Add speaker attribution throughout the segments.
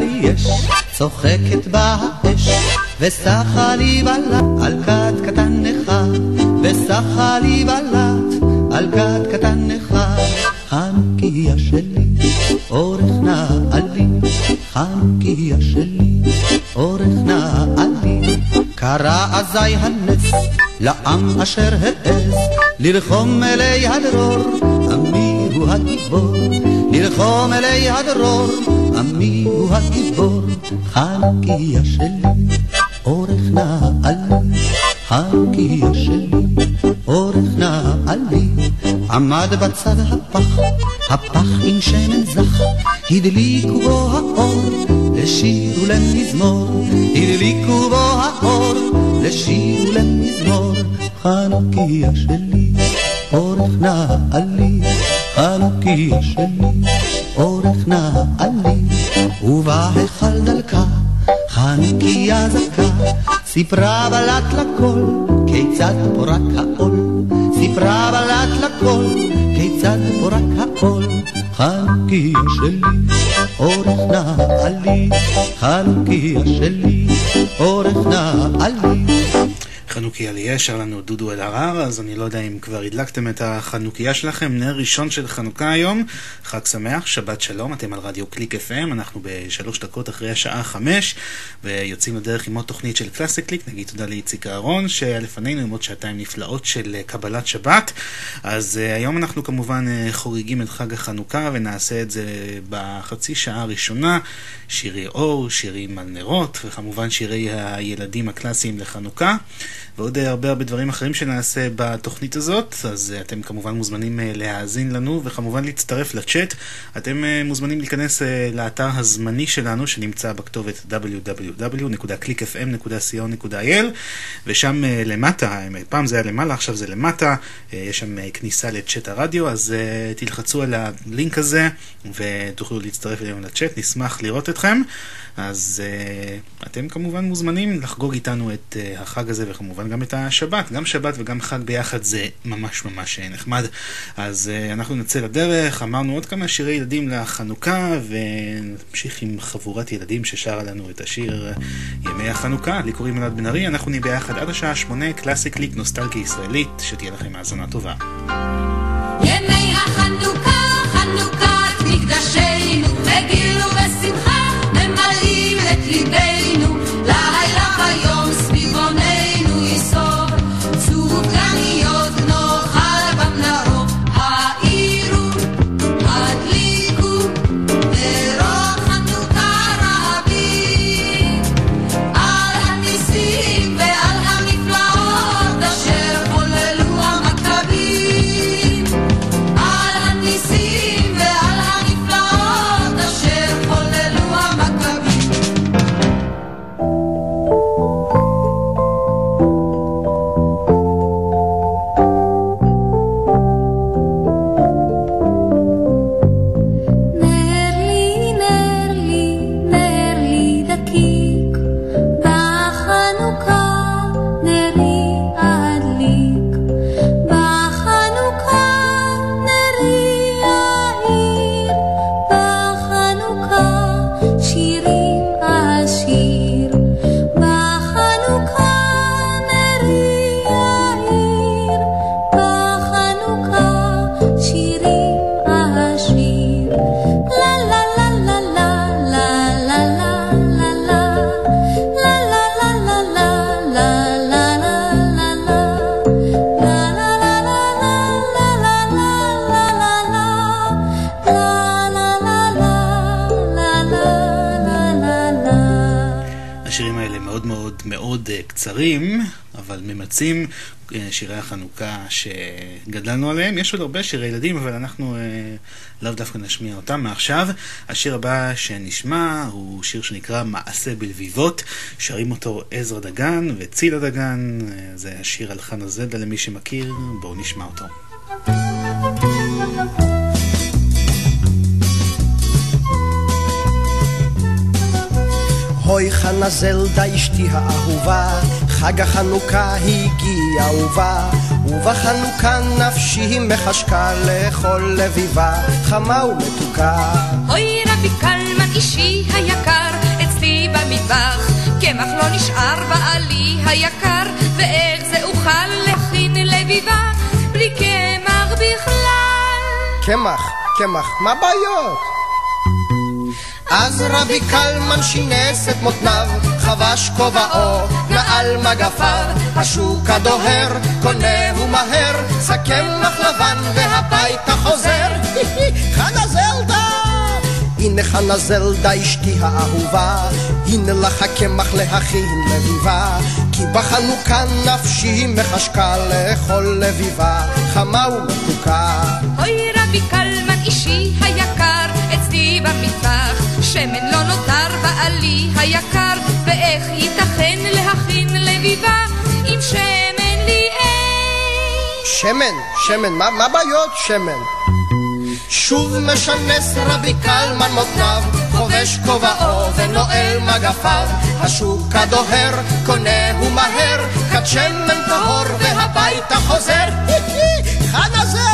Speaker 1: לי יש, צוחקת בה האש, וסחה לי בלט על כת קטן אחד, וסחה לי בלט על כת קטן אחד. חנוכיה שלי, אורך נעלי, חנוכיה שלי, אורך נעלי. קרא אזי הנס לעם אשר העז ללחום אלי הדרור, עמי הוא הגיבור, ללחום אלי הדרור, עמי הוא הגיבור, חנוכיה שלי, אורך נעלי, חנוכיה שלי, אורך נעלי, עמד בצד הפח, הפח עם שמן זך, הדליקו בו האור, לשיר ולמזמור, הדליקו בו האור, לשיר ולמזמור, חנוכיה שלי, אורך נעלי, חנוכיה שלי, אורך נעלי, ובהיכל דלקה, חנוכיה זכה, סיפרה בלט לכל, כיצד פורק העול, סיפרה בלט לכל, כיצד פורק העול, חנוכיה שלי, אורך נעלי, חנוכיה שלי, אורך נעלי.
Speaker 2: חנוכיה לי יש, לנו דודו אלהרר, אז אני לא יודע אם כבר הדלקתם את החנוכיה שלכם, נר ראשון של חנוכה היום, חג שמח, שבת שלום, אתם על רדיו קליק FM, אנחנו בשלוש דקות אחרי השעה חמש, ויוצאים לדרך עם עוד תוכנית של קלאסי קליק, נגיד תודה לאיציק אהרון, שהיה לפנינו עם עוד שעתיים נפלאות של קבלת שבת, אז אה, היום אנחנו כמובן אה, חוגגים את חג החנוכה, ונעשה את זה בחצי שעה הראשונה, שירי אור, שירים על נרות, וכמובן שירי הילדים הקלאסיים לחנוכה. ועוד הרבה הרבה דברים אחרים שנעשה בתוכנית הזאת, אז uh, אתם כמובן מוזמנים uh, להאזין לנו וכמובן להצטרף לצ'אט. אתם מוזמנים להיכנס לאתר הזמני שלנו שנמצא בכתובת www.clickfm.co.il ושם למטה, פעם זה היה למעלה, עכשיו זה למטה, יש שם כניסה לצ'אט הרדיו, אז תלחצו על הלינק הזה ותוכלו להצטרף אלינו לצ'אט, נשמח לראות אתכם. אז אתם כמובן מוזמנים לחגוג איתנו את החג הזה וכמובן גם את השבת. גם שבת וגם חג ביחד זה ממש ממש נחמד. אז uh, אנחנו נצא לדרך, אמרנו עוד כמה שירי ילדים לחנוכה ונמשיך עם חבורת ילדים ששרה לנו את השיר ימי החנוכה. לי קוראים אלעד בן ארי, אנחנו נהיה ביחד עד השעה שמונה, קלאסי קליק נוסטלגיה ישראלית, שתהיה לכם האזנה טובה.
Speaker 3: ימי החנוכה, חנוכת מקדשנו, בגיל ובשמחה ליבנו,
Speaker 2: ממצים אה, שירי החנוכה שגדלנו עליהם. יש עוד הרבה שירי ילדים, אבל אנחנו אה, לאו דווקא נשמיע אותם מעכשיו. השיר הבא שנשמע הוא שיר שנקרא מעשה בלביבות. שרים אותו עזרא דגן וצילה דגן. אה, זה השיר על חנה זלדה למי שמכיר, בואו נשמע אותו.
Speaker 4: הוי חנה זלדה אשתי האהובה, חג החנוכה הגיע ובא, ובחנוכה נפשי מחשקה לכל לביבה, חמה ומתוקה.
Speaker 5: אוי רבי קלמן אישי היקר, אצלי במטבח, קמח לא נשאר בעלי היקר, ואיך זה אוכל להכין לביבה, בלי קמח בכלל.
Speaker 4: קמח, קמח, מה בעיות? אז רבי קלמן שינס את מותניו, חבש כובעו, נעל מגפיו, השוק הדוהר, קונה ומהר, סכם לבן והביתה חוזר, חנה זלדה! הנה חנה זלדה אשתי האהובה, הנה לך הקמח להכין לביבה, כי בחנוכה נפשי מחשקה לכל לביבה, חמה ומתוקה.
Speaker 5: אוי רבי קלמן שמן לא נותר בעלי היקר, ואיך ייתכן להכין לביבה עם שמן לי אין?
Speaker 4: שמן, שמן, מה, מה בעיות שמן? שוב משנס רבי קלמן מותניו, חובש כובעו ונועל מגפיו, השוק הדוהר, קונה ומהר, כת שמן טהור והביתה חוזר, חנה זלדה!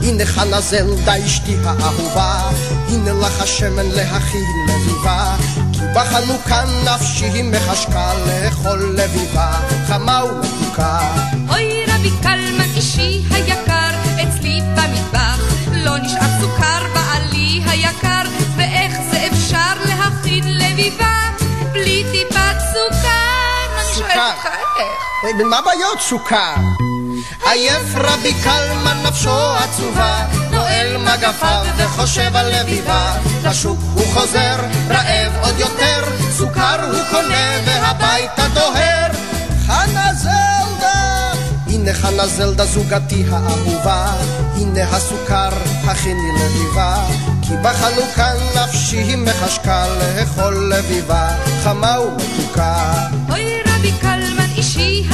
Speaker 4: הנה חנה זלדה אשתי האהובה, הנה לך השמן להכין לביבה, כי בחנוכה נפשי מחשקה לכל לביבה, חמה ומתוקה.
Speaker 5: אוי רבי קלמן אישי היקר, אצלי במטבח, לא נשאר סוכר בעלי היקר, ואיך זה אפשר להכין לביבה בלי טיפת סוכר? אני שואלת. אותך איך?
Speaker 4: אה, מה בעיות סוכר? עייף רבי קלמן נפשו עצובה, נועל מגפיו וחושב על לביבה. לשוק הוא חוזר, רעב עוד יותר, סוכר הוא קונה והביתה דוהר. חנה זלדה! הנה חנה זלדה זוגתי האהובה, הנה הסוכר הכיני לביבה. כי בחנוכה נפשי מחשקה לכל לביבה, חמה ומתוקה.
Speaker 5: אוי רבי קלמן אישי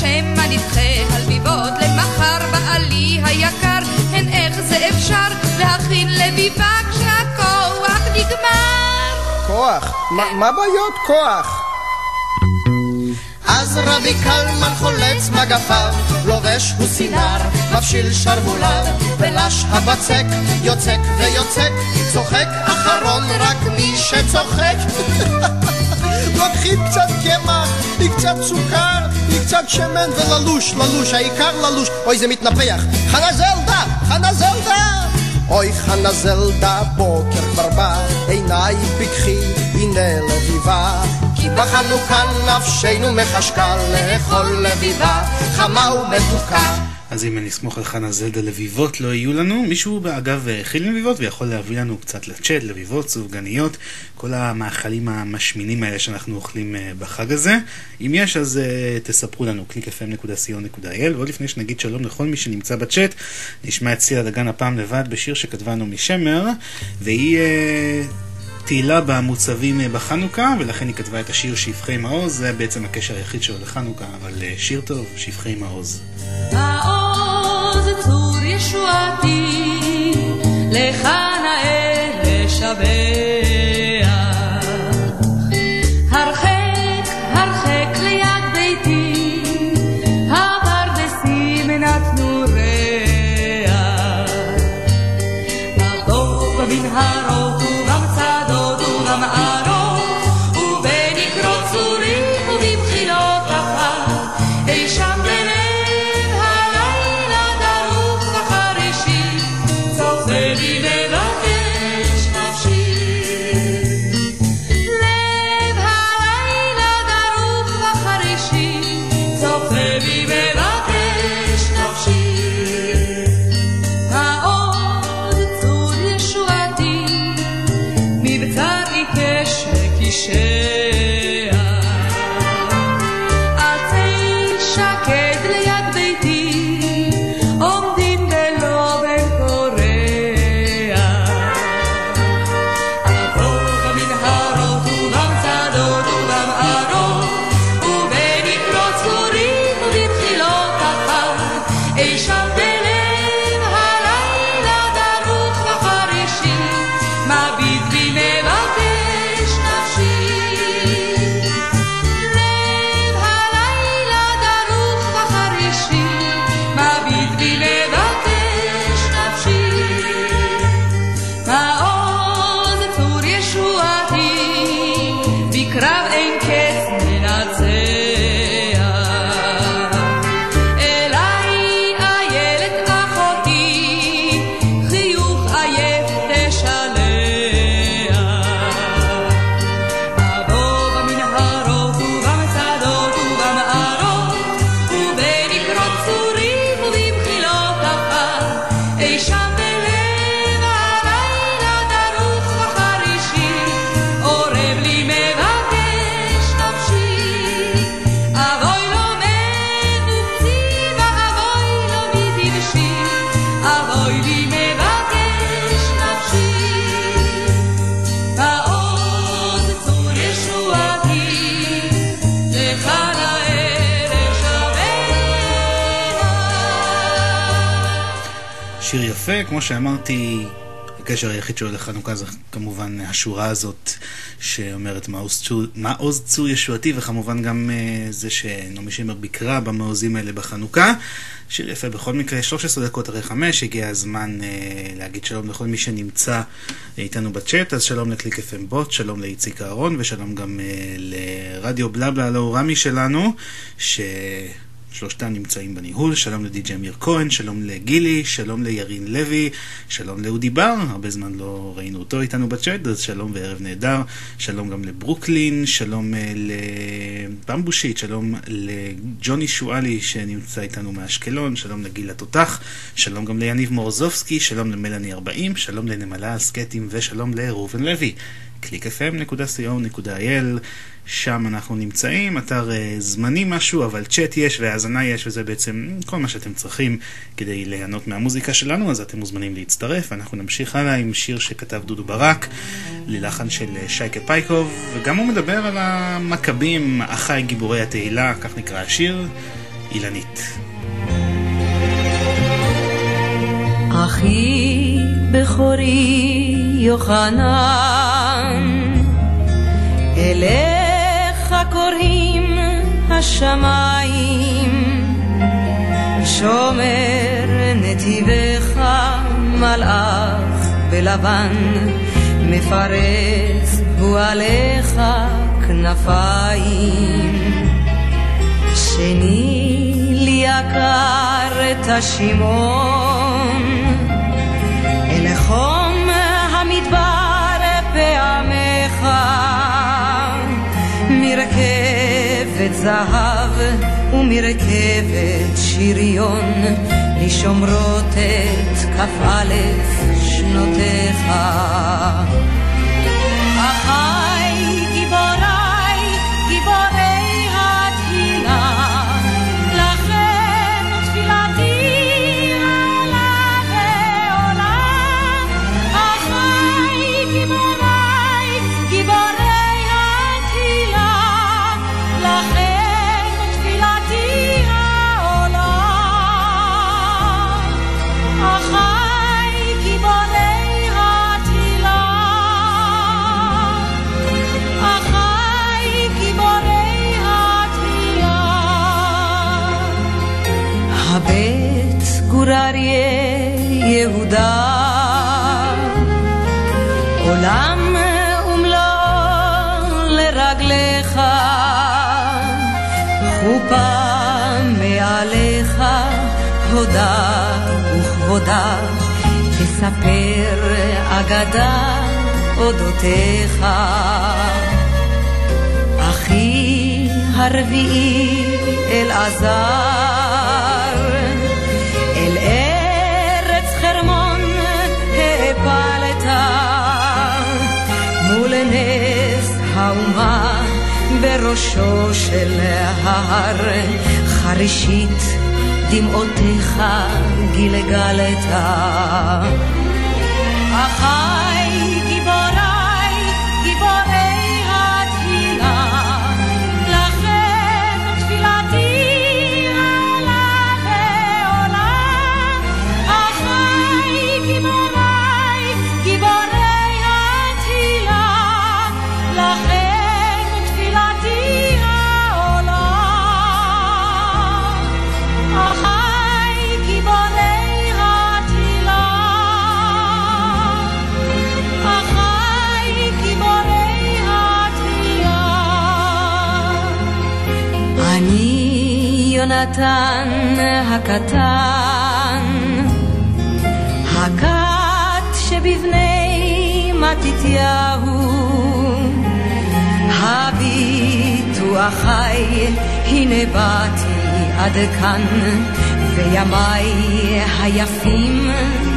Speaker 5: שמא נדחה הלביבות למחר בעלי היקר, הן איך זה אפשר להכין לביבה כשהכוח נגמר?
Speaker 4: כוח? מה, בעיות כוח? אז רבי קלמן חולץ מגפיו, לובש הוא סינר, מפשיל שרבוליו, ולש הבצק, יוצק ויוצק, צוחק אחרון רק מי שצוחק. לוקחים קצת קמח, היא קצת סוכר, היא קצת שמן וללוש, ללוש, העיקר ללוש. אוי, זה מתנפח. חנה זלדה! חנה זלדה! אוי חנה זלדה, בוקר כבר בא, עיניי פיקחי, הנה לביבה. כי בחנוכה נפשנו מחשקה לכל לביבה, חמה ומתוקה.
Speaker 2: אז אם נסמוך על חנה זלדה לביבות לא יהיו לנו, מישהו אגב הכיל לביבות ויכול להביא לנו קצת לצ'אט, לביבות, סופגניות, כל המאכלים המשמינים האלה שאנחנו אוכלים אה, בחג הזה. אם יש אז uh, תספרו לנו, www.clickfm.co.il ועוד לפני שנגיד שלום לכל מי שנמצא בצ'אט, נשמע את צילה דגן הפעם לבד בשיר שכתבה נעמי שמר, והיא... Uh, תהילה במוצבים אה, בחנוכה, ולכן היא כתבה את השיר שפחי מעוז, זה בעצם הקשר היחיד שלו לחנוכה, אבל אה, שיר טוב, שפחי מעוז.
Speaker 5: צור ישועתי, לך נאה לשבח.
Speaker 2: יפה, כמו שאמרתי, הקשר היחיד שלו לחנוכה זה כמובן השורה הזאת שאומרת מה עוז צור ישועתי, וכמובן גם uh, זה שנעמי שמר ביקרה במעוזים האלה בחנוכה. שיר יפה בכל מקרה, 13 דקות אחרי 5, הגיע הזמן uh, להגיד שלום לכל מי שנמצא איתנו בצ'אט, אז שלום לקליק FM בוט, שלום לאיציק אהרון ושלום גם uh, לרדיו בלבלה, לא רמי שלנו, ש... שלושתם נמצאים בניהול, שלום לדי.ג'י אמיר כהן, שלום לגילי, שלום לירין לוי, שלום לאודי בר, הרבה זמן לא ראינו אותו איתנו בצ'אט, אז שלום וערב נהדר, שלום גם לברוקלין, שלום uh, לבמבושיט, שלום לג'וני שואלי שנמצא איתנו מאשקלון, שלום לגיל התותח, שלום גם ליניב מורזובסקי, שלום למלאני 40, שלום לנמלה הסקטים ושלום לראובן לוי. www.clickfm.co.il שם אנחנו נמצאים, אתר uh, זמני משהו, אבל צ'אט יש והאזנה יש, וזה בעצם כל מה שאתם צריכים כדי ליהנות מהמוזיקה שלנו, אז אתם מוזמנים להצטרף. אנחנו נמשיך הלאה עם שיר שכתב דודו ברק, ללחן של uh, שייקה פייקוב, וגם הוא מדבר על המכבים, אחי גיבורי התהילה, כך נקרא השיר, אילנית.
Speaker 6: אלה קוראים השמיים, שומר נתיבך מלאך בלבן, מפרס הוא עליך כנפיים. שני לי יקר את השימון, מרכבת זהב ומרכבת שריון, לשומרות את כ"א שנותיך. גור אריה יהודה. עולם ומלוא לרגליך חופה מעליך הודה וכבודה. תספר אגדה אודותיך. אחי הרביעי אלעזר בראשו של ההר חרישית דמעותיך גלגלת אחי יונתן הקטן, הכת שבבני מתתיהו. הביטו אחי, הנה באתי עד כאן, וימיי היפים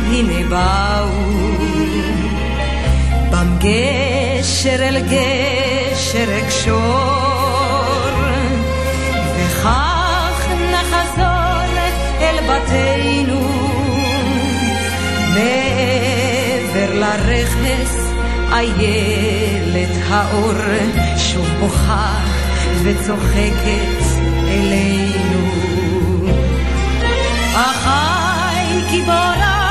Speaker 6: הנה באו. בם גשר אל גשר אקשור, וכך נחזור אל בתינו. מעבר לרכס איילת האור שוב בוכה וצוחקת אלינו. אחיי גיבוריי,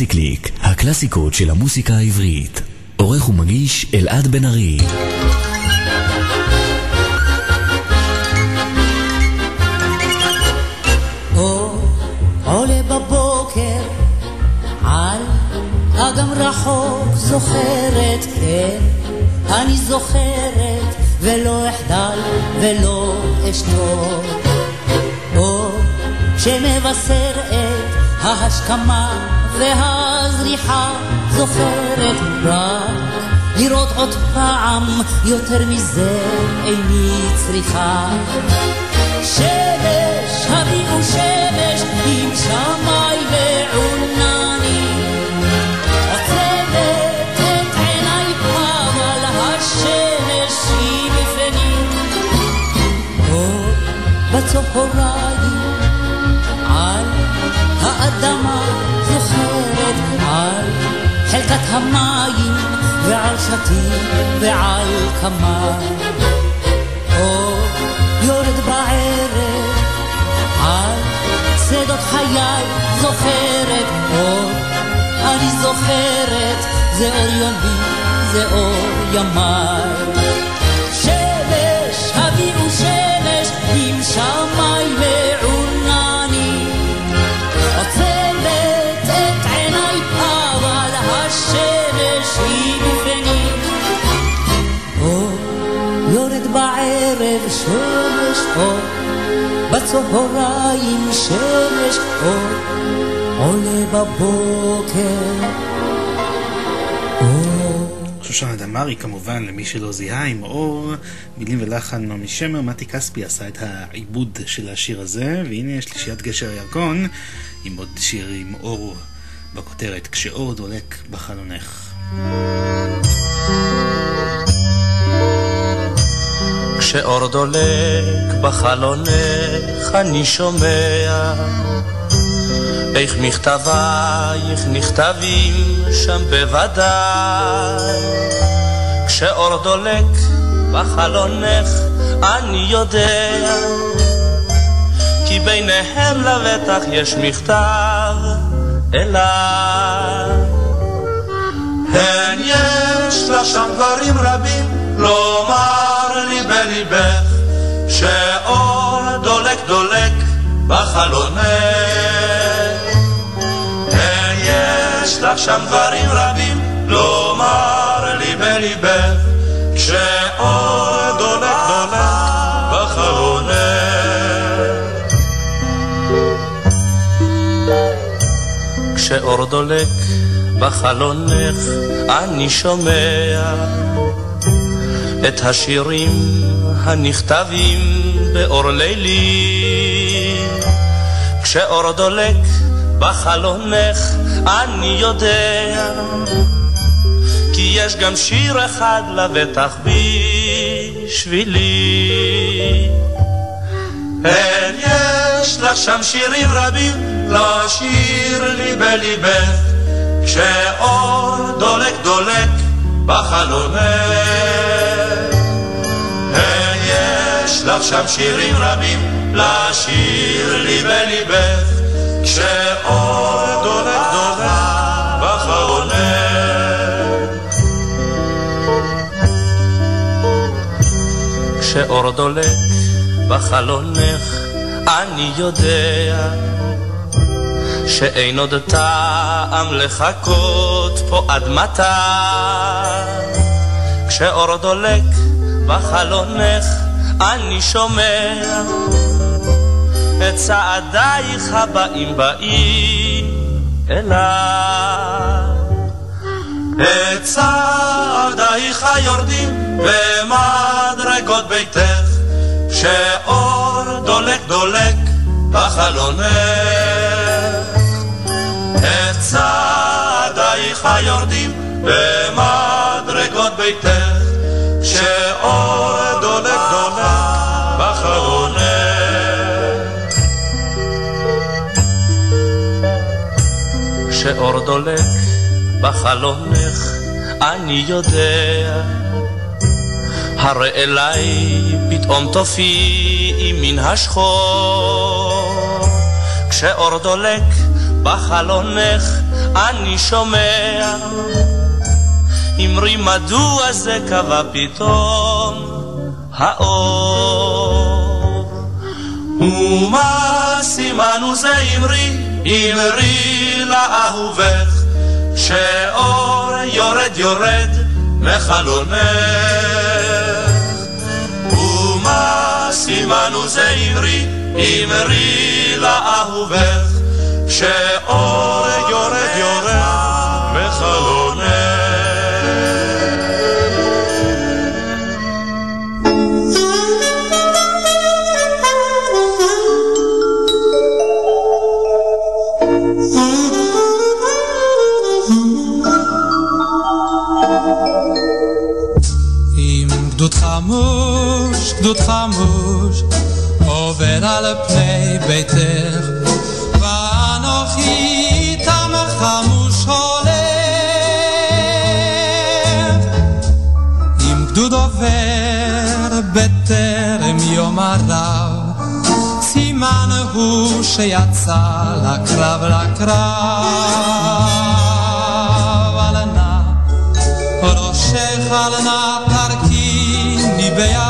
Speaker 7: קלאסי קליק, הקלאסיקות של המוסיקה העברית. עורך ומגיש אלעד בן ארי.
Speaker 8: עולה בבוקר על אגם רחוק זוכרת, כן, אני זוכרת ולא אחדל ולא אשתוק. אור שמבשר את ההשכמה והזריחה זוכרת רק לראות עוד פעם יותר מזה איני צריכה. שמש, הביאו שמש עם שמי ועונני עוצמת את עיניי אבל השמש היא בפנים. אור בצהריים על האדמה על חלקת המים ועל שתים ועל כמה. אור יורד בערב על שדות חיי זוכרת אור, אני זוכרת זה אור יומי, זה אור ימיי. שמש אור, בצהריים שמש אור, עולה בבוקר
Speaker 2: שושנה דמארי כמובן, למי שלא זיהה, עם אור, מילים ולחן נעמי שמר, מתי כספי עשה את העיבוד של השיר הזה, והנה שלישיית גשר הירקון, עם עוד שיר עם אור בכותרת, כשאור דולק בחלונך.
Speaker 9: כשאור דולק בחלונך אני שומע. איך מכתבייך נכתבים שם בוודאי. כשאור דולק בחלונך אני יודע. כי ביניהם לבטח יש מכתב אליי. הן יש לה שם דברים רבים לומר לי בליבך, שאור דולק דולק בחלונך. יש לך שם דברים רבים לומר לי בליבך, שאור דולק דולק בחלונך. כשאור דולק בחלונך אני שומע את השירים הנכתבים באור לילי. כשאור דולק בחלונך אני יודע כי יש גם שיר אחד לבטח בשבילי. אין יש לך שם שירים רבים לשיר לי בליבך כשאור דולק דולק בחלונך. לך שם שירים רבים לשיר לי בליבך, כשאור דולק דולק בחלונך. כשאור דולק בחלונך, אני יודע שאין עוד טעם לחכות פה עד מתי. כשאור דולק בחלונך, אני שומע את צעדייך הבאים באים אליי. את צעדייך היורדים במדרגות ביתך, שאור דולק דולק בחלונך. את צעדייך היורדים במדרגות ביתך, שאור שאור דולק בחלונך, אני יודע. הרי אליי פתאום תופיעי מן השחור. כשאור דולק בחלונך, אני שומע. אמרי מדוע זה קבע פתאום האור. ומה סימנו זה אמרי, אמרי לאהובך. שאור יורד יורד מחלונך ומה סימנו זה אמרי, אמרי לאהובך שאור
Speaker 10: גדוד חמוש, עובר על פני ביתך, ואנוכי איתם חמוש הולך. אם גדוד עובר בטרם יום הרב, סימן הוא שיצא לקרב לקרב. על נא ראשך על נא תרכיני ביגון,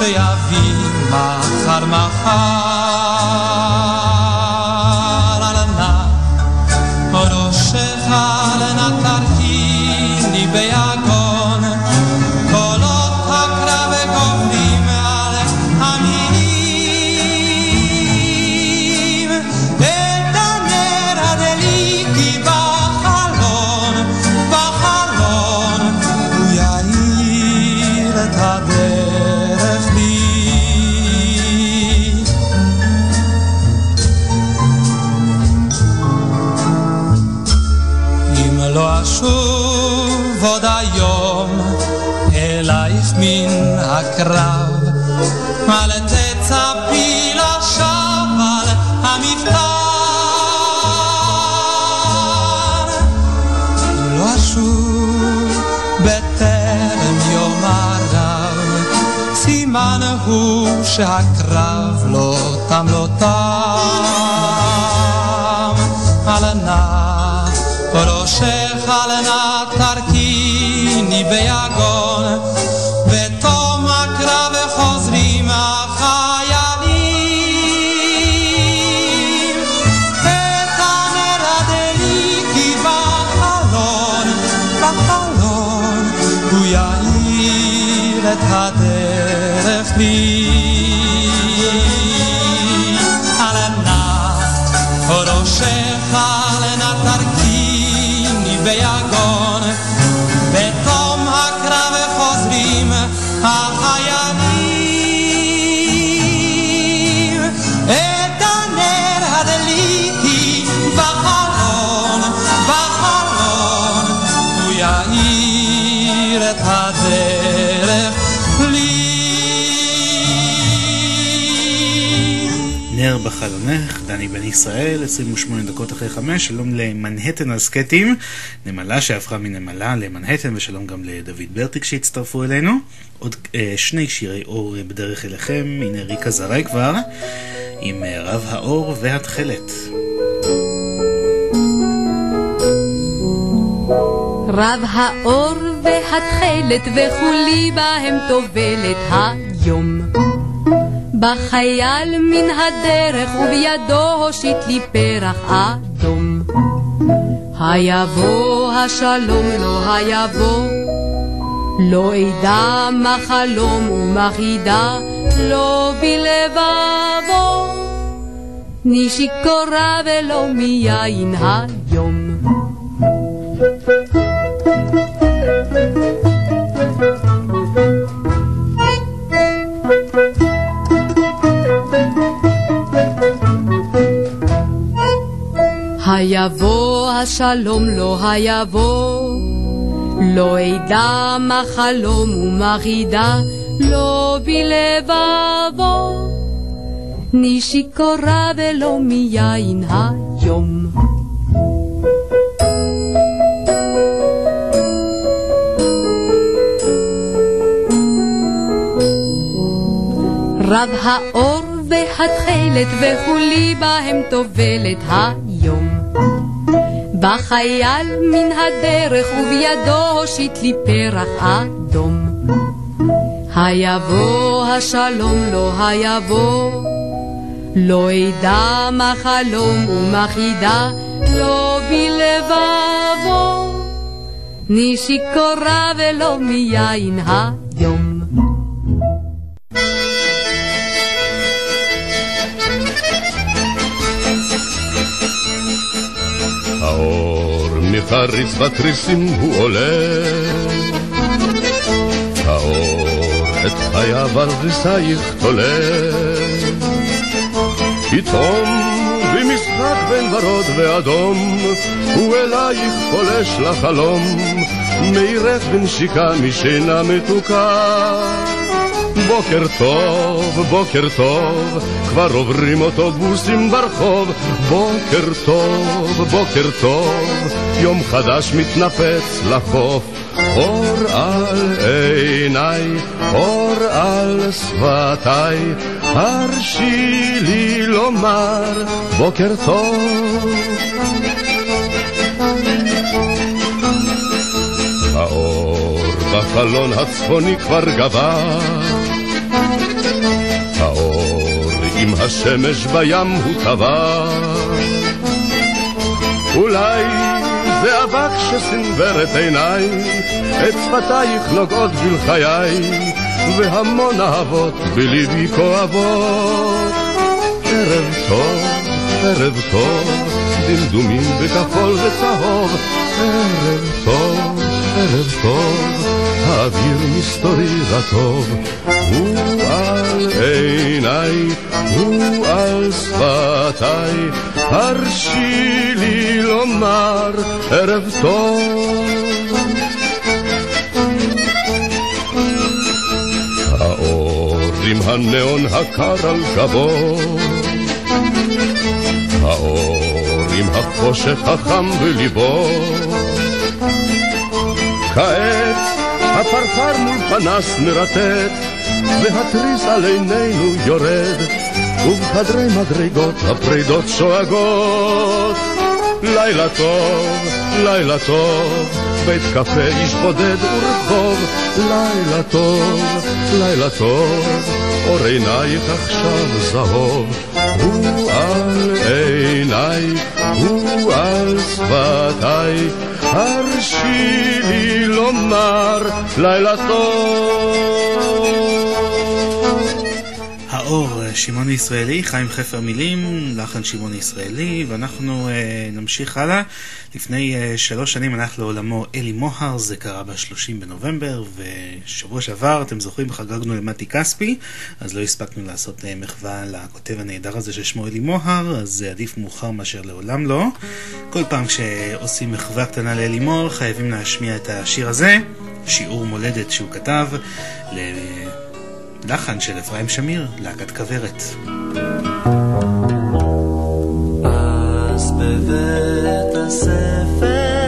Speaker 10: שיביא מחר מחר שהקרב לא תם לא תם.
Speaker 2: בחלונך, דני בן ישראל, 28 דקות אחרי חמש, שלום למנהטן הסקטים, נמלה שהפכה מנמלה למנהטן, ושלום גם לדוד ברטיק שהצטרפו אלינו. עוד אה, שני שירי אור בדרך אליכם, הנה ריקה זרעי כבר, עם אה, רב האור והתכלת.
Speaker 5: רב האור והתכלת וכולי בהם טובלת היום. בחייל מן הדרך ובידו הושיט לי פרח אדום. היבוא השלום לא היבוא, לא אדע מה חלום ומה חידה, לא בלבבו. אני שיכורה ולא מיין היום. היבוא השלום לא היבוא, לא אדע מה חלום ומה חידה, לא בלבבו. אני שיכורה ולא מיין היום. רב האור והתכלת וכולי בהם טובלת היום. בחייל מן הדרך ובידו הושיט לי פרח אדום. היבוא השלום לא היבוא, לא אדע מה חלום ומה חידה, לא בלבבו. אני שיכורה ולא מיין היום.
Speaker 11: האור מחריץ בתריסים הוא עולה. האור את חייו על ריסייך תולה. פתאום במשחק בין ורוד ואדום הוא אלייך פולש לחלום. מאירך בנשיקה משינה מתוקה. בוקר טוב, בוקר טוב, כבר עוברים אוטובוסים ברחוב. בוקר טוב, בוקר טוב, יום חדש מתנפץ לחוף. אור על עיניי, אור על שפתיי, הרשי לי לומר בוקר טוב. האור בחלון הצפוני כבר גבר האור עם השמש בים הוא טבע אולי זה אבק שסנוור את עיניי את שפתייך נוגעות בלחיי והמון אהבות בליבי כואבות. ערב טוב, ערב טוב, דמדומים בכחול וצהוב. ערב טוב, ערב טוב, האוויר מסתורי רטוב הוא על עיניי, הוא על שפתיי, הרשי לי לומר ערב טוב. האור עם הניאון הקר על גבו, האור עם החושך החם בליבו. כעת הפרפר מול פנס מרטט, והתריס על עינינו יורד, ובחדרי מדרגות הפרידות שואגות. לילה טוב, לילה טוב, בית קפה איש בודד ורחוב, לילה טוב, לילה טוב, אור עינייך עכשיו זהוב, הוא על עיניי, הוא על שפתיי, הרשי לי לומר לילה טוב.
Speaker 2: האור, שמעון ישראלי, חיים חפר מילים, לחן שמעון ישראלי, ואנחנו אה, נמשיך הלאה. לפני אה, שלוש שנים הלך לעולמו אלי מוהר, זה קרה ב-30 בנובמבר, ושבוע שעבר, אתם זוכרים, חגגנו למתי כספי, אז לא הספקנו לעשות אה, מחווה לכותב הנהדר הזה ששמו אלי מוהר, אז זה עדיף מאוחר מאשר לעולם לא. כל פעם כשעושים מחווה קטנה לאלי מוהר, חייבים להשמיע את השיר הזה, שיעור מולדת שהוא כתב. לחן של אפרים שמיר, להקת כוורת.
Speaker 12: אז בבית הספר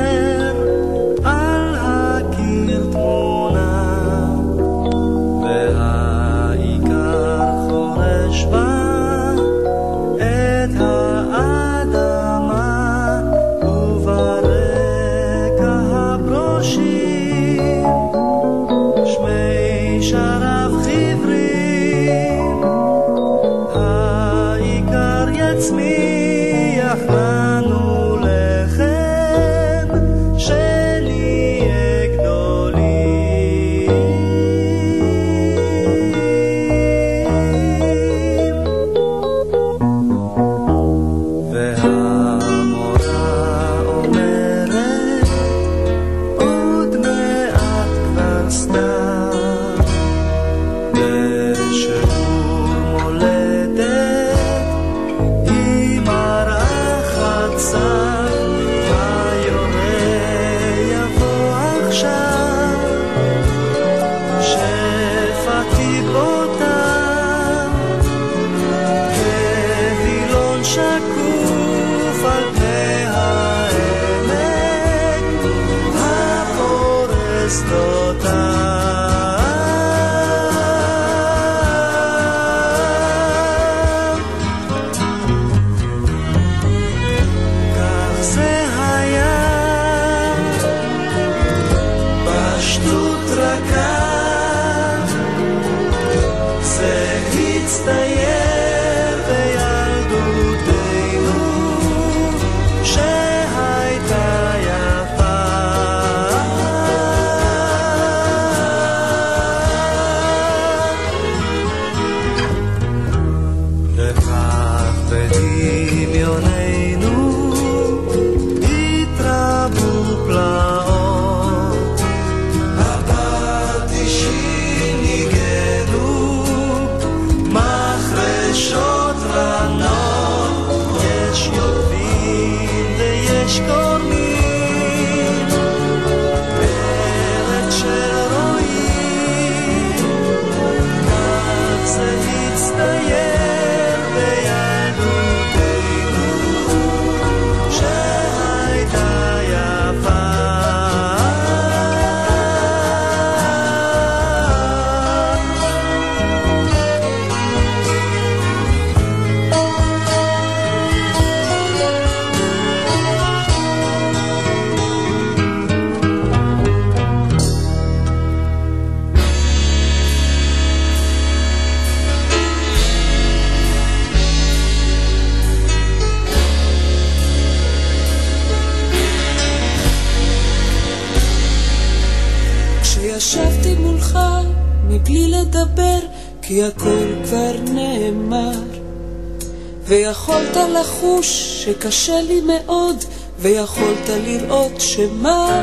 Speaker 13: שקשה לי מאוד, ויכולת לראות שמה.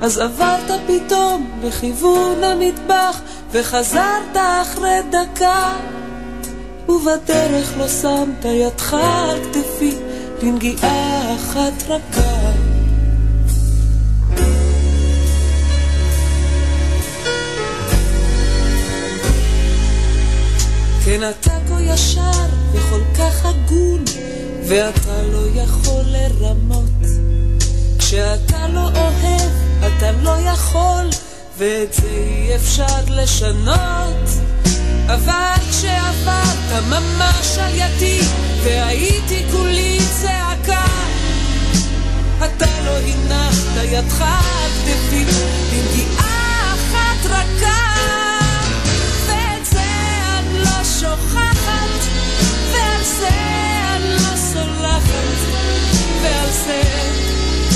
Speaker 13: אז עברת פתאום לכיוון המטבח, וחזרת אחרי דקה. ובדרך לא שמת ידך על כתפי לנגיעה אחת רכה. כן, ואתה לא יכול לרמות. כשאתה לא אוהב, אתה לא יכול, ואת זה אי אפשר לשנות. אבל כשעברת ממש על ידי, והייתי כולי צעקה, אתה לא הנחת ידך על כתפי, לנגיעה ועל זה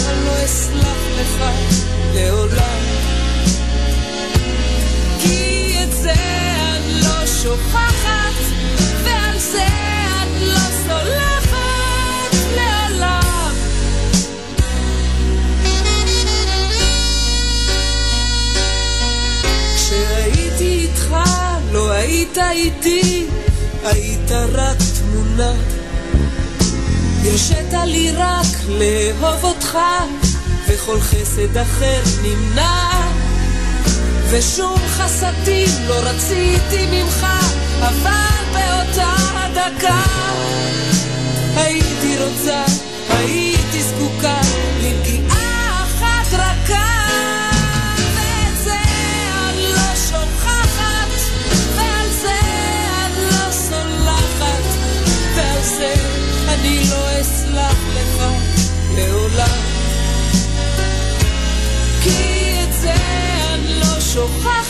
Speaker 13: אני לא אסלח לך לעולם. כי את זה את לא שוכחת, ועל זה את לא סולחת לעולם. כשהייתי איתך, לא היית איתי, היית רק תמונה. הרשית לי רק לאהוב אותך, וכל חסד אחר נמנע. ושום חסדים לא רציתי ממך, אבל באותה דקה הייתי רוצה, הייתי זקוקה לנגיעה אסלח לך לעולם. כי את זה אני לא שוכחת,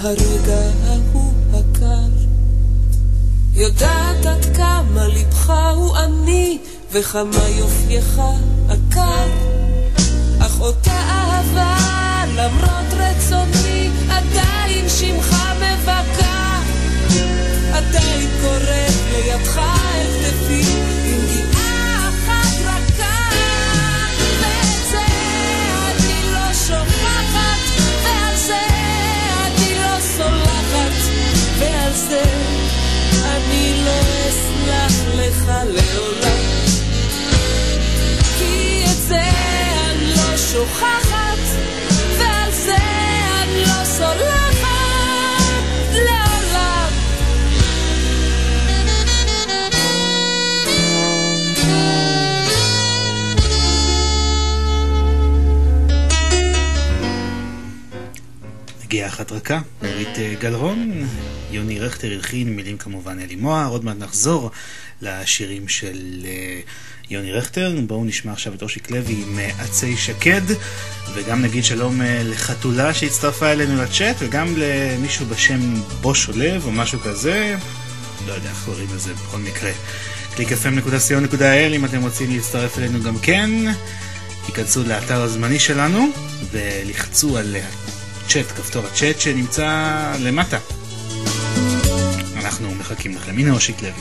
Speaker 13: הרגע ההוא הקר. יודעת עד כמה לבך הוא עני, וכמה יופייך
Speaker 2: אה, גלרון, יוני רכטר הלחין, מילים כמובן אלי מוהר, עוד מעט נחזור לשירים של אה, יוני רכטר. בואו נשמע עכשיו את אושיק לוי עם אה, עצי שקד, וגם נגיד שלום אה, לחתולה שהצטרפה אלינו לצ'אט, וגם למישהו בשם בוש עולב או משהו כזה, לא יודע איך קוראים לזה בכל מקרה. www.clickfm.co.il אם אתם רוצים להצטרף אלינו גם כן, תיכנסו לאתר הזמני שלנו ולחצו על הצ'אט, כפתור הצ'אט שנמצא למטה. אנחנו מחכים לכם. הנה אושיק לוי.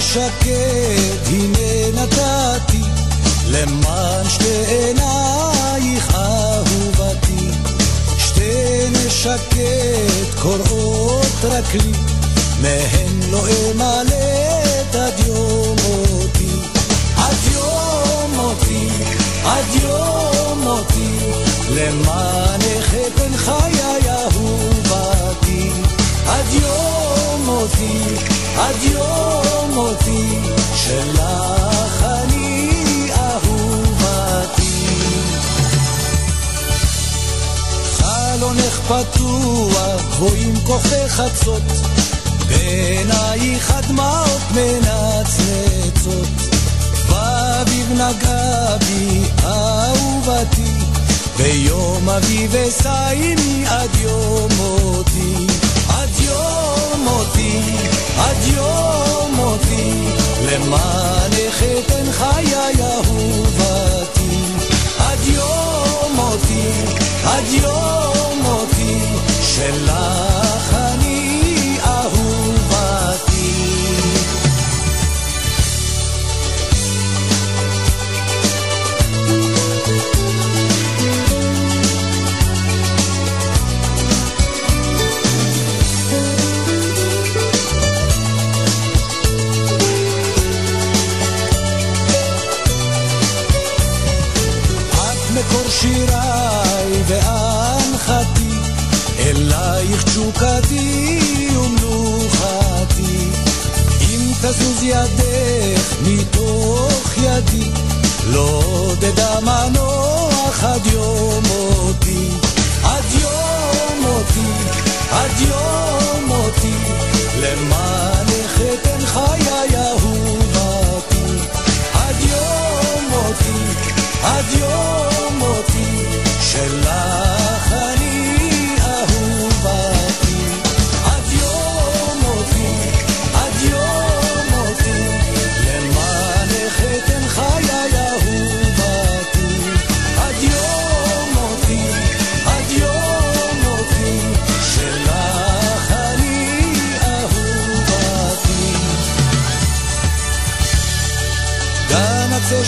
Speaker 14: שקד, הנה נתתי, למען שתי עינייך אהובתי. שתי נשקד קוראות רק לי, מהן לא אמלט עד יום מותי. עד יום מותי, עד יום מותי, למענך אתן חיי אהובתי. עד יום מותי, עד יום מותי, שלך חלונך פתוח, גבוהים כוכבי חצות, בעינייך הדמעות מנצנצות. באביב נגע בי אהובתי, ביום אביב אשאיני עד יום מותי. עד יום מותי, עד יום מותי, למענך אתן חיי אהובתי. מותי, עד יום מותי, שלך ואנחתי, אלייך תשוקתי ומנוחתי. אם תזוז ידך מתוך ידי, לא עוד אדע מנוח עד יום מותי, עד יום מותי, עד יום מותי, למענך אתן חיי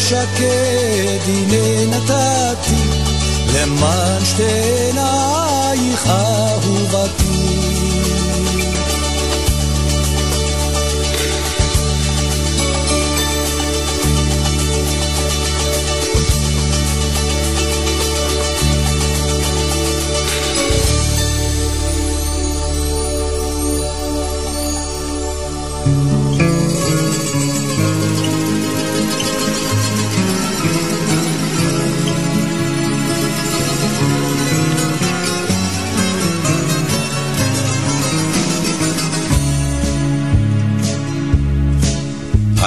Speaker 14: שקד הנה נתתי, למען שתי עינייך אהובתי.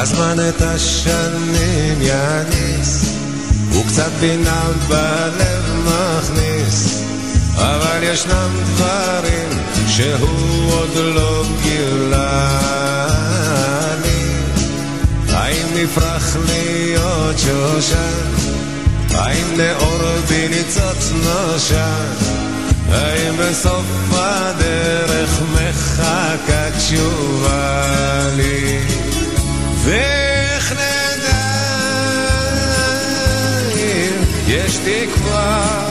Speaker 9: הזמן את השנים יניס, וקצת בינה בלב מכניס, אבל ישנם דברים שהוא עוד לא גילה לי. האם נפרח להיות שושן? האם נאור בי ניצוץ נושן? האם בסוף הדרך מחכה תשובה לי? ואיך נדע אם יש תקווה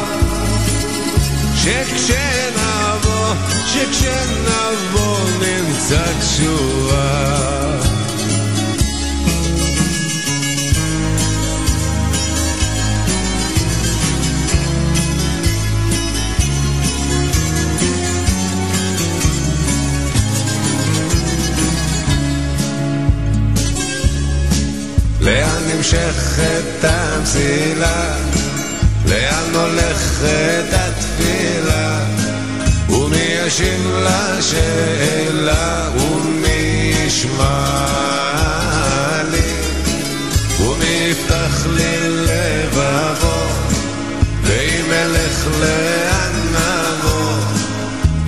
Speaker 9: שכשנבוא, שכשנבוא נמצא תשובה לאן נמשכת המסילה? לאן הולכת התפילה? ומי ישיב לשאלה? ומי ישמע לי? ומי יפתח לי לבבו? ואם אלך לאן נבוא?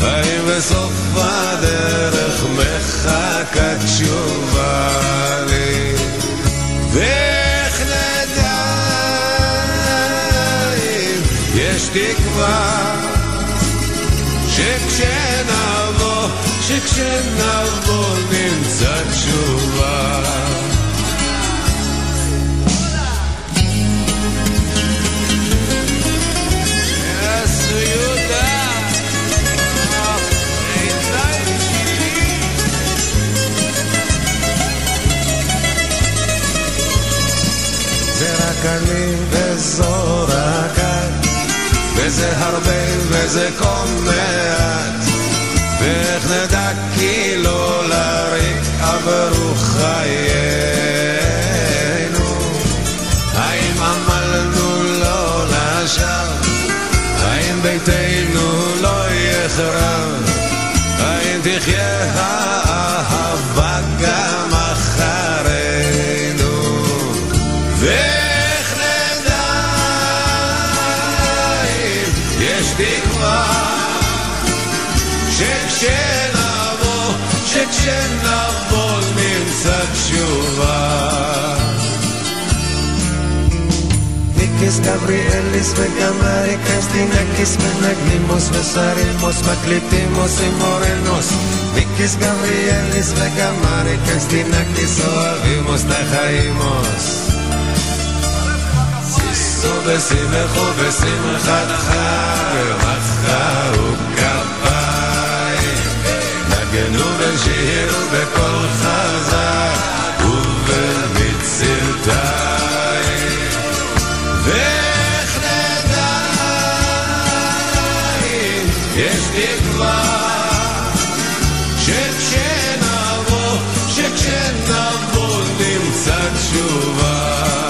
Speaker 9: האם בסוף הדרך מחכה תשובה תקווה שכשנבוא, שכשנבוא נמצא תשובה. זה רק אני וזו רק את, וזה הרבה וזה כה מעט, ואיך נדע כי לא לריק עברו חיינו, האם עמלנו לא לשווא, האם ביתנו לא יחרב, האם תחיה να νύμσα τσιουβά Νίκης Γαβριέλης με καμάρι Χριστίνακης με
Speaker 15: ναγνήμος με σαρήμος με κλητήμος ή μορενός Νίκης Γαβριέλης με καμάρι Χριστίνακης ο αβήμος τα χαΐμος Ζήσω
Speaker 9: δε σύμμεχο δε σύμμεχα τα χάρη נגנו ושירו בקול חזק ובמצלתיים ואיך נדע אם יש תקווה שכשנבוא, שכשנבוא נמצא תשובה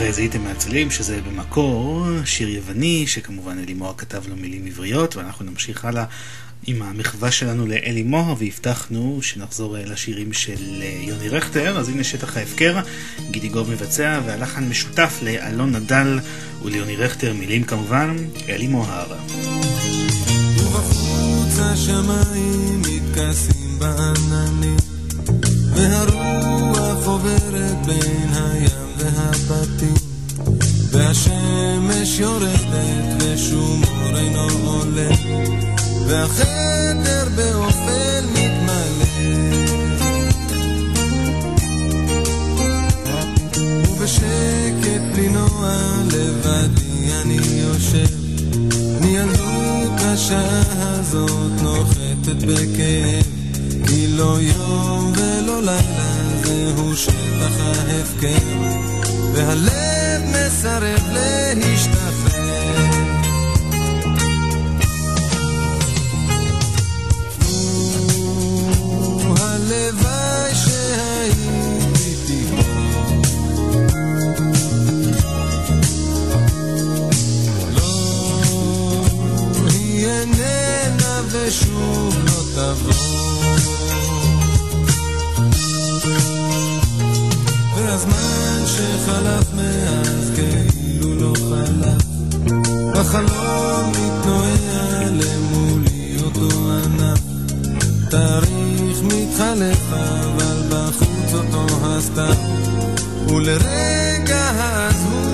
Speaker 2: בטח זיהיתם מהצלילים שזה במקור שיר יווני, שכמובן אלי מוהר כתב לו מילים עבריות, ואנחנו נמשיך הלאה עם המחווה שלנו לאלי מוהר, והבטחנו שנחזור לשירים של יוני רכטר, אז הנה שטח ההפקר, גידי גוב מבצע, והלחן משותף לאלון נדל וליוני רכטר, מילים כמובן, אלי
Speaker 16: השמיים מתכסים והרוח עוברת בין והבתים והשמש יורדת ושום אור אינו עולה והחדר באופן מתמלא. ובשקט בלי נוע לבדי אני יושב. אני ילדות השעה הזאת נוחתת בכאב. כי לא יום ולא לילה זהו שטח ההפקר. והלב מסרב להשתחרר הלוואי שהייתי תגמור לא, היא איננה ושוב לא תבוא והזמן שחלף מאז כאילו לא חלף. בחלום מתנועע למולי אותו ענף. תאריך מתחלף אבל בחוץ אותו הסתיו. ולרגע אז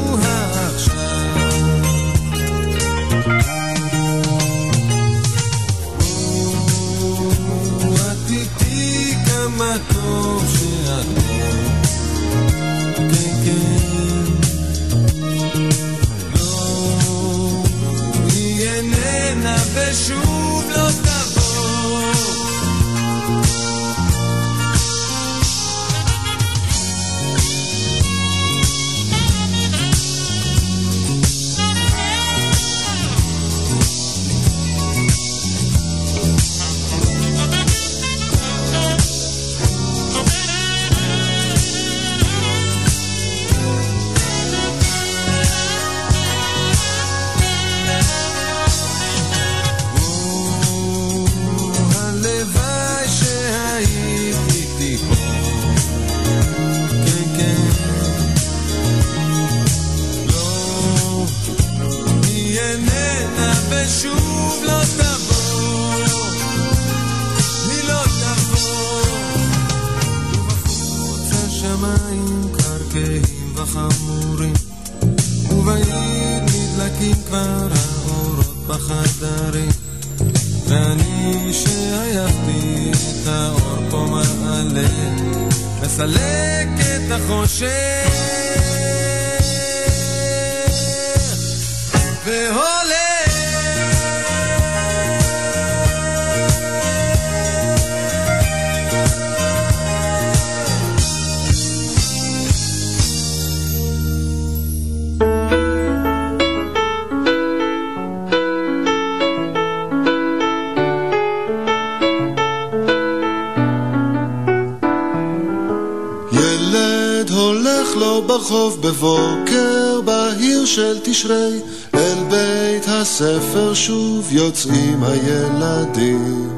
Speaker 17: יוצאים הילדים.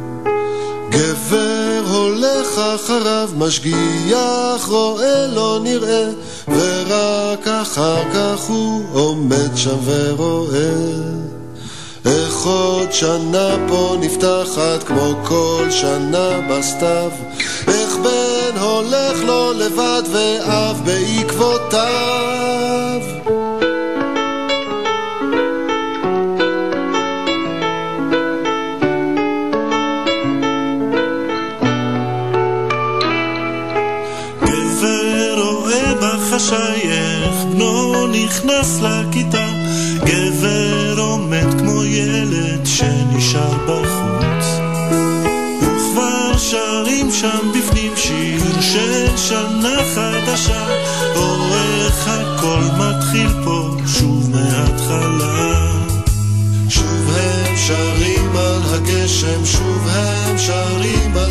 Speaker 17: גבר הולך אחריו משגיח רואה לא נראה ורק אחר כך הוא עומד שם ורואה. איך עוד שנה פה נפתחת כמו כל שנה בסתיו? איך בן הולך לו לבד ואב בעקבותיו
Speaker 18: נכנס לכיתה. גבר עומד כמו ילד שנשאר בחוץ. וכבר שרים שם בפנים שיר של שנה חדשה. או איך הכל מתחיל פה שוב מההתחלה.
Speaker 17: שוב הם שרים על הגשם, שוב הם שרים על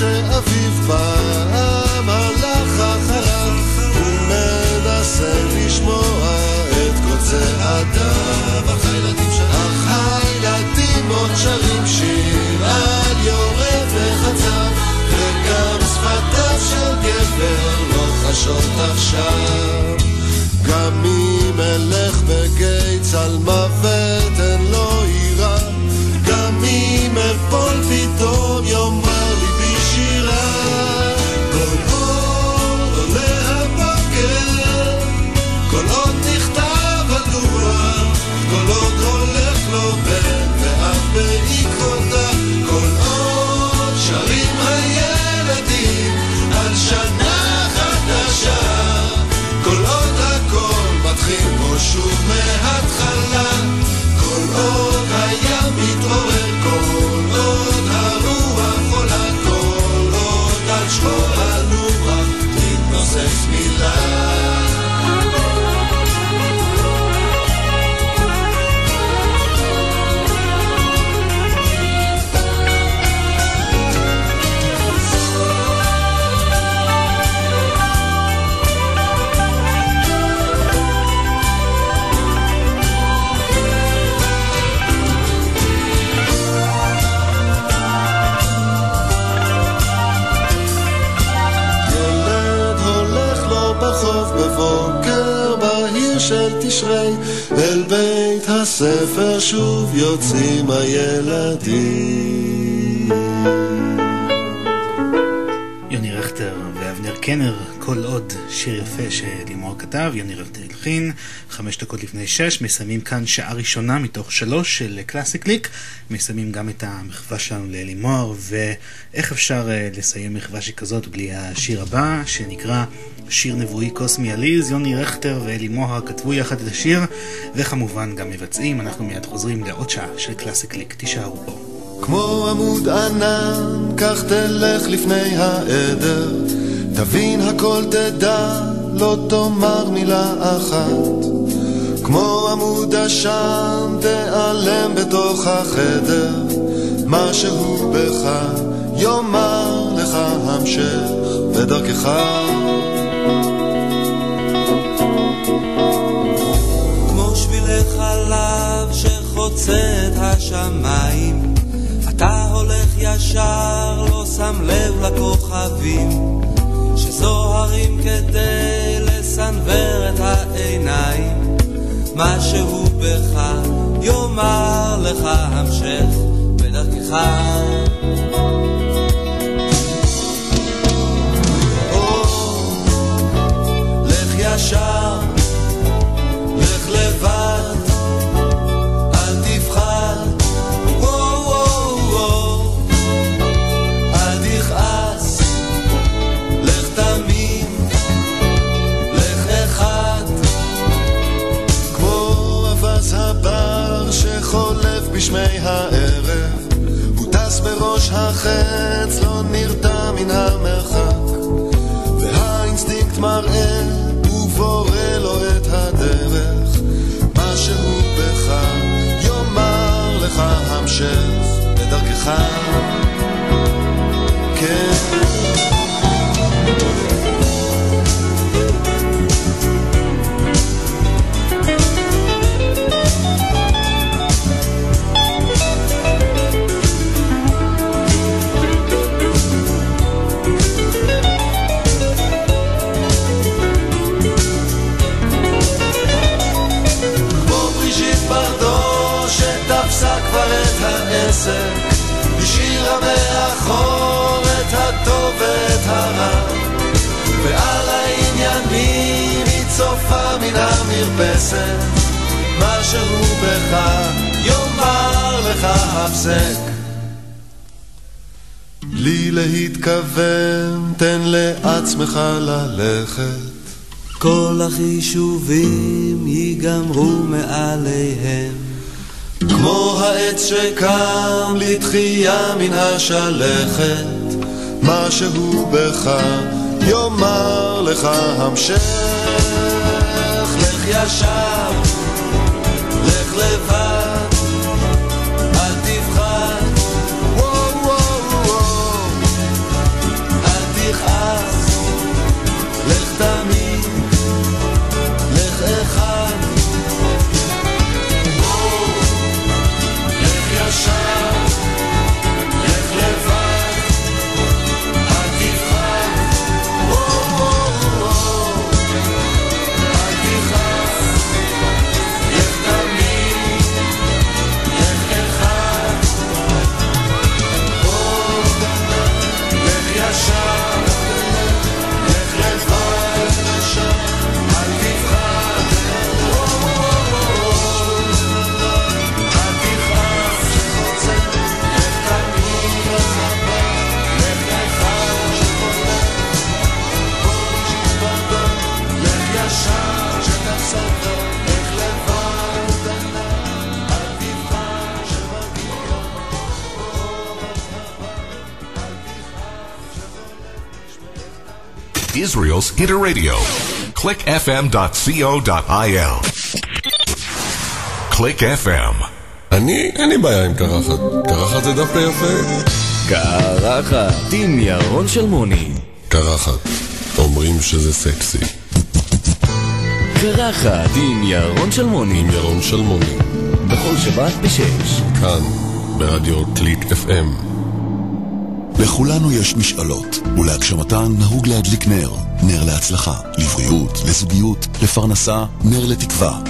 Speaker 17: שאביו פעם הלך אחריו, ומנסה לשמוע את כל צעדיו. אך הילדים אך הילדים עוד שרים שיר על יורה וחצב, וגם שפתיו של גבר לא חשות עכשיו. גם אם אלך בגיא צל תשרי אל בית הספר שוב יוצאים הילדים.
Speaker 2: יוני רכטר ואבנר קנר, כל עוד שיר יפה שלימור כתב, יוני רכטר הלחין, חמש דקות לפני שש, מסיימים כאן שעה ראשונה מתוך שלוש של קלאסי קליק, מסיימים גם את המחווה שלנו ללימור, ואיך אפשר uh, לסיים מחווה שכזאת בלי השיר הבא, שנקרא שיר נבואי קוסמי עליז, יוני רכטר ולימור כתבו יחד את השיר, וכמובן גם מבצעים, אנחנו מיד חוזרים לעוד שעה של קלאסי קליק, תישארו פה.
Speaker 17: כמו עמוד ענן, כך תלך לפני העדר. תבין הכל תדע, לא תאמר מילה אחת. כמו עמוד עשן, תיעלם בתוך החדר. משהו בך יאמר לך המשך בדרכך.
Speaker 16: כמו שבילי חלב שחוצה את השמיים אתה הולך ישר, לא שם לב לכוכבים שזוהרים כדי לסנוור את העיניים משהו בך יאמר לך המשך בדרכך.
Speaker 17: לך ישר, בשמי הערב, הוא טס בראש החץ, לא נרתע מן המרחק. והאינסטינקט מראה ובורא לו את הדרך משהו בך יאמר לך המשך בדרכך לעצמך ללכת.
Speaker 16: כל החישובים ייגמרו מעליהם.
Speaker 17: כמו העץ שקם לתחייה מן השלכת, משהו בך יאמר לך המשך. לך ישר,
Speaker 19: Israel's Hitter Radio. clickfm.co.il. Click FM.
Speaker 11: אני, אין לי בעיה עם קרחת. קרחת זה דווקא יפה.
Speaker 20: קרחת עם ירון שלמוני.
Speaker 11: קרחת. אומרים שזה סקסי.
Speaker 20: קרחת עם ירון שלמוני.
Speaker 11: עם ירון שלמוני.
Speaker 20: בכל שבת בשש.
Speaker 11: כאן, ברדיו קליק FM.
Speaker 21: לכולנו יש משאלות, ולהגשמתן נהוג להדליק נר. נר להצלחה, לבריאות, לזוגיות, לפרנסה, נר לתקווה.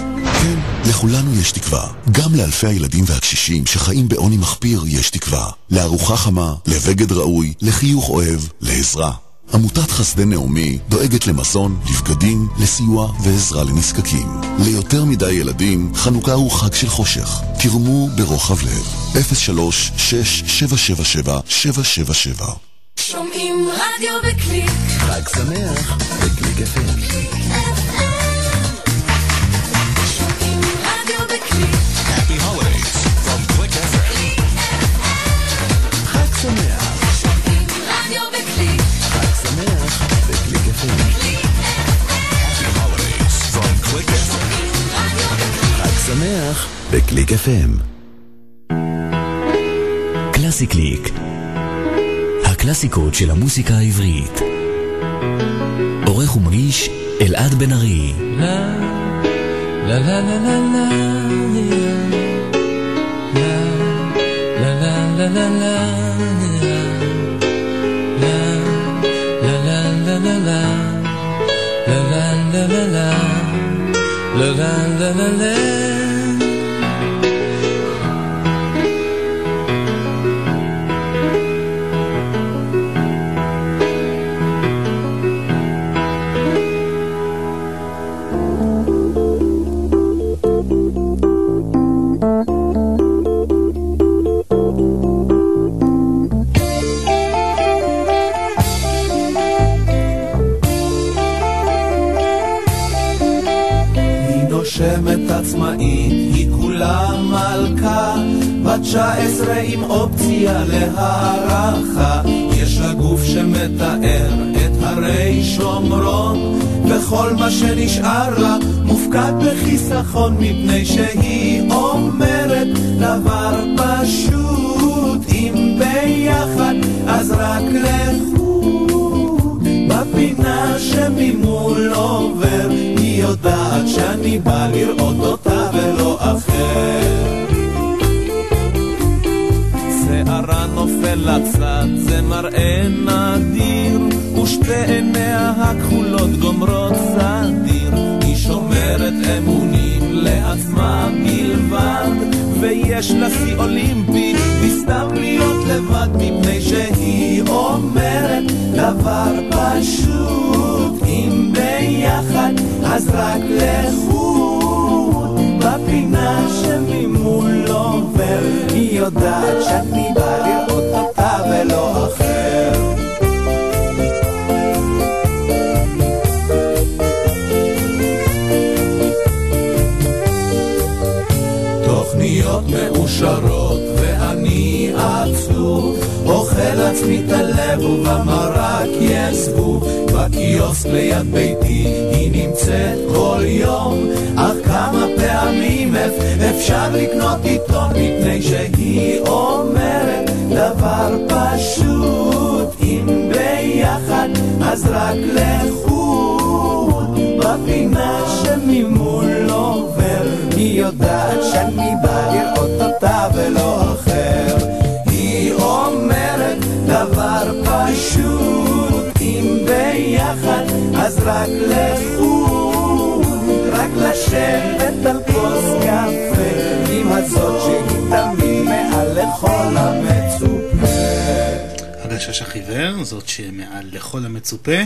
Speaker 21: כן, לכולנו יש תקווה. גם לאלפי הילדים והקשישים שחיים בעוני מחפיר יש תקווה. לארוחה חמה, לבגד ראוי, לחיוך אוהב, לעזרה. עמותת חסדי נעמי דואגת למזון, לבגדים, לסיוע ועזרה לנזקקים. ליותר מדי ילדים, חנוכה הוא חג של חושך. תרמו ברוחב לב. 03-6777-777
Speaker 7: שומעים רדיו בקליק.
Speaker 21: חג שמח בקליק FM.
Speaker 7: שומעים רדיו בקליק.
Speaker 21: שמח
Speaker 7: בקליק
Speaker 21: FM.
Speaker 20: קלאסי קליק. הקלאסיקות של המוסיקה העברית. עורך ומגיש אלעד בן ארי.
Speaker 22: La la la la la la la la la la la la la
Speaker 9: עצמאית, היא כולה מלכה, בת 19 עם אופציה להערכה. יש לה גוף שמתאר את הרי שומרון, וכל מה שנשאר לה מופקד בחיסכון, מפני שהיא אומרת דבר פשוט, אם ביחד אז רק לחוד. בפינה שממול עובר, היא יודעת שאני בא לראות אותה ולא אחר. שערה נופל לצד, זה מראה נדיר, ושתי עיניה הכחולות גומרות סדיר. היא שומרת אמונים לעצמה בלבד, ויש לה שיא אולימפי, וסתם להיות לבד, מפני שהיא אומרת דבר פשוט, אם ביחד אז רק לחוד. בפינה שממול עובר, היא יודעת שאני בא לראות אותה ולא אחר. תוכניות מאושרות עצמי את הלב ובמרק יש זבוב בקיוסק ליד ביתי היא נמצאת כל יום. אך כמה פעמים אפ- אפשר לקנות עיתון מפני שהיא אומרת דבר פשוט. אם ביחד אז רק לחוד. בפינה שממול עובר היא יודעת שאני בא לראות אותה ביחד אז רק לחוד רק לשבת על כוס קפה עם הזאת שהיא תמיד מעל לכל המצופה
Speaker 2: הגשש החיוור, זאת שמעל לכל המצופה.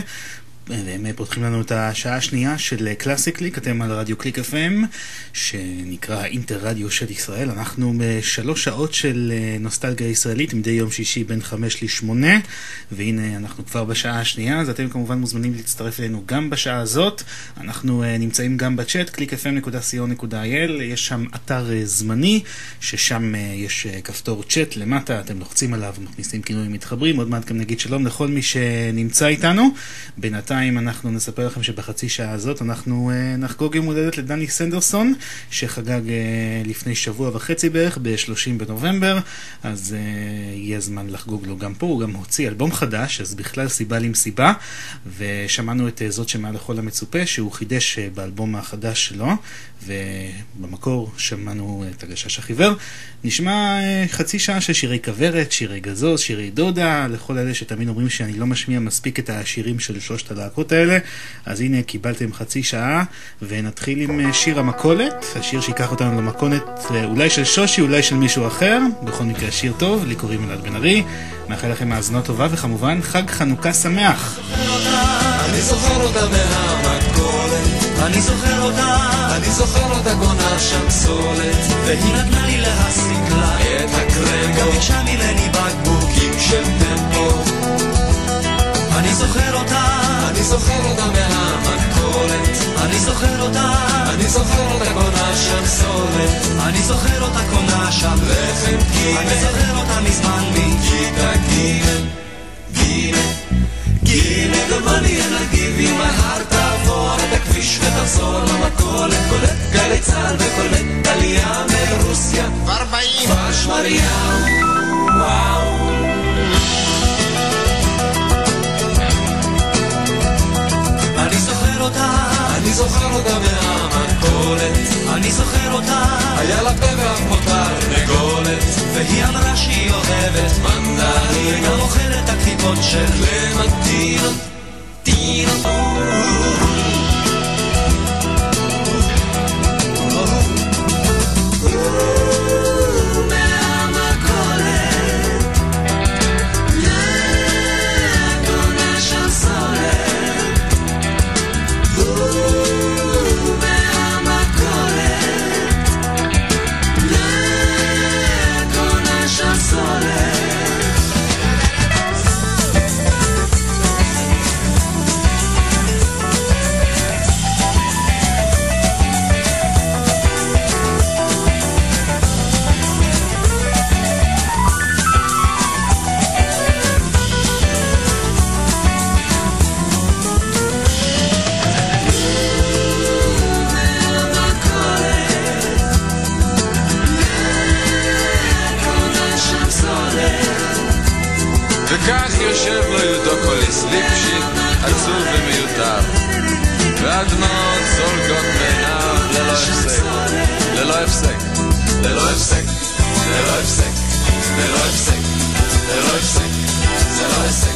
Speaker 2: והם פותחים לנו את השעה השנייה של קלאסיקליק, אתם על רדיו קליק FM, שנקרא אינטר רדיו של ישראל. אנחנו בשלוש שעות של אה, נוסטלגיה ישראלית, מדי יום שישי בין חמש לשמונה, והנה אנחנו כבר בשעה השנייה, אז אתם כמובן מוזמנים להצטרף אלינו גם בשעה הזאת. אנחנו אה, נמצאים גם בצ'אט, clickfm.co.il, יש שם אתר אה, זמני, ששם יש כפתור צ'אט למטה, אתם לוחצים עליו, מכניסים כינויים מתחברים, עוד מעט גם נגיד שלום לכל מי שנמצא איתנו. בינתיים שתיים אנחנו נספר לכם שבחצי שעה הזאת אנחנו uh, נחגוג יום הולדת לדני סנדרסון, שחגג uh, לפני שבוע וחצי בערך, ב-30 בנובמבר, אז uh, יהיה זמן לחגוג לו גם פה, הוא גם הוציא אלבום חדש, אז בכלל סיבה למסיבה, ושמענו את uh, זאת שמעל לכל המצופה, שהוא חידש uh, באלבום החדש שלו, ובמקור שמענו את הגשש החיוור. נשמע uh, חצי שעה של שירי כוורת, שירי גזוז, שירי דודה, לכל אלה שתמיד אומרים שאני לא משמיע מספיק את השירים של שלושת הלהקות האלה, אז הנה קיבלתם חצי שעה, ונתחיל עם שיר המכולת, השיר שיקח אותנו למכולת אולי של שושי, אולי של מישהו אחר, בכל מקרה שיר טוב, לי קוראים אלעד בן ארי, מאחל לכם האזנה טובה, וכמובן חג חנוכה שמח.
Speaker 10: אני זוכר אותה מהמכולת, אני זוכר אותה, אני זוכר אותה קונה שם סולת, והיא נתנה לי להסיק לה את הקרמבו, גם ביקשה ממני בקבוקים של טמפו. אני זוכר אותה, אני זוכר אותה מהמכולת, אני זוכר אותה, אני זוכר אותה קונה שם סולת, אני זוכר אותה קונה שם לחם גימל, אני זוכר אותה מזמן מכיתה גימל, גימל, גימל, אין להגיב אם ההר תעבור את הכביש ותחזור למכולת, קולט גלי צה"ל וקולט עלייה מרוסיה, כבר באים, כבר שמריהו, וואו אותה, אני זוכר אותה מהמכולת, אני זוכר אותה, היה לה פה ואף מותר נגולת, והיא אמרה שהיא אוהבת מנדלים, וגם אוכלת הקליפות של קלמנטינות, טינות.
Speaker 23: והדמעות זולגות מעיניו ללא הפסק, ללא הפסק, ללא הפסק, ללא הפסק, ללא הפסק, ללא הפסק, זה לא עסק,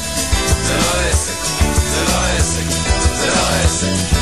Speaker 23: זה לא עסק, זה לא עסק, זה לא עסק,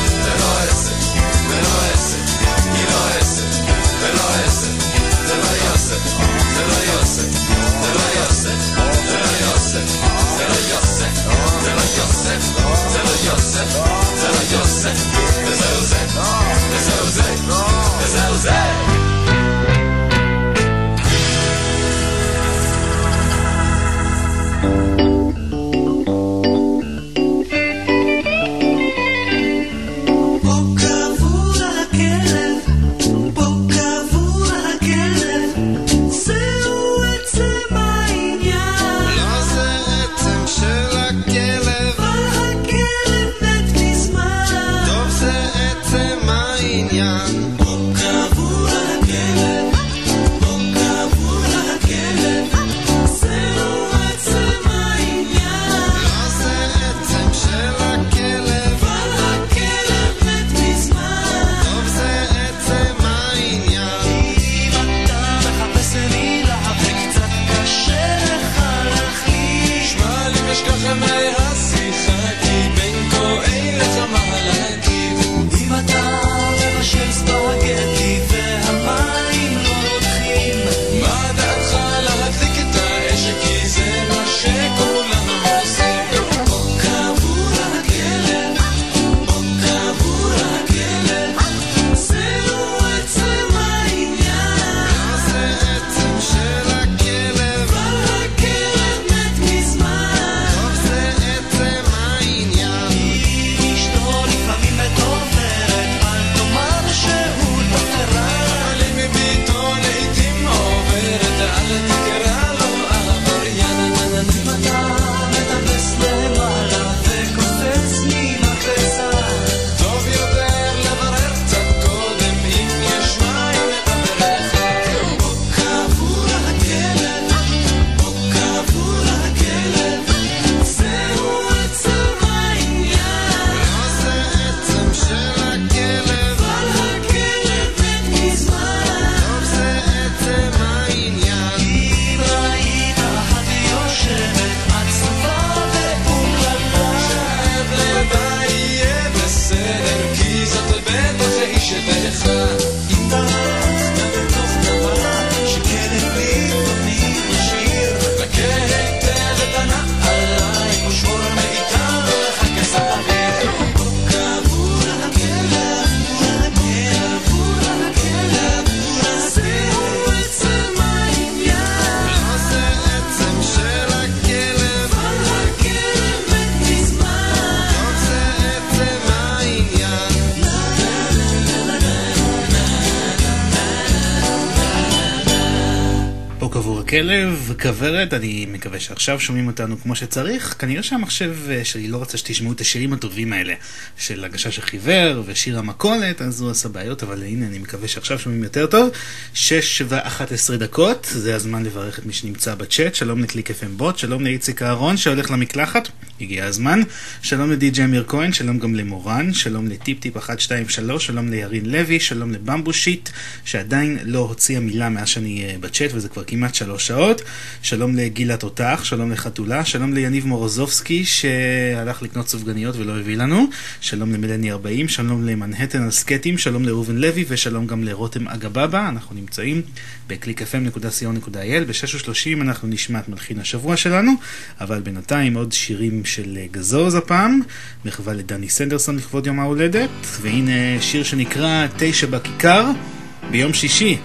Speaker 2: כוורת, אני מקווה שעכשיו שומעים אותנו כמו שצריך. כנראה שהמחשב אה, שלי לא רוצה שתשמעו את השירים הטובים האלה של הגשש החיוור ושיר המכולת, אז הוא עשה בעיות, אבל הנה, אני מקווה שעכשיו שומעים יותר טוב. 6 ו-11 דקות, זה הזמן לברך את מי שנמצא בצ'אט. שלום לקליק FM בוט, שלום לאיציק אהרון שהולך למקלחת, הגיע הזמן. שלום לדי.ג'י אמיר כהן, שלום גם למורן, שלום לטיפ טיפ 123, שלום לירין לוי, שלום לבמבושיט, שעדיין לא הוציאה מילה מאז שאני אה, בצ'אט, וזה כבר כמעט שלוש שעות. שלום לגילה תותח, שלום לחתולה, שלום ליניב מורוזובסקי שהלך לקנות סופגניות ולא הביא לנו, שלום למלני 40, שלום למנהטן על סקטים, שלום לאובן לוי ושלום גם לרותם אגבאבא, אנחנו נמצאים ב-clickfm.co.il, ב-6.30 אנחנו נשמע את מלחין השבוע שלנו, אבל בינתיים עוד שירים של גזוז הפעם, מחווה לדני סנדרסון לכבוד יום ההולדת, והנה שיר שנקרא תשע בכיכר ביום שישי.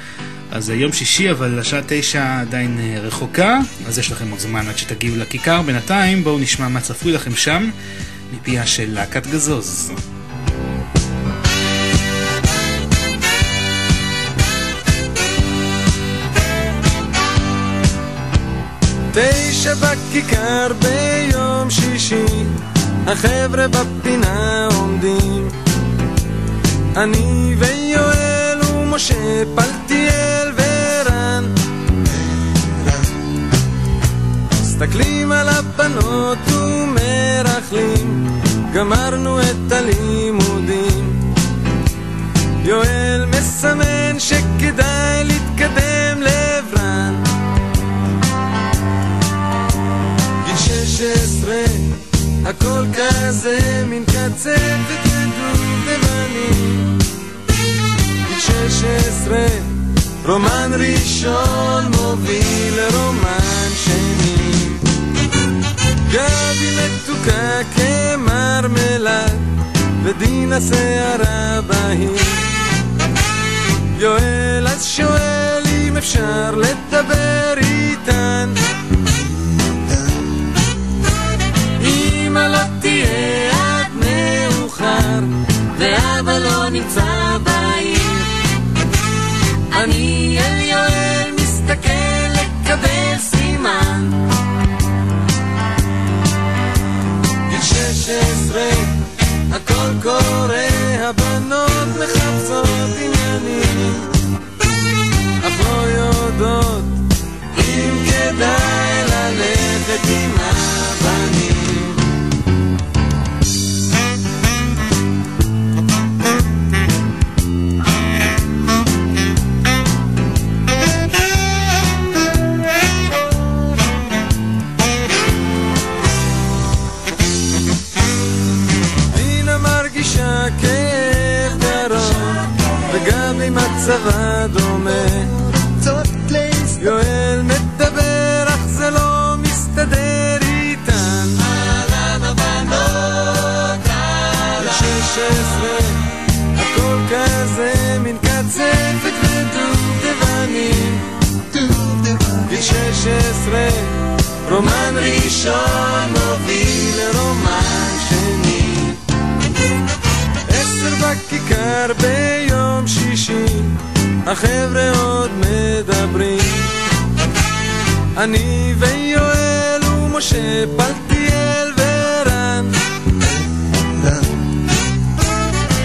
Speaker 2: אז זה יום שישי, אבל השעה תשע עדיין אה, רחוקה, אז יש לכם עוד זמן עד שתגיעו לכיכר. בינתיים בואו נשמע מה צפוי לכם שם, מפיה של להקת גזוז.
Speaker 12: תשע בכיכר ביום שישי, החבר'ה בפינה עומדים. אני ויואל ומשה פלטיאל ורן. מסתכלים על הבנות ומרכלים, גמרנו את הלימודים. יואל מסמן שכדאי להתקדם לברן. 16 הכל כזה מין קצפת ודובדבנים גיל 16 רומן ראשון מוביל לרומן שני. גבי מתוקה כמרמלד ודין הסערה בהיר יואל אז שואל אם אפשר לדבר איתן. אמא לא תהיה עד מאוחר, ואבא לא נמצא בעיר. אני אל יואל מסתכל לקבל סימן. גיל שש עשרה, הכל קורה, הבנות מחפשות עניינים, אך לא יודעות אם כדאי ללכת עם מצבה דומה. יואל מדבר, אך זה לא מסתדר איתן. אהלן הבנות, אהלן. שש עשרה, הכל כזה מין קצפת ודובדבנים. גיל שש עשרה, רומן ראשון מוביל לרומן שני. עשר בכיכר ביום שישי, החבר'ה עוד מדברים. אני ויואל ומשה פלטיאל ורן.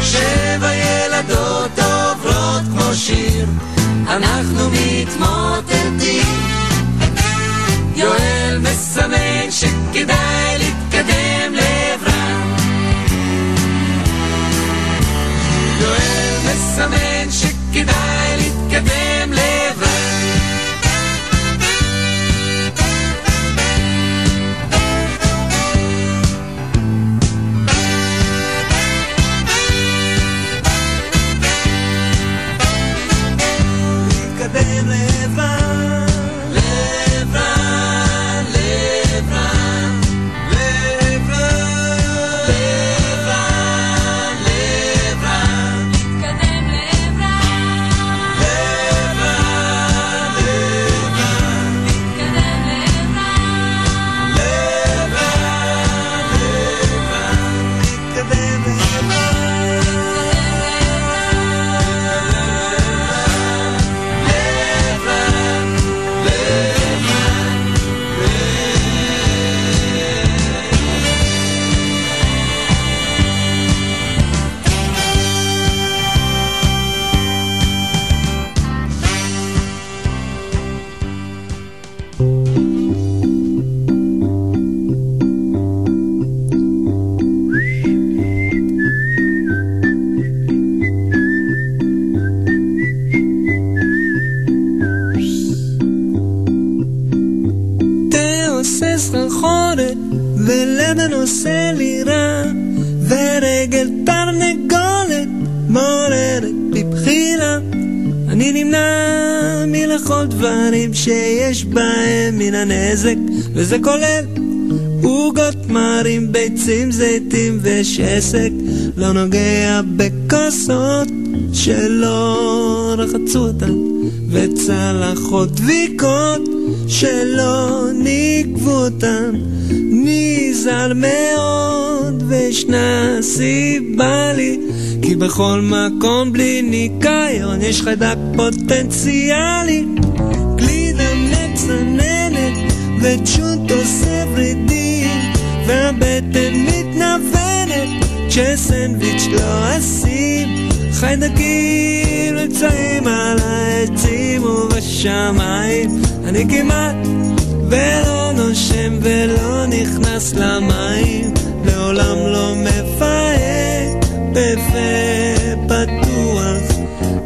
Speaker 12: שבע ילדות עוברות כמו שיר, אנחנו מתמוטטים. יואל מסמן שכדאי להתקדם לעברם. יואל מסמן שכדאי להתקדם לעברם.
Speaker 24: עושה לי רע, ורגל תרנגולת מעוררת בבחילה. אני נמנע מלכל דברים שיש בהם מן הנזק, וזה כולל עוגות מרים, ביצים, זיתים ושסק. לא נוגע בכוסות שלא רחצו אותן, וצלחות דביקות שלא נגבו אותן. נזהר מאוד, וישנה סיבה לי, כי בכל מקום בלי ניקיון יש חיידק פוטנציאלי. גלידה מצננת וצ'וט עושה ורידים, והבטן מתנוונת כשסנדוויץ' לא אשים. חיידקים נמצאים על העצים ובשמיים, אני כמעט ולא נושם ולא נכנס למים, לעולם לא מפהק בפה פתוח,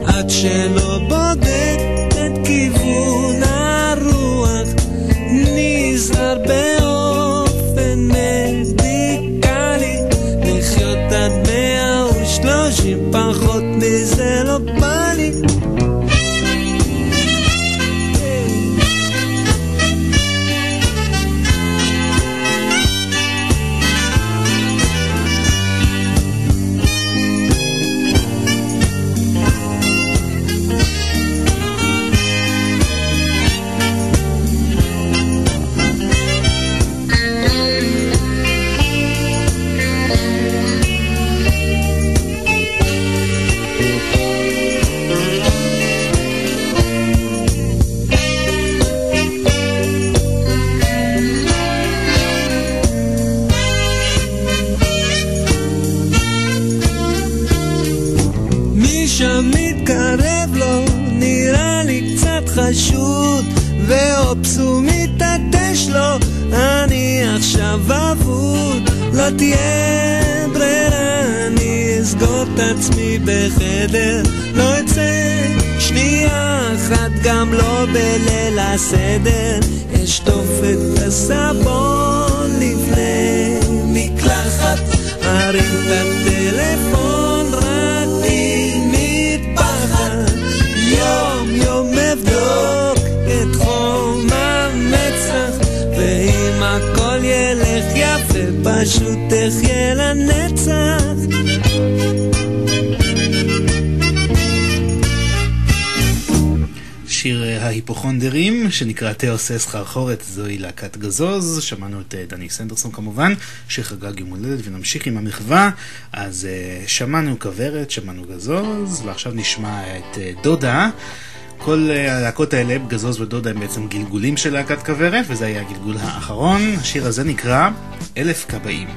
Speaker 24: עד שלא בחדר, לא אצא. שנייה אחת, גם לא בליל הסדר, אשטוף את הסבון לפני מקלחת, ארים את הטלפון רק ממטפחת, יום יום אבדוק את חום המצח, ואם הכל ילך יפה, פשוט תחיה לנצח.
Speaker 2: שיר אה, ההיפוכונדרים, שנקרא תעושה סחרחורת, זוהי להקת גזוז, שמענו את אה, דני סנדרסון כמובן, שחגג יום הולדת, ונמשיך עם המחווה, אז uh, שמענו כוורת, שמענו גזוז, ועכשיו נשמע את דודה. כל הלהקות האלה, גזוז ודודה, הם בעצם גלגולים של להקת כוורת, וזה היה הגלגול האחרון. השיר הזה נקרא אלף כבאים.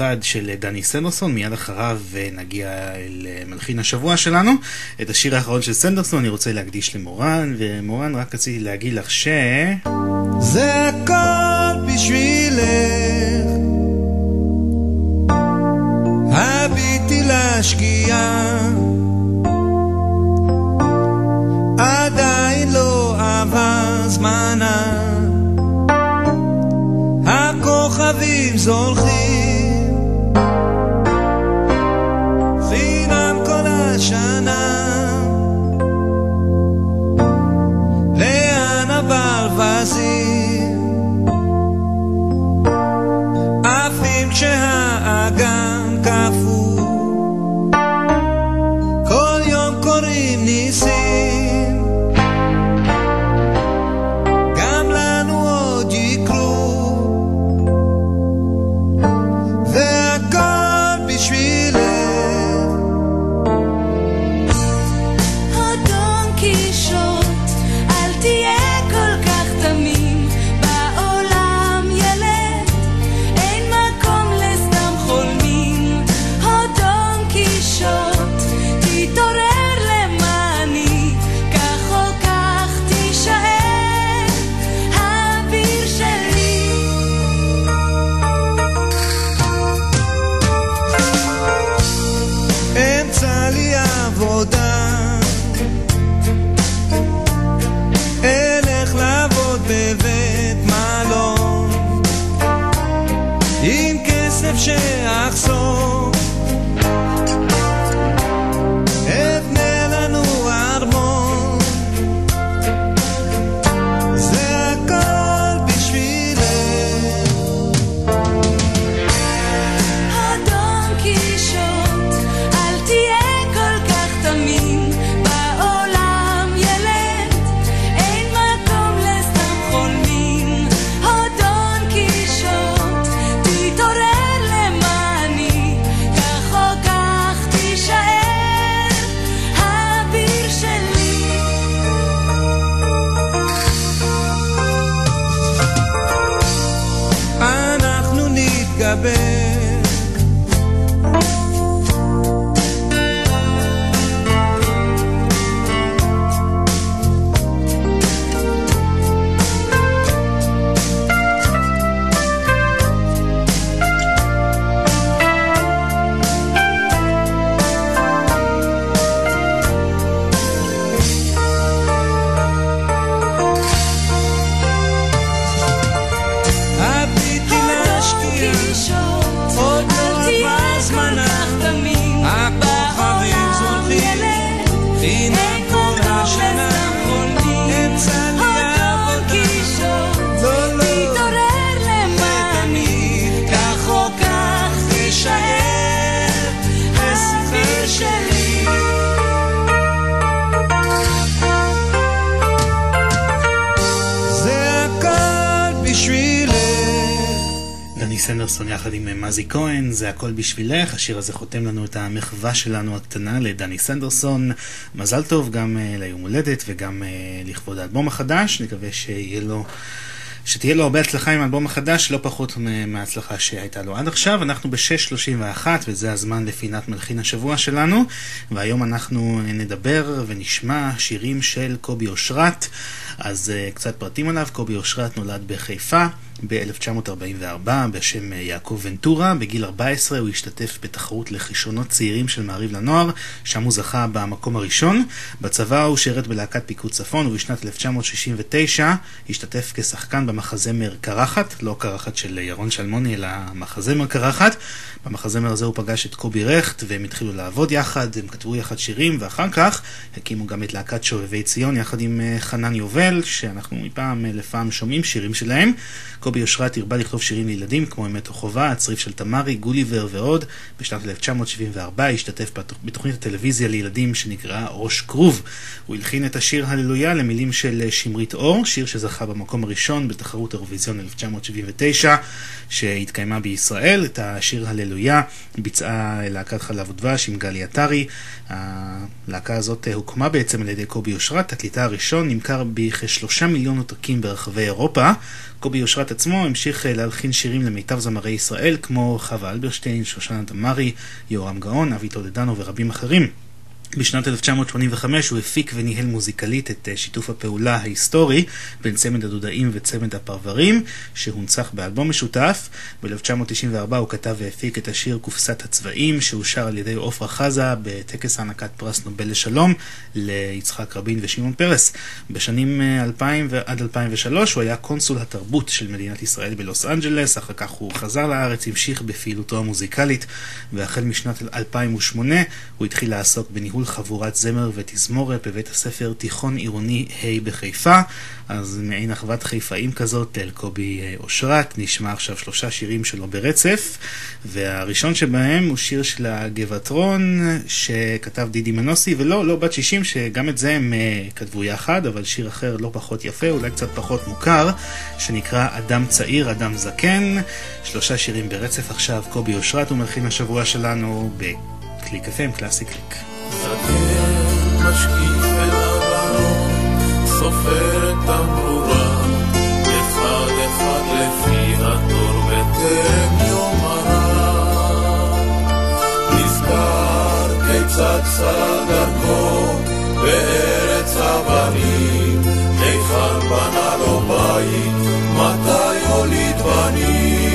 Speaker 2: אחד של דני סנדרסון, מיד אחריו אה, נגיע אל אה, מלחין השבוע שלנו. את השיר האחרון של סנדרסון אני רוצה להקדיש למורן, ומורן, רק רציתי להגיד לך ש...
Speaker 14: זה זה הכל בשבילך,
Speaker 2: השיר הזה חותם לנו את המחווה שלנו הקטנה לדני סנדרסון. מזל טוב גם uh, ליום הולדת וגם uh, לכבוד האלבום החדש, נקווה שיהיה לו... שתהיה לו הרבה הצלחה עם האלבום החדש, לא פחות מההצלחה שהייתה לו עד עכשיו. אנחנו ב-6.31 וזה הזמן לפינת מלחין השבוע שלנו, והיום אנחנו אה, נדבר ונשמע שירים של קובי אושרת. אז uh, קצת פרטים עליו, קובי אושרת נולד בחיפה. ב-1944 בשם יעקב ונטורה. בגיל 14 הוא השתתף בתחרות לכישרונות צעירים של מעריב לנוער, שם הוא זכה במקום הראשון. בצבא הוא שירת בלהקת פיקוד צפון, ובשנת 1969 השתתף כשחקן במחזמר קרחת, לא קרחת של ירון שלמוני, אלא מחזמר קרחת. במחזמר הזה הוא פגש את קובי רכט, והם התחילו לעבוד יחד, הם כתבו יחד שירים, ואחר כך הקימו גם את להקת שובבי ציון יחד עם אה, חנן יובל, שאנחנו מפעם אה, לפעם שומעים שירים שלהם. קובי אושרת הרבה לכתוב שירים לילדים כמו אמת או חובה, הצריף של תמרי, גוליבר ועוד. בשנת 1974 השתתף בתוכ- בתוכנית הטלוויזיה לילדים שנקראה ראש כרוב. הוא הלחין את השיר הללויה למילים של אה, שמרית אור, שיר שזכה במקום הראשון בתחרות אירוויזיון 1979 שהתקיימה בישראל. את השיר הללויה ביצעה להקת חלב ודבש עם גלי עטרי. הלהקה הזאת אה, הוקמה בעצם על ידי קובי אושרת, תקליטה הראשון נמכר בכשלושה מיליון עותקים ברחבי אירופה. קובי אושרת עצמו המשיך אה, להלחין שירים למיטב זמרי ישראל כמו חווה אלברשטיין, שושנה דמארי, יורם גאון, אבי טולדנו ורבים אחרים. בשנת 1985 הוא הפיק וניהל מוזיקלית את אה, שיתוף הפעולה ההיסטורי בין צמד הדודאים וצמד הפרברים, שהונצח באלבום משותף. ב-1994 הוא כתב והפיק את השיר קופסת הצבעים, שאושר על ידי עופרה חזה בטקס הענקת פרס נובל לשלום ליצחק רבין ושמעון פרס. בשנים אה, 2000 ועד 2003 הוא היה קונסול התרבות של מדינת ישראל בלוס אנג'לס, אחר כך הוא חזר לארץ, המשיך בפעילותו המוזיקלית, והחל משנת 2008 הוא התחיל לעסוק בניהול חבורת זמר ותזמורת בבית הספר תיכון עירוני ה' בחיפה. אז מעין אחוות חיפאים כזאת אל קובי אה, אושרת, נשמע עכשיו שלושה שירים שלו ברצף, והראשון שבהם הוא שיר של הגבעתרון שכתב דידי מנוסי, ולא, לא בת 60, שגם את זה הם אה, כתבו יחד, אבל שיר אחר לא פחות יפה, אולי קצת פחות מוכר, שנקרא אדם צעיר, אדם זקן. שלושה שירים ברצף עכשיו, קובי אושרת הוא מלחין השבוע שלנו בקליק FM, קלאסי קליק.
Speaker 25: זקן משקיף אל סופר את אחד אחד לפי התור בטרם יום הרע. נזכר כיצד סלל דרכו בארץ אבנים, היכן בנה לו בית, מתי הוליד בנים.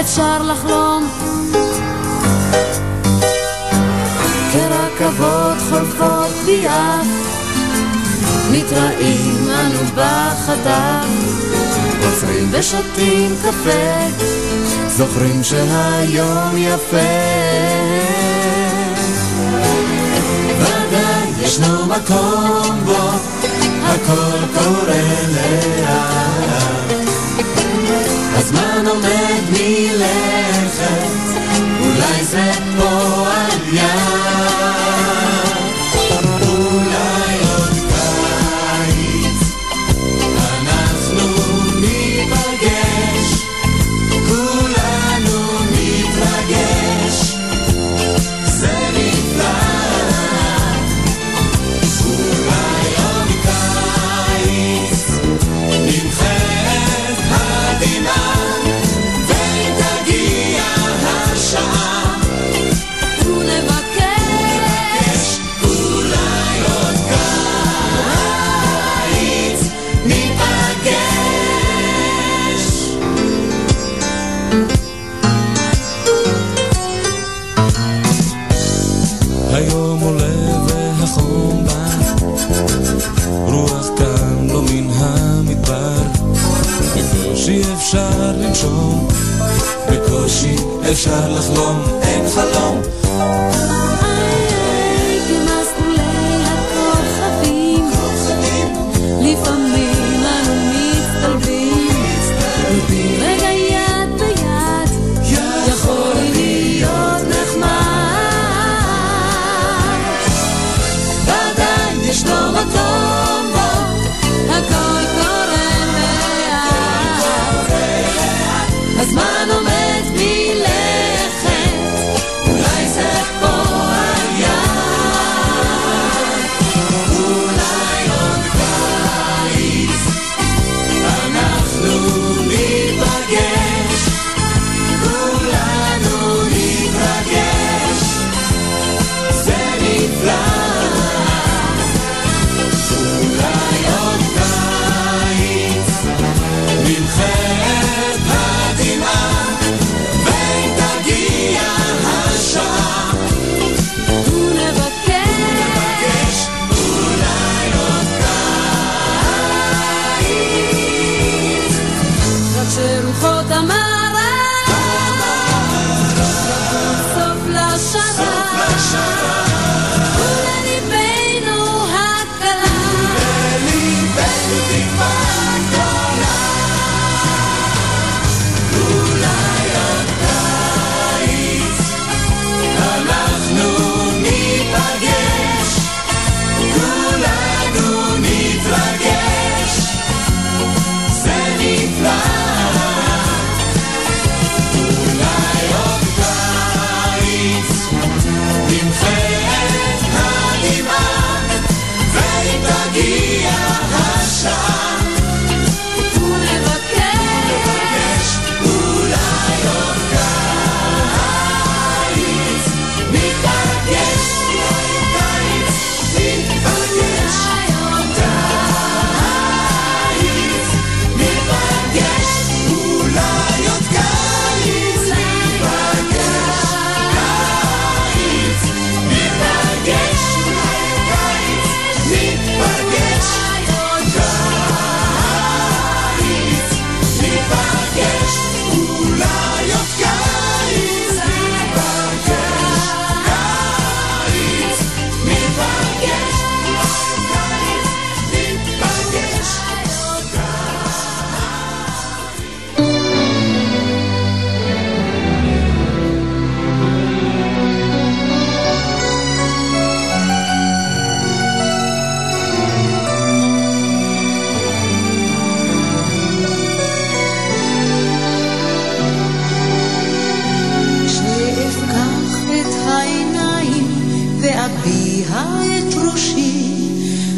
Speaker 24: אפשר לחלום. כרכבות חולפות ביעף, מתראים אנו בחדר, עוצרים ושותים קפה, זוכרים שהיום יפה.
Speaker 26: ודאי ישנו מקום בו הכל קורה לאט. הזמן עומד מלכת, אולי זה פועל יד.
Speaker 27: אפשר לחלום, אין חלום.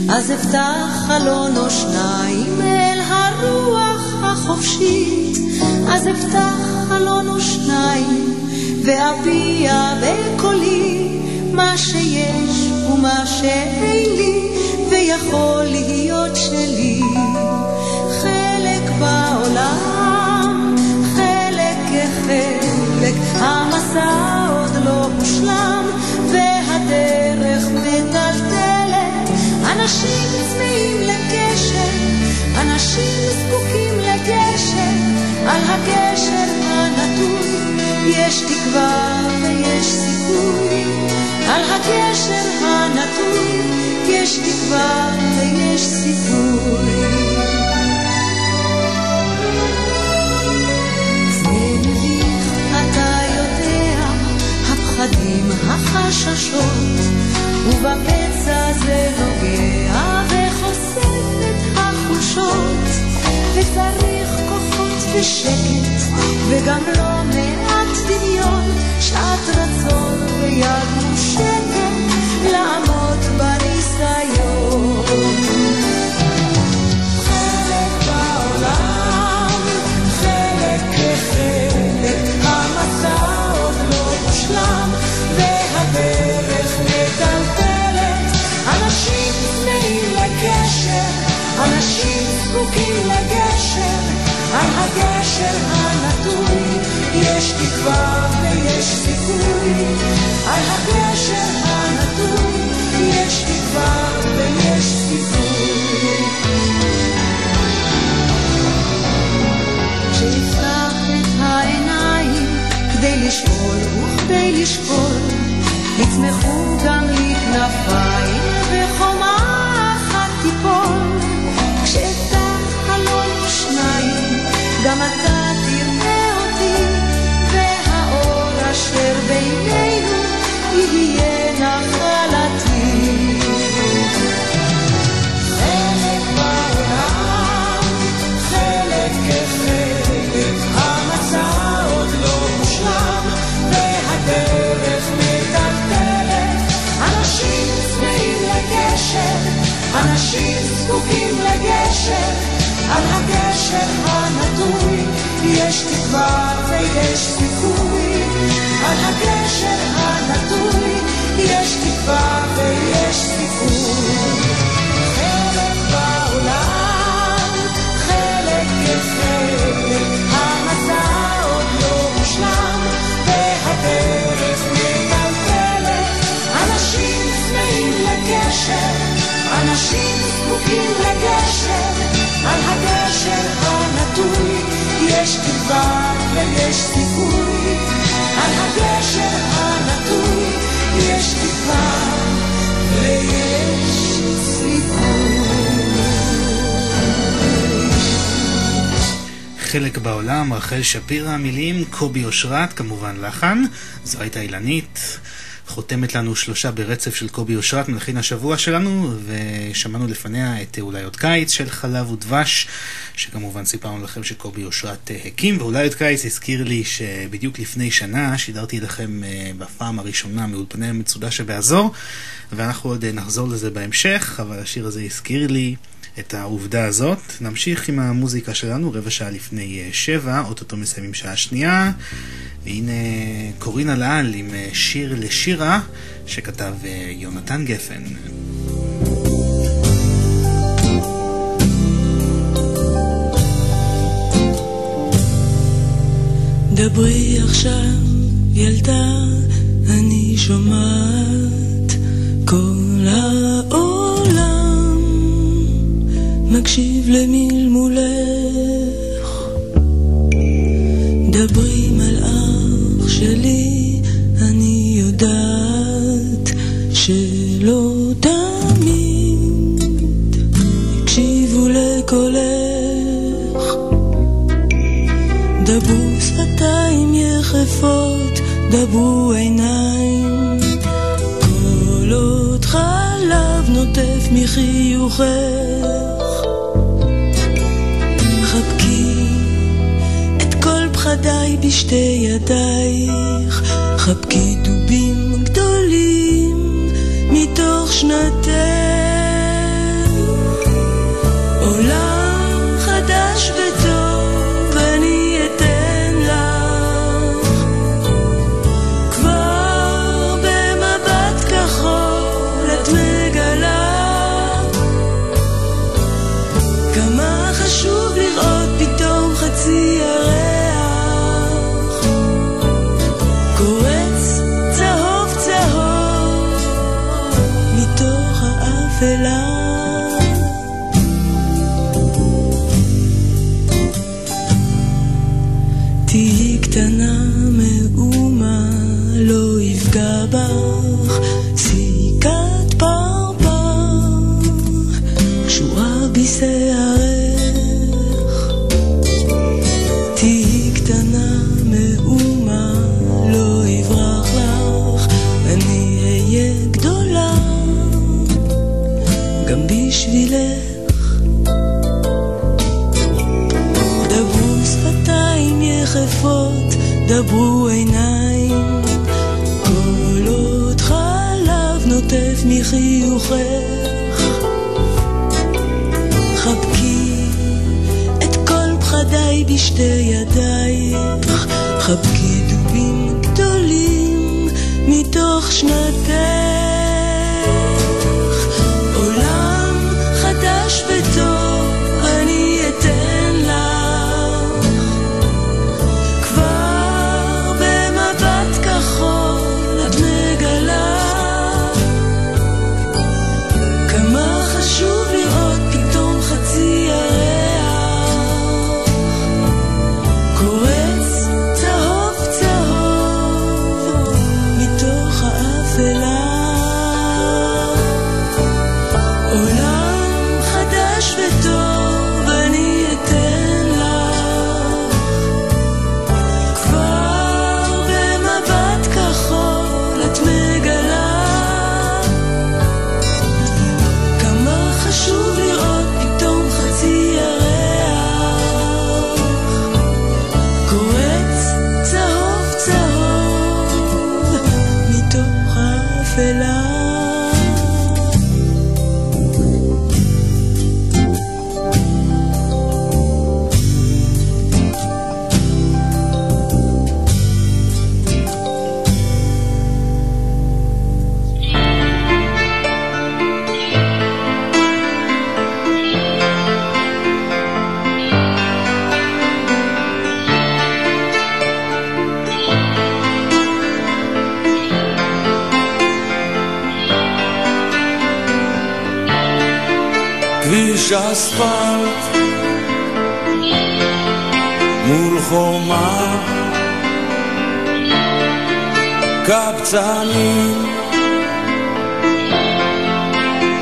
Speaker 6: אז אפתח חלון או שניים אל הרוח החופשית, אז אפתח חלון או שניים ואביע בקולי מה שיש ומה שאין לי ויכול להיות שלי. חלק בעולם, אנשים צמאים לקשר, אנשים זקוקים לגשר, על הגשר הנטוי יש תקווה ויש סיכוי. על הגשר הנטוי יש תקווה ויש סיכוי. הפחדים, החששות, ובפצע זה נוגע וחושף את החולשות, וצריך כוחות ושקט, וגם לא מעט דמיון, שעת רצון ויד מושטת, לעמוד בניסיון. זקוקים לגשר, על הגשר הנטוי יש תקווה ויש סיכוי. על הגשר הנטוי יש תקווה ויש סיכוי. כשנפתח את העיניים כדי לשאול וכדי לשקול, יצמחו גם לי כנפיים אתה תראה אותי, והאור אשר בינינו יהיה נחלתי. חלק בעולם, חלק כחלק, המסע עוד לא מושלם, והדרך מטלטלת. אנשים צמאים לגשר, אנשים זקוקים על הגשר הנטוי יש תקווה ויש סיכוי. על הגשר הנטוי יש תקווה ויש סיכוי. לא אנשים זקוקים לגשר, על הגשר הנטוי יש תקווה ויש סיכוי, על הגשר הנטוי יש תקווה ויש.
Speaker 2: חלק בעולם, רחל שפירא, מילים, קובי אושרת, כמובן לחן, זו הייתה אילנית. חותמת לנו שלושה ברצף של קובי אושרת, מלחין השבוע שלנו, ושמענו לפניה את אולי עוד קיץ של חלב ודבש, שכמובן סיפרנו לכם שקובי אושרת אה, הקים, ואולי עוד קיץ הזכיר לי שבדיוק לפני שנה שידרתי לכם אה, בפעם הראשונה מאולפני המצודה שבאזור, ואנחנו עוד אה, נחזור לזה בהמשך, אבל השיר הזה הזכיר לי את העובדה הזאת. נמשיך עם המוזיקה שלנו, רבע שעה לפני שבע, אוטוטו מסיימים שעה שנייה. והנה קורינה לאל עם שיר לשירה שכתב יונתן גפן.
Speaker 28: דברי עכשיו, ילדה, אני שומעת כל העולם מקשיב למלמולך. דברי מלאך שלי, אני יודעת שלא תמיד הקשיבו לקולך. דברו שפתיים יחפות, דברו עיניים, עוד חלב נוטף מחיוכך. פחדיי בשתי ידייך, חבקי דובים גדולים מתוך שנתך. דברו עיניים, כל עוד חלב נוטף מחיוכך. חבקי את כל פחדיי בשתי ידייך, חבקי דובים גדולים מתוך שנתך.
Speaker 9: כביש אספלט
Speaker 14: מול חומה קבצנים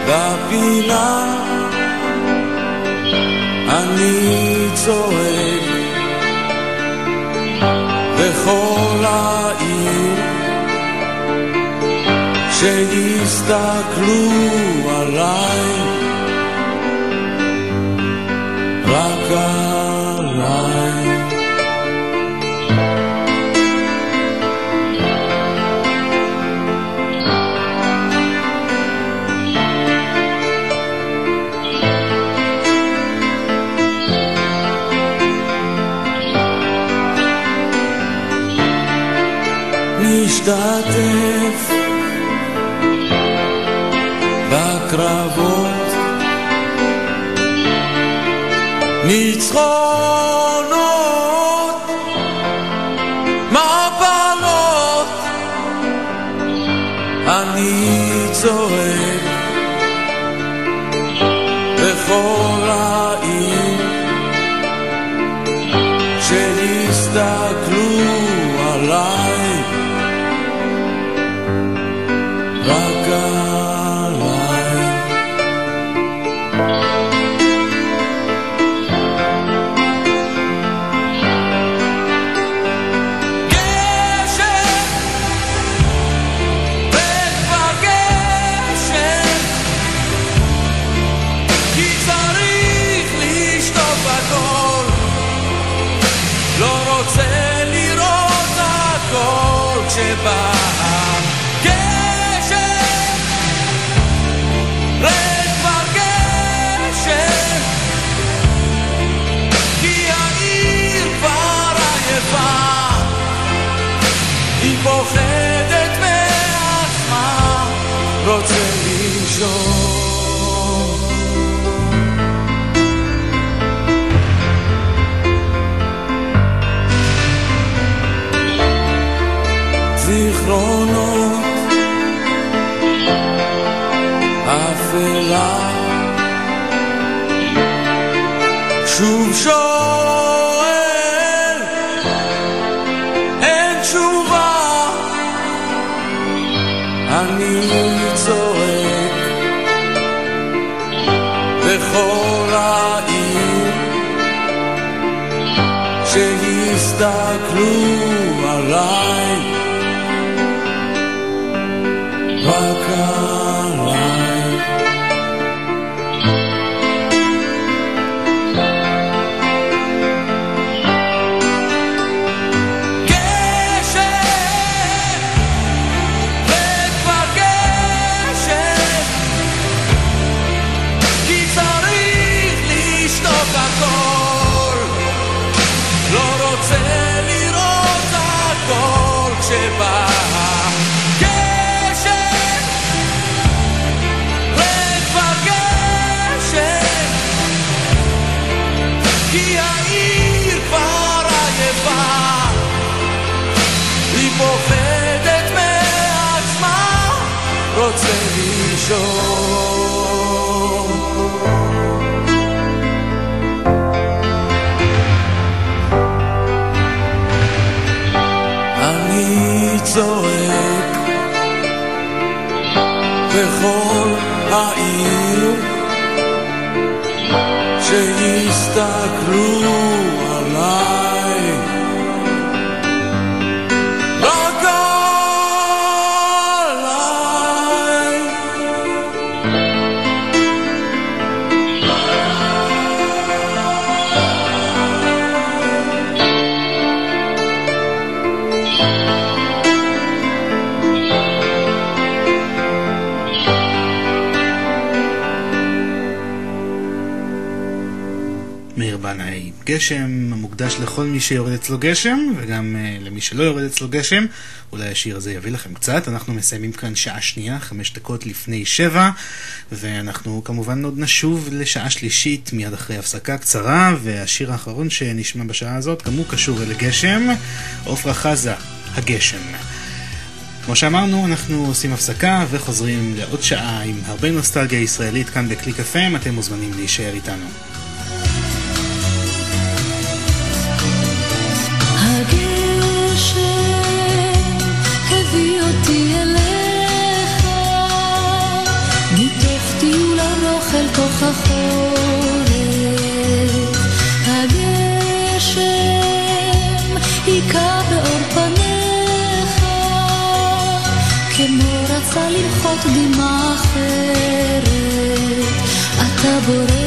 Speaker 14: בפינה אני צועק בכל העיר שיסתכלו עליי רק שיסתכלו עליי לישון. אני צועק בכל העיר גשם
Speaker 2: מוקדש לכל מי שיורד אצלו גשם, וגם uh, למי שלא יורד אצלו גשם. אולי השיר הזה יביא לכם קצת. אנחנו מסיימים כאן שעה שנייה, חמש דקות לפני שבע, ואנחנו כמובן עוד נשוב לשעה שלישית מיד אחרי הפסקה קצרה, והשיר האחרון שנשמע בשעה הזאת, גם הוא קשור אל הגשם, עפרה חזה, הגשם. כמו שאמרנו, אנחנו עושים הפסקה וחוזרים לעוד שעה עם הרבה נוסטלגיה ישראלית כאן בקליק FM, אתם מוזמנים להישאר איתנו.
Speaker 24: החורף. הגשם היכה באור פניך, כמו רצה למחות דמעה אחרת. אתה בורח,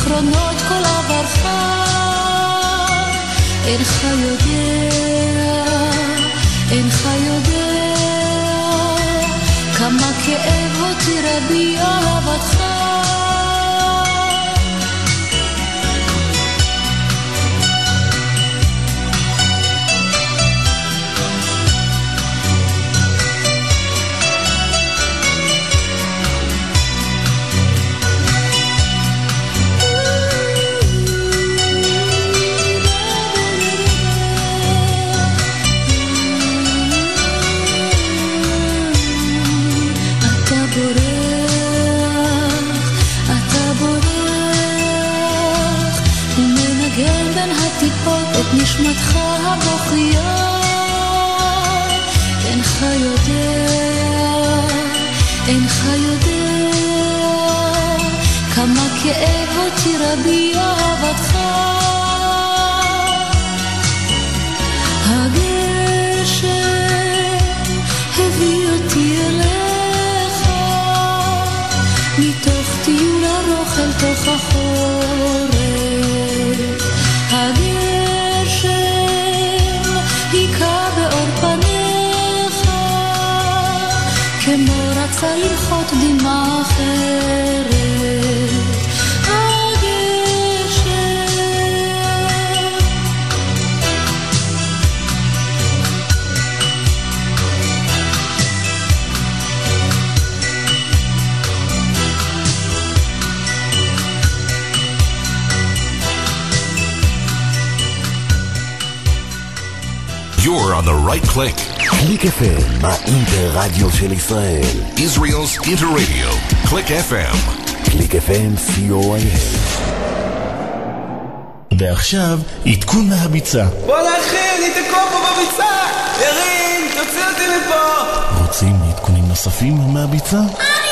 Speaker 24: זיכרונות כל עברך. אינך יודע, אינך יודע, כמה כאב הותירה בי אהבתך.
Speaker 19: trabi Radio Click.
Speaker 7: קליק FM, האינטר-רדיו של ישראל.
Speaker 19: Israel's Internet Radio. Click FM.
Speaker 7: קליק FM, co.il.
Speaker 29: ועכשיו, עדכון מהביצה.
Speaker 30: בואנה אחי, אני תקוע פה בביצה! ירין, תוציא אותי מפה!
Speaker 29: רוצים עדכונים נוספים מהביצה? אני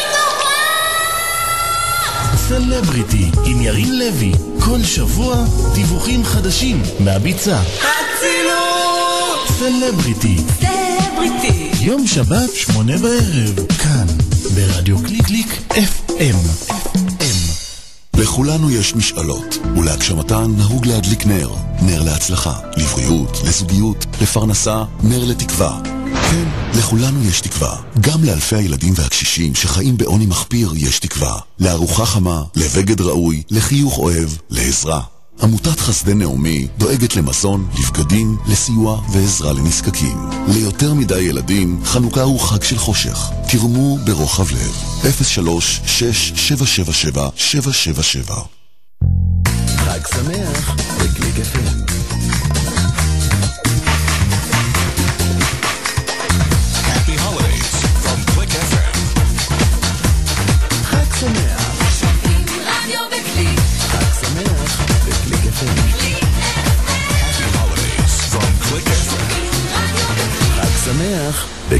Speaker 29: סלבריטי עם ירין לוי, כל שבוע דיווחים חדשים מהביצה. סלבריטי,
Speaker 30: סלבריטי!
Speaker 29: יום שבת, שמונה בערב, כאן, ברדיו קליק קליק FM.
Speaker 21: לכולנו יש משאלות, ולהגשמתן נהוג להדליק נר. נר להצלחה, לבריאות, לזוגיות, לפרנסה, נר לתקווה. כן, לכולנו יש תקווה. גם לאלפי הילדים והקשישים שחיים בעוני מחפיר יש תקווה. לארוחה חמה, לבגד ראוי, לחיוך אוהב, לעזרה. עמותת חסדי נעמי דואגת למזון, לבגדים, לסיוע ועזרה לנזקקים. ליותר מדי ילדים, חנוכה הוא חג של חושך. תרמו ברוחב לב. 03-6777-777
Speaker 7: חג שמח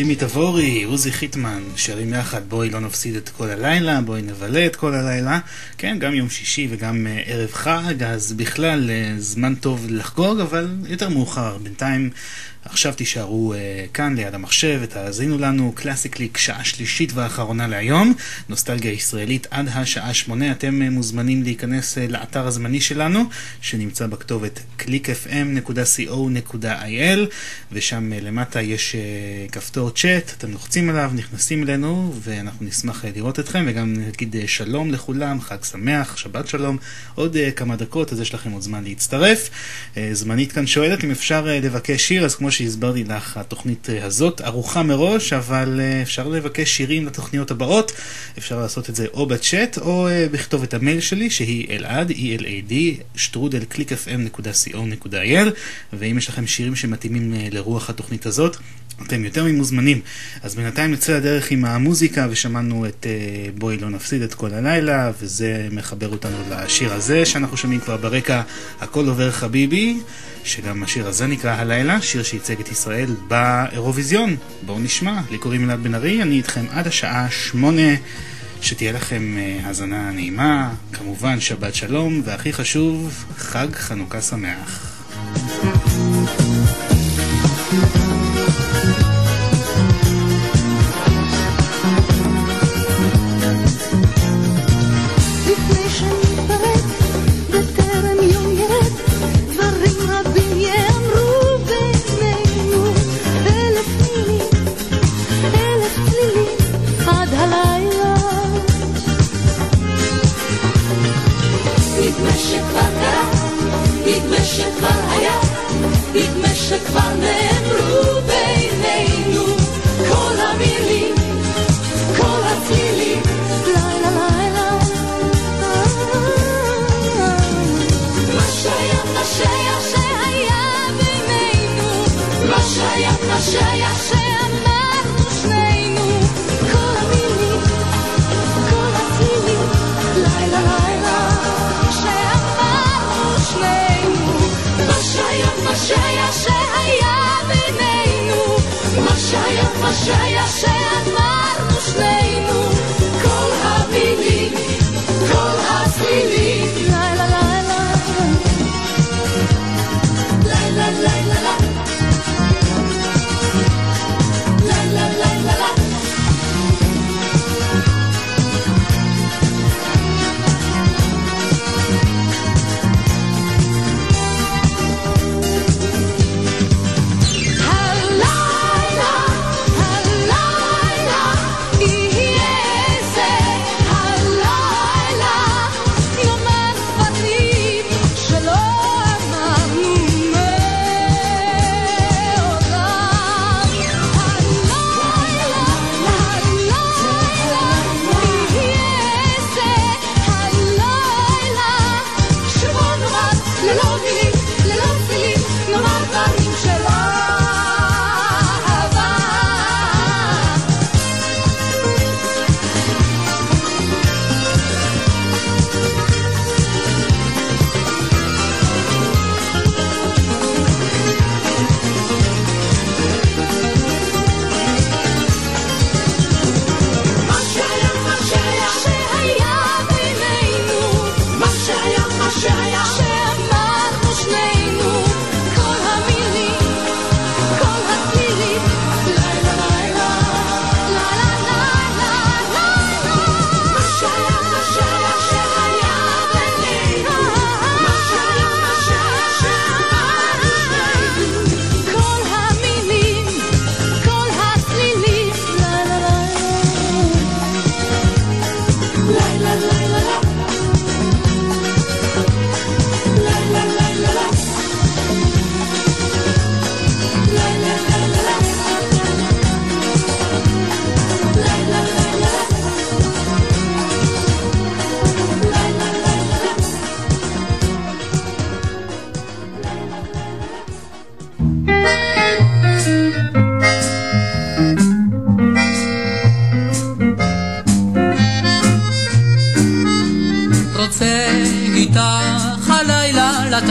Speaker 2: שימי תבורי, עוזי חיטמן, שרים יחד, בואי לא נפסיד את כל הלילה, בואי נבלה את כל הלילה. כן, גם יום שישי וגם אה, ערב חג, אז בכלל אה, זמן טוב לחגוג, אבל יותר מאוחר. בינתיים עכשיו תישארו אה, כאן ליד המחשב ותאזינו לנו קלאסיקליק שעה שלישית ואחרונה להיום, נוסטלגיה ישראלית עד השעה שמונה. אתם אה, מוזמנים להיכנס אה, לאתר הזמני שלנו, שנמצא בכתובת clickfm.co.il, ושם uh, למטה יש uh, כפתור צ'אט, אתם לוחצים עליו, נכנסים אלינו, ואנחנו נשמח uh, לראות אתכם, וגם נגיד uh, שלום לכולם, חג שמח, שבת שלום. עוד uh, כמה דקות, אז יש לכם עוד זמן להצטרף. Uh, זמנית כאן שואלת אם אפשר uh, לבקש שיר, אז כמו כמו שהסברתי לך, התוכנית הזאת ערוכה מראש, אבל אפשר לבקש שירים לתוכניות הבאות. אפשר לעשות את זה או בצ'אט או בכתובת המייל שלי, שהיא אלעד, E-L-A-D, שטרודל clickfm.co.il, ואם יש לכם שירים שמתאימים לרוח התוכנית הזאת, אתם יותר ממוזמנים. אז בינתיים נצא לדרך עם המוזיקה ושמענו את uh, בואי לא נפסיד את כל הלילה וזה מחבר אותנו לשיר הזה שאנחנו שומעים כבר ברקע הכל עובר חביבי שגם השיר הזה נקרא הלילה, שיר שייצג את ישראל באירוויזיון. בואו נשמע, לי קוראים אלעד בן ארי, אני איתכם עד השעה שמונה. שתהיה לכם uh, האזנה נעימה, כמובן שבת שלום, והכי חשוב, חג חנוכה שמח.
Speaker 31: שכבר geluk van de 谁呀？谁？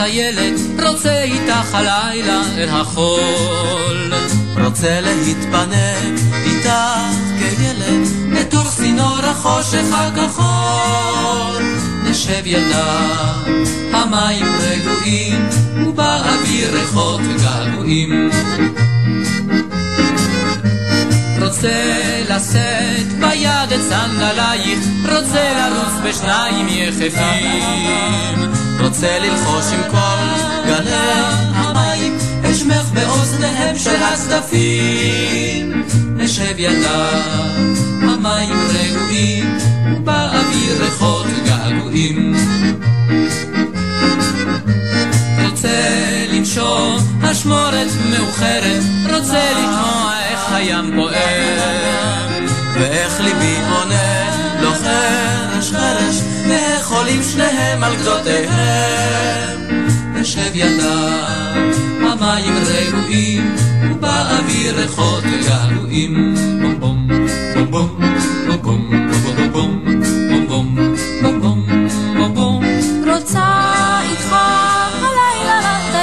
Speaker 31: הלילה
Speaker 8: לטיילת, רוצה איתך הלילה אל החול.
Speaker 10: רוצה להתפנק איתך כילד בתוך צינור החושך הכחול.
Speaker 8: נשב ילדה, המים רגועים, ובאוויר ריחות געגועים. רוצה לשאת ביד את סנדלייך, רוצה לרוץ בשניים יחפים. רוצה ללחוש עם כל גלי המים, אשמח באוזניהם של הצדפים. נשב ידם, המים רגועים, ובאוויר ריחות געגועים. רוצה חושו, אשמורת מאוחרת, רוצה לשמוע איך הים פועם, ואיך ליבי עונה, לא חרש חרש, חולים שניהם על גדותיהם. ושב ידם, המים רעועים, ובאוויר ריחות געגועים. בום בום, בום בום, בום בום, בום בום, בום בום, בום בום, בום בום.
Speaker 28: רוצה איתך הלילה רק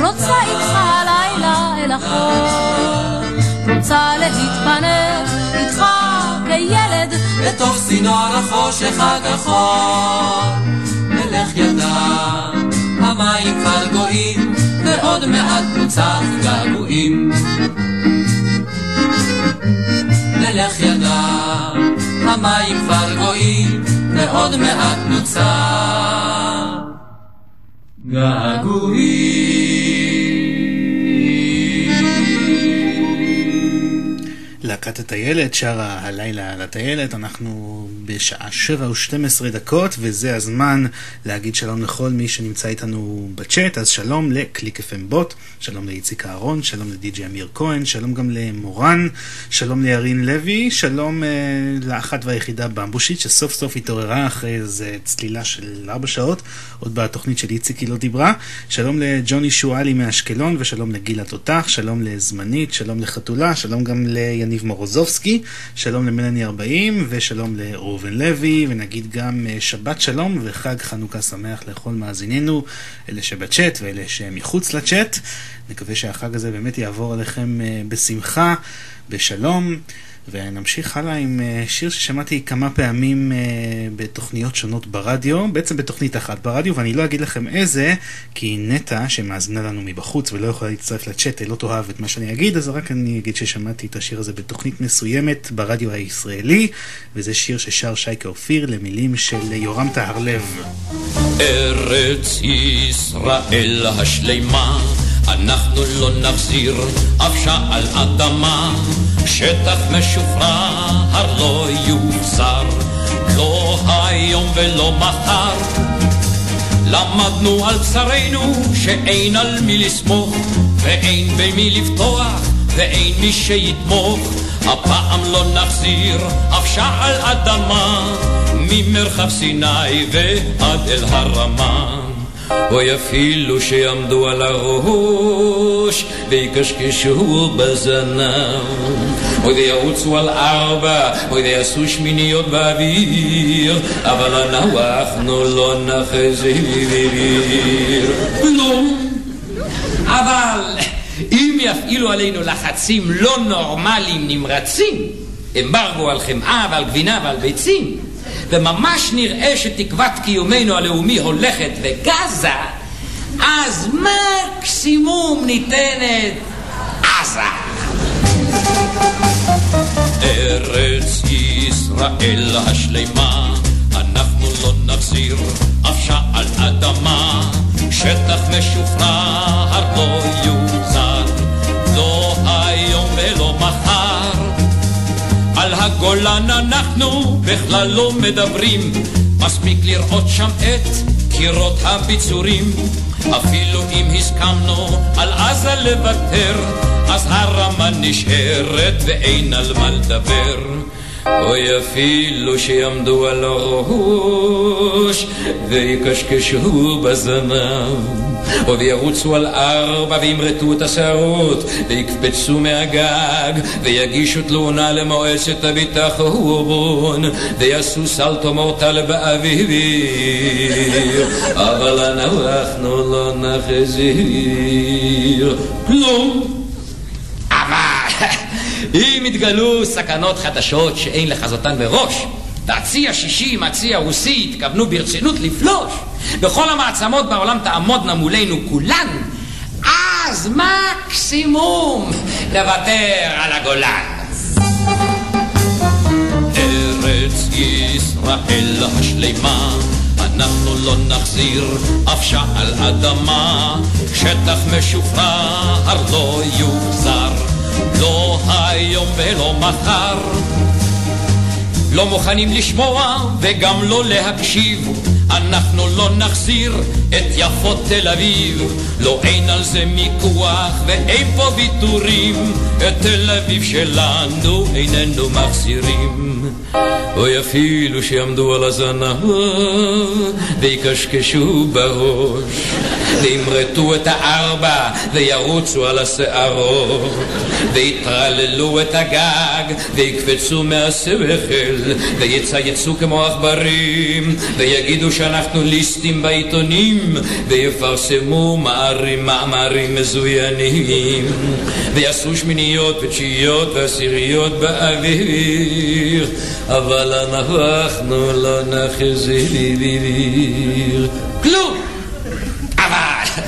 Speaker 28: רוצה איתך הלילה אל החור. רוצה להתפנק כילד,
Speaker 8: בתוך צינור החושך הכחול. מלך ידם, המים כבר גויים, ועוד מעט נוצח געגועים. מלך ידם, המים כבר גויים, ועוד מעט נוצח געגועים.
Speaker 2: להקת הטיילת שרה הלילה על הטיילת, אנחנו בשעה שבע ושתים עשרה דקות וזה הזמן להגיד שלום לכל מי שנמצא איתנו בצ'אט, אז שלום לקליק FM בוט, שלום לאיציק אהרון, שלום לדי.ג'י אמיר כהן, שלום גם למורן, שלום לירין לוי, שלום אה, לאחת והיחידה במבושית שסוף סוף התעוררה אחרי איזה צלילה של ארבע שעות, עוד בתוכנית של איציק היא לא דיברה, שלום לג'וני שואלי מאשקלון ושלום לגילה תותח, שלום לזמנית, שלום לחתולה, שלום גם ליניב מורוזובסקי, שלום למלאני 40 ושלום לראובן לוי, ונגיד גם אה, שבת שלום וחג חנוכה שמח לכל מאזיננו, אלה שבצ'אט ואלה שמחוץ לצ'אט. נקווה שהחג הזה באמת יעבור עליכם אה, בשמחה, בשלום. ונמשיך הלאה עם אה, שיר ששמעתי כמה פעמים אה, בתוכניות שונות ברדיו, בעצם בתוכנית אחת ברדיו, ואני לא אגיד לכם איזה, כי נטע, שמאזינה לנו מבחוץ ולא יכולה להצטרף לצ'אט, לא תאהב את מה שאני אגיד, אז רק אני אגיד ששמעתי את השיר הזה בתוכנית מסוימת ברדיו הישראלי, וזה שיר ששר שייקה אופיר למילים של יורם טהרלב.
Speaker 26: ארץ ישראל השלמה אנחנו לא נחזיר אף שעל אדמה. שטח משוחרר לא יוחזר. לא היום ולא מחר. למדנו על בשרנו שאין על מי לסמוך ואין במי לבטוח ואין מי שיתמוך. הפעם לא נחזיר אף שעל אדמה ממרחב סיני ועד אל הרמה אוי אפילו שיעמדו על הראש ויקשקשו בזנב. אוי וירוצו על ארבע אוי ויעשו שמיניות באוויר אבל אנחנו לא נחזיר לא אבל אם יפעילו עלינו לחצים לא נורמליים נמרצים אמברגו על חמאה ועל גבינה ועל ביצים וממש נראה שתקוות קיומנו הלאומי הולכת וגזה, אז מקסימום ניתנת עזה. ארץ ישראל השלמה, אנחנו לא נחזיר אף שעל אדמה, שטח משוחרר לא יוחזר, על הגולן אנחנו בכלל לא מדברים, מספיק לראות שם את קירות הביצורים. אפילו אם הסכמנו על עזה לוותר, אז הרמה נשארת ואין על מה לדבר. אוי אפילו שיעמדו על הראש ויקשקשו בזנב. עוד ירוצו על ארבע וימרטו את השערות ויקפצו מהגג ויגישו תלונה למועצת הביטחון ויעשו סלטו מורטל באוויר. אבל אנחנו לא נחזיר כלום אם יתגלו סכנות חדשות שאין לחזותן בראש והצי השישי עם הצי הרוסי התכוונו ברצינות לפלוש. וכל המעצמות בעולם תעמודנה מולנו כולן. אז מקסימום נוותר על הגולן. ארץ ישראל השלמה אנחנו לא נחזיר אף שעל אדמה. שטח משוחרר לא יוחזר לא היום ולא מחר לא מוכנים לשמוע וגם לא להקשיב. אנחנו לא נחזיר את יפות תל אביב. לא אין על זה מיקוח ואין פה ויתורים. את תל אביב שלנו איננו מחזירים. אוי אפילו שיעמדו על הזנב ויקשקשו בראש. וימרטו את הארבע וירוצו על השערות. ויטרללו את הגג ויקפצו מהשכל. ויצייצו כמו עכברים ויגידו שאנחנו ליסטים בעיתונים. ויפרסמו מאמרים, מאמרים מזוינים. ויעשו שמיניות ותשיעיות ועשיריות באוויר אבל אנחנו לא נחזיר. כלום! אבל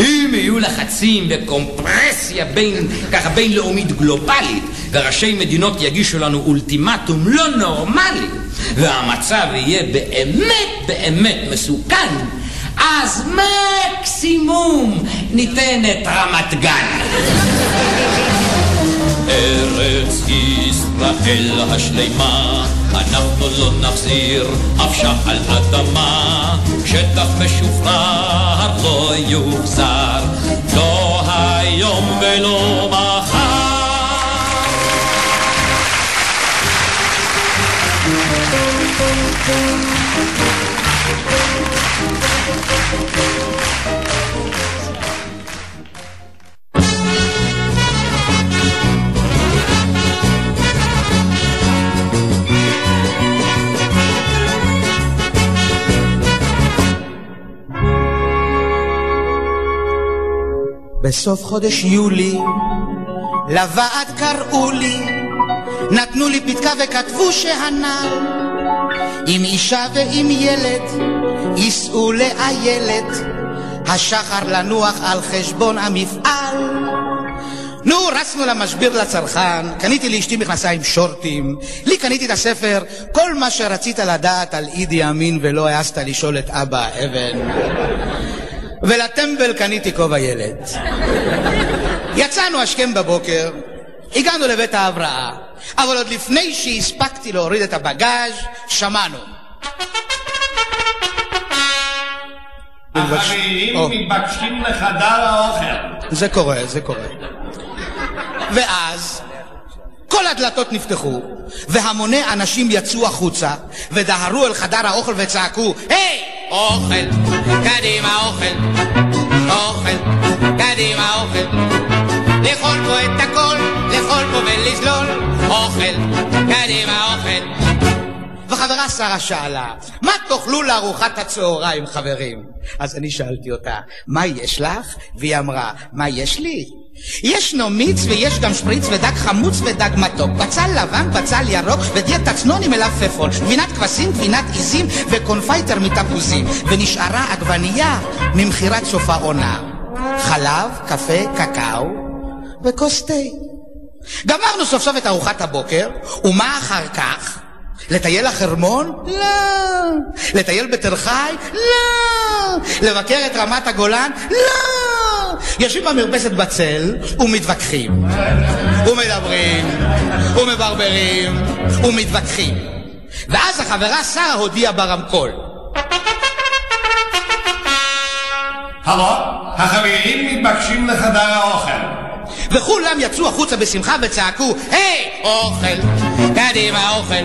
Speaker 26: אם יהיו לחצים וקומפרסיה בין, ככה בינלאומית גלובלית וראשי מדינות יגישו לנו אולטימטום לא נורמלי והמצב יהיה באמת באמת מסוכן אז מקסימום ניתן את רמת גן ארץ ישראל השלימה, אנחנו לא נחזיר אף שעל אדמה, שטח משוחרר לא יוחזר, לא היום ולא מחר.
Speaker 32: בסוף חודש יולי לוועד קראו לי, נתנו לי פתקה וכתבו שהנ"ל עם אישה ועם ילד ייסעו לאיילת, השחר לנוח על חשבון המפעל. נו, רצנו למשביר לצרכן, קניתי לאשתי מכנסיים שורטים, לי קניתי את הספר כל מה שרצית לדעת על אידי אמין ולא העזת לשאול את אבא אבן. ולטמבל קניתי כובע ילד. יצאנו השכם בבוקר, הגענו לבית ההבראה, אבל עוד לפני שהספקתי להוריד את הבגאז' שמענו.
Speaker 33: החברים מתבקשים לחדר האוכל.
Speaker 32: זה קורה, זה קורה. ואז כל הדלתות נפתחו, והמוני אנשים יצאו החוצה, ודהרו אל חדר האוכל וצעקו, היי! אוכל, קדימה אוכל, אוכל, קדימה אוכל. לאכול פה את הכל, לאכול פה ולזלול, אוכל, קדימה אוכל. וחברה שרה שאלה, מה תאכלו לארוחת הצהריים, חברים? אז אני שאלתי אותה, מה יש לך? והיא אמרה, מה יש לי? ישנו מיץ ויש גם שפריץ ודג חמוץ ודג מתוק, בצל לבן, בצל ירוק ודיאט צנון עם מלפפון, גבינת כבשים, גבינת עיזים וקונפיטור מתפוזים, ונשארה עגבנייה ממכירת סוף העונה. חלב, קפה, קקאו וכוס תה. גמרנו סוף סוף את ארוחת הבוקר, ומה אחר כך? לטייל לחרמון? לא. לטייל בתל חי? לא. לבקר את רמת הגולן? לא. יושבים במרפסת בצל ומתווכחים. ומדברים, ומברברים, ומתווכחים. ואז החברה שרה הודיעה ברמקול.
Speaker 33: הלו, החברים מתבקשים לחדר האוכל.
Speaker 32: וכולם יצאו החוצה בשמחה וצעקו, היי, אוכל, קדימה אוכל,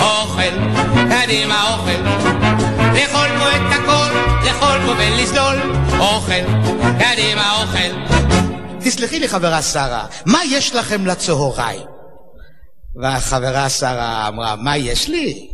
Speaker 32: אוכל, קדימה אוכל. לאכול פה את הכל, לאכול פה ולזלול, אוכל, קדימה אוכל. תסלחי לי חברה שרה, מה יש לכם לצהריים? והחברה שרה אמרה, מה יש לי?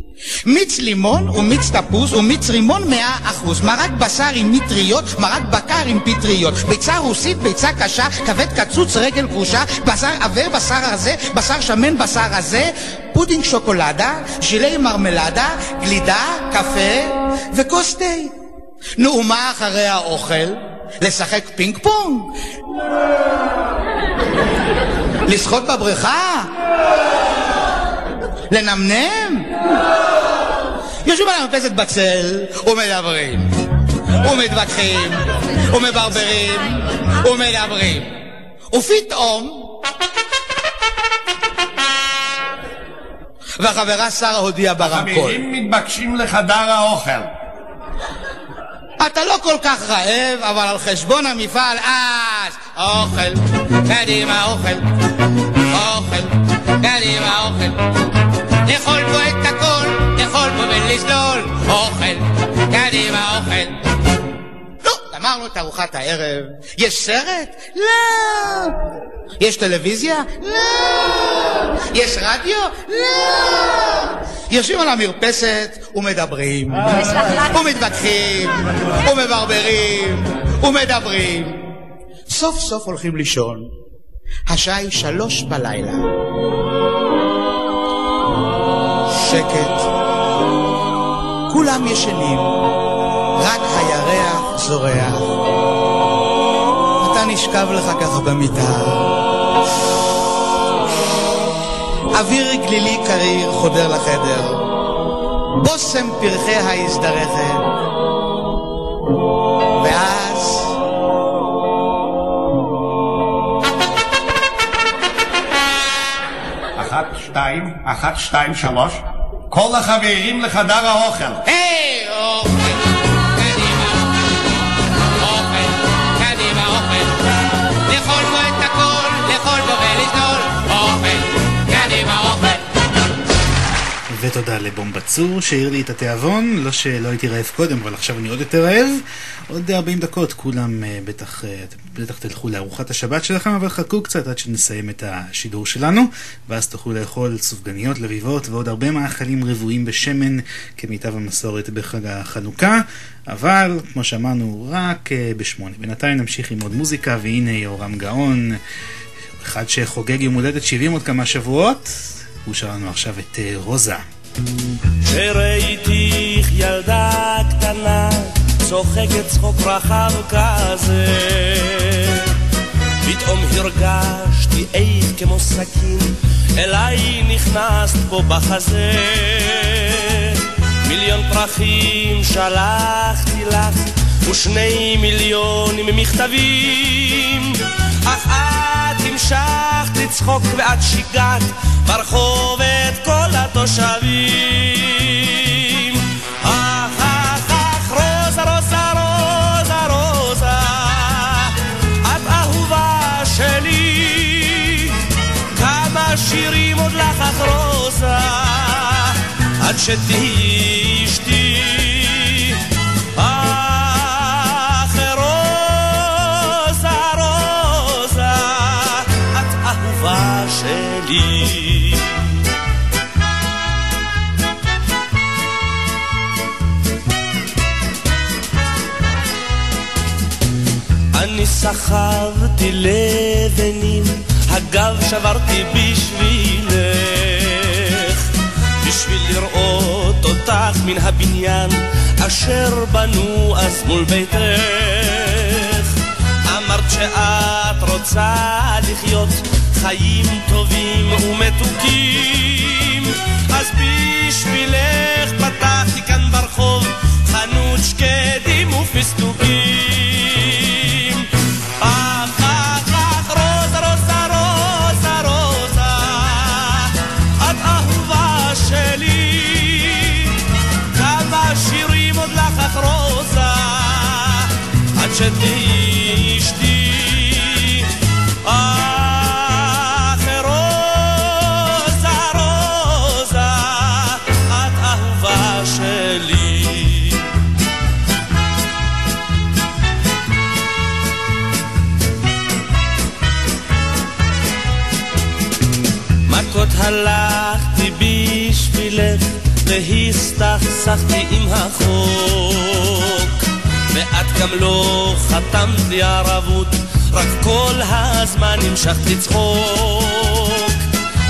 Speaker 32: מיץ לימון ומיץ תפוז ומיץ רימון מאה אחוז, מרק בשר עם אטריות, מרק בקר עם פטריות, ביצה רוסית, ביצה קשה, כבד קצוץ, רגל קרושה, בשר עבה, בשר רזה, בשר שמן, בשר רזה, פודינג שוקולדה, ג'לי מרמלדה, גלידה, קפה וכוס תה. נו, ומה אחרי האוכל? לשחק פינג פונג? לשחות בבריכה? לנמנם? יושבים על המרפסת בצל ומדברים, ומתווכחים, ומברברים, ומדברים. ופתאום והחברה שרה הודיעה ברמקול.
Speaker 33: החברים מתבקשים לחדר האוכל.
Speaker 32: אתה לא כל כך רעב, אבל על חשבון המפעל אז אוכל, קדימה אוכל, אוכל, קדימה אוכל. לאכול פה את הכל, לאכול פה ולסלול, אוכל, קדימה אוכל. נו, גמרנו את ארוחת הערב. יש סרט? לא. יש טלוויזיה? לא. יש רדיו? לא. יושבים על המרפסת ומדברים, ומתווכחים, ומברברים, ומדברים. סוף סוף הולכים לישון. השעה היא שלוש בלילה. שקט. כולם ישנים, רק הירח זורח. אתה נשכב לך ככה במיטה. אוויר גלילי קריר חודר לחדר. בושם פרחיה הזדרכת. ואז...
Speaker 33: אחת, שתיים, אחת, שתיים, שלוש. כל החברים לחדר האוכל.
Speaker 32: היי,
Speaker 2: ותודה לבומבה צור שהעיר לי את התיאבון, לא שלא הייתי רעב קודם, אבל עכשיו אני עוד יותר רעב. עוד 40 דקות, כולם אה, בטח, אה, בטח תלכו לארוחת השבת שלכם, אבל חכו קצת עד שנסיים את השידור שלנו, ואז תוכלו לאכול סופגניות, לביבות ועוד הרבה מאכלים רבועים בשמן, כמיטב המסורת בחג החנוכה. אבל, כמו שאמרנו, רק אה, בשמונה. בינתיים נמשיך עם עוד מוזיקה, והנה יהורם גאון, אחד שחוגג יום הולדת 70 עוד כמה שבועות. הוא שר לנו עכשיו את רוזה.
Speaker 9: שראיתיך ילדה קטנה, צוחקת צחוק רחב כזה. פתאום הרגשתי איך כמו סכין, אליי נכנסת פה בחזה. מיליון פרחים שלחתי לך, ושני מיליונים מכתבים. אך את המשכת לצחוק ואת שיגעת ברחוב את כל התושבים. אך אך אך רוזה רוזה רוזה רוזה את אהובה שלי כמה שירים עוד לך אך רוזה עד שתהיי אשתי אני סחבתי לבנים, הגב שברתי בשבילך, בשביל לראות אותך מן הבניין, אשר בנו אז מול ביתך. אמרת שאת רוצה לחיות חיים טובים ומתוקים, אז בשבילך פתחתי כאן ברחוב חנות שקדים ופסטוקים. אך אך אך רוזה רוזה רוזה רוזה את אהובה שלי. כמה שירים עוד לך אך הלכתי בשבילך והסתכסכתי עם החוק. ואת גם לא חתמת לי ערבות רק כל הזמן המשכת לצחוק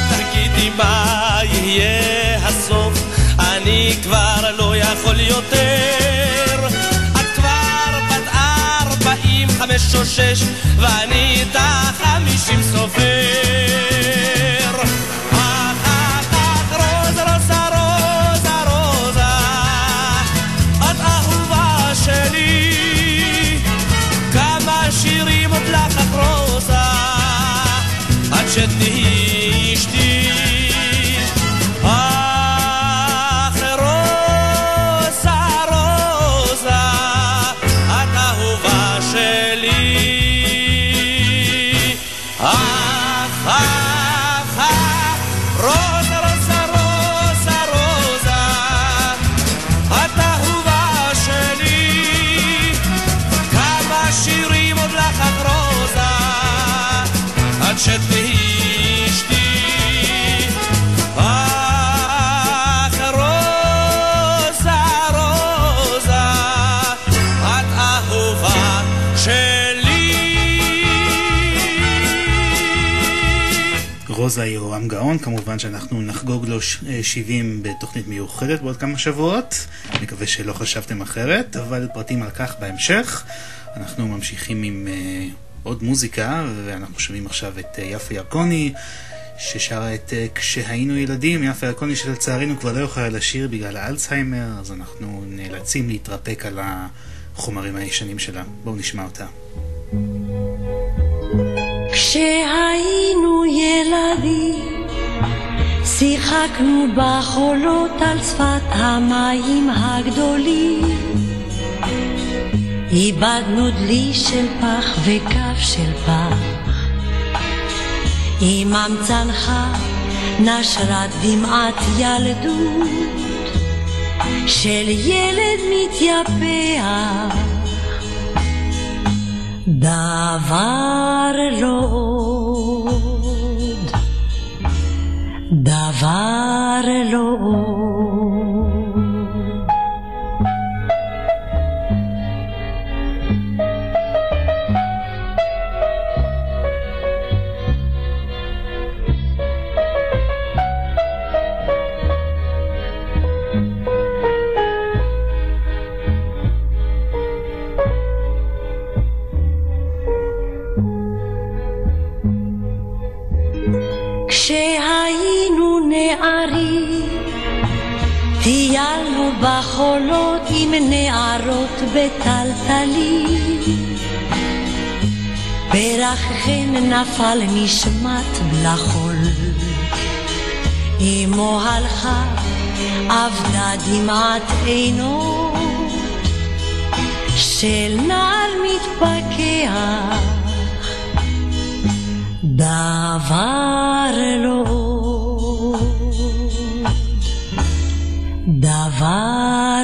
Speaker 9: תגידי מה יהיה הסוף? אני כבר לא יכול יותר. את כבר בת ארבעים חמש או שש ואני איתך חמישים סופר עד
Speaker 34: רוזה
Speaker 2: יהורם גאון, כמובן שאנחנו נחגוג לו ש- אה, 70 בתוכנית מיוחדת בעוד כמה שבועות. מקווה שלא חשבתם אחרת, אבל פרטים על כך בהמשך. אנחנו ממשיכים עם uh, עוד מוזיקה, ואנחנו שומעים עכשיו את uh, יפה ירקוני, ששרה את uh, כשהיינו ילדים. יפה ירקוני שלצערנו כבר לא יכולה לשיר בגלל האלצהיימר, אז אנחנו נאלצים להתרפק על החומרים הישנים שלה. בואו נשמע אותה.
Speaker 24: כשהיינו ילדים, שיחקנו בחולות על שפת המים הגדולים. איבדנו דלי של פח וכף של פח. עמם צנחה נשרה דמעת ילדות של ילד מתייפח. דבר בחולות עם נערות בטלטלים. פרחכן נפל נשמט לחול, אמו הלכה, אבדה דמעת עינות של נער מתפכח. דבר לא דבר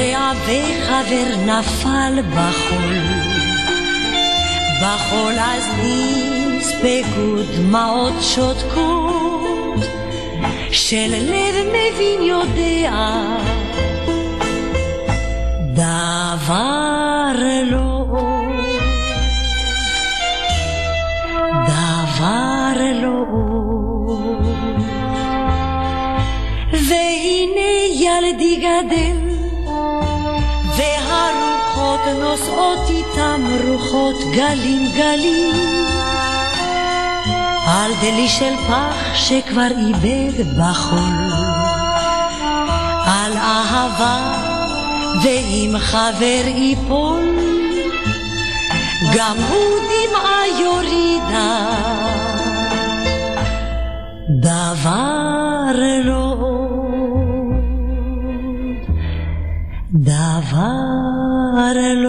Speaker 24: רע וחבר נפל בחול, בחול אז נספגו דמעות שותקות, של לב מבין יודע, דבר לא. דבר לא. והנה ילדי גדל, איתם רוחות גלים גלים. על דלי של פח שכבר איבד בחול, על אהבה ואם חבר ייפול, גם הוא דמעה יורידה. דבר לא דבר לא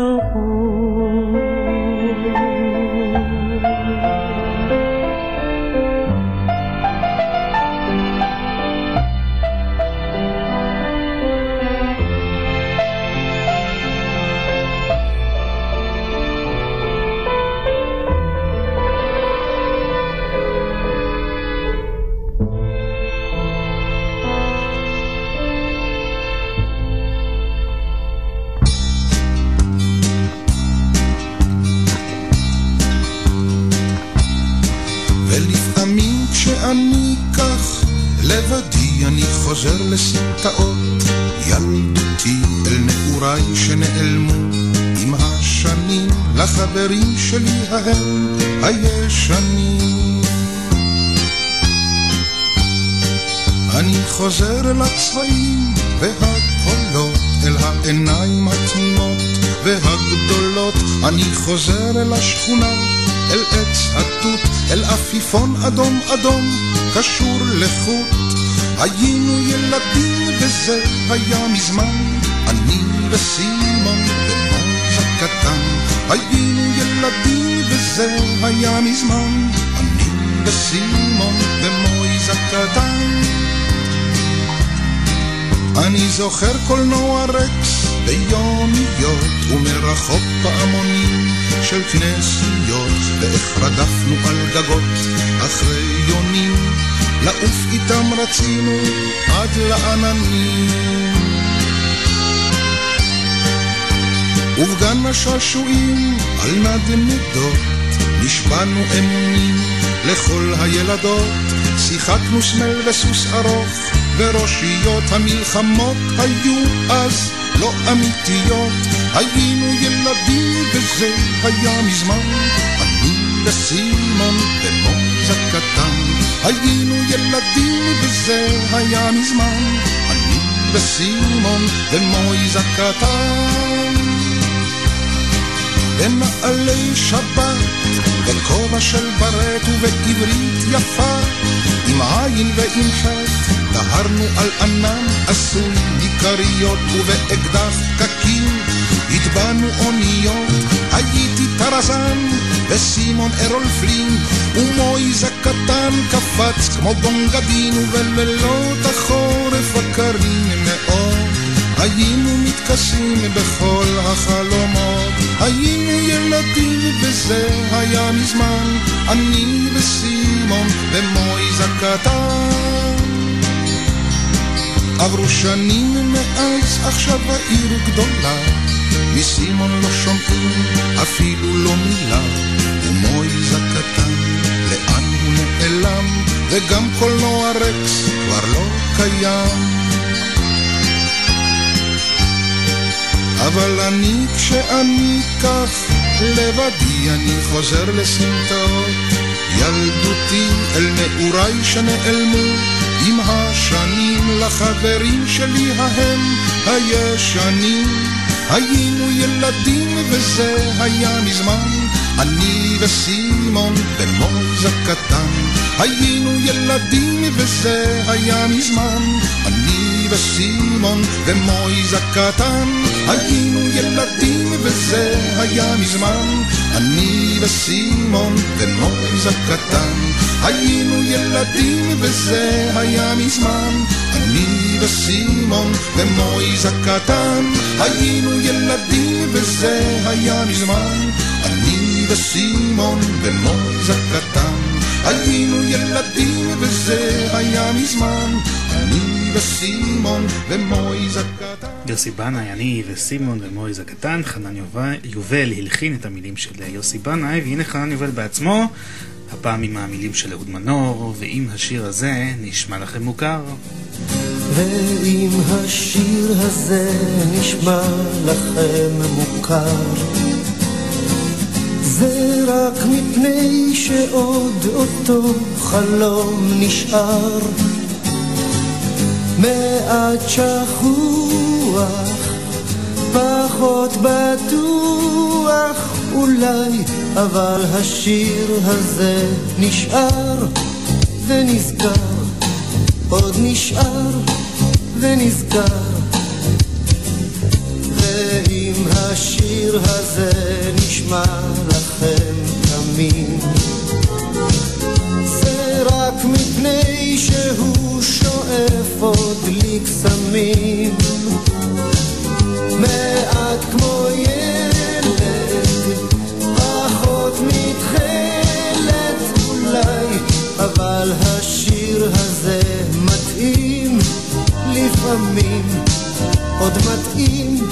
Speaker 35: עפיפון אדום אדום, קשור לחוט. היינו ילדים וזה היה מזמן, אני וסימון ומוז הקטן. היינו ילדים וזה היה מזמן, אני וסימון ומויז הקטן. אני זוכר קולנוע רקס ביומיות ומרחוק פעמונים של כנסיות ואיך רדפנו על גגות אחרי יונים לעוף איתם רצינו עד לעננים. ובגן השעשועים על נדנדות נשבענו אמונים לכל הילדות. שיחקנו סמל וסוס ארוך וראשיות המלחמות היו אז לא אמיתיות. היינו ילדים וזה היה מזמן אני וסימון ומוז הקטן היינו ילדים וזה היה מזמן אני וסימון ומויז הקטן במעלי שבת בכובע של ברט ובעברית יפה עם עין ועם חטא דהרנו על ענן עשוי מכריות ובאקדח קקים הטבענו אוניות הייתי טרזן וסימון ארול פלין ומויז הקטן קפץ כמו בונגדין ובלילות החורף הקרים מאוד. היינו מתכסים בכל החלומות. היינו ילדים וזה היה מזמן. אני וסימון ומויז הקטן עברו שנים מאז עכשיו העיר גדולה מסימון לא שומעים אפילו לא מילה. ומויז הקטן לאן הוא נעלם? וגם קולנוע רקס כבר לא קיים. אבל אני כשאני כך לבדי אני חוזר לסמטאות. ילדותי אל נעוריי שנעלמו עם השנים לחברים שלי ההם הישנים היינו ילדים וזה היה מזמן. אני וסימון במוז הקטן היינו ילדים וזה היה מזמן. אני וסימון ומויז הקטן היינו ילדים וזה היה מזמן. אני וסימון ומויז הקטן היינו ילדים וזה היה מזמן. אני וסימון ומויז הקטן. היינו ילדים וזה היה מזמן. אני וסימון ומויז הקטן. היינו ילדים וזה היה מזמן. אני וסימון ומויז הקטן.
Speaker 2: יוסי בנאי, אני וסימון ומויז הקטן, חנן יובל, הלחין את המילים של יוסי בנאי, והנה חנן יובל בעצמו, הפעם עם המילים של אהוד מנור, ואם השיר הזה נשמע לכם מוכר.
Speaker 36: ואם השיר הזה נשמע לכם מוכר, זה רק מפני שעוד אותו חלום נשאר. מעט שכוח, פחות בטוח אולי, אבל השיר הזה נשאר ונזכר, עוד נשאר ונזכר. ואם השיר הזה נשמע לכם תמיד, זה רק מפני שהוא שואף עוד לי קסמים. מעט כמו ילד, לפעמים, עוד מתאים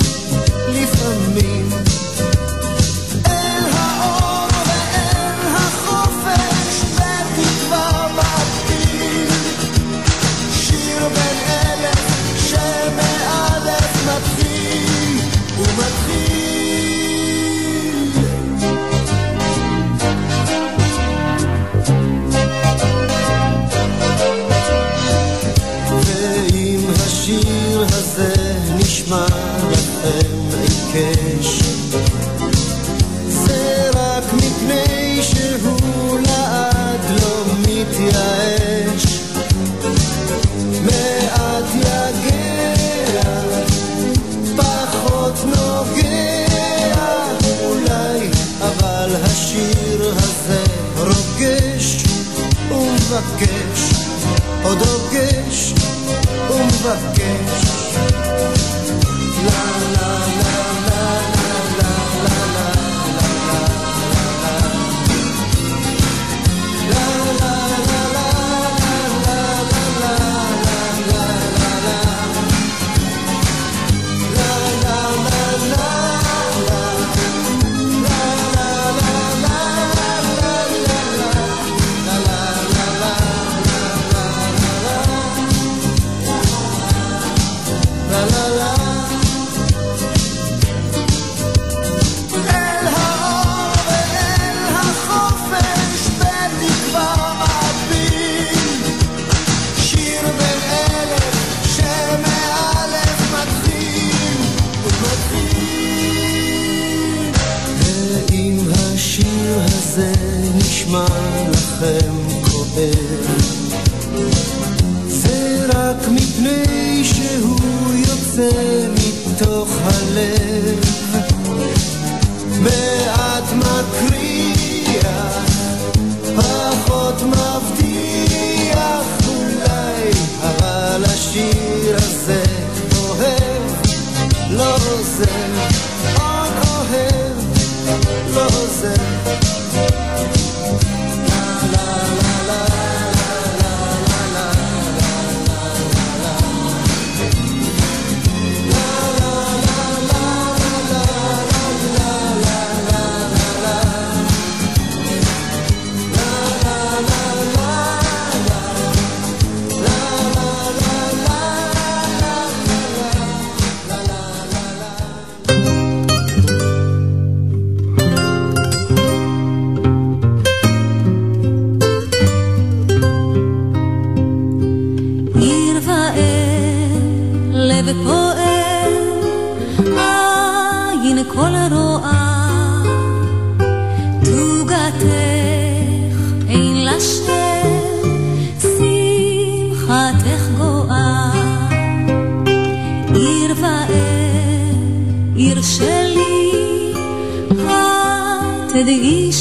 Speaker 24: את תדעי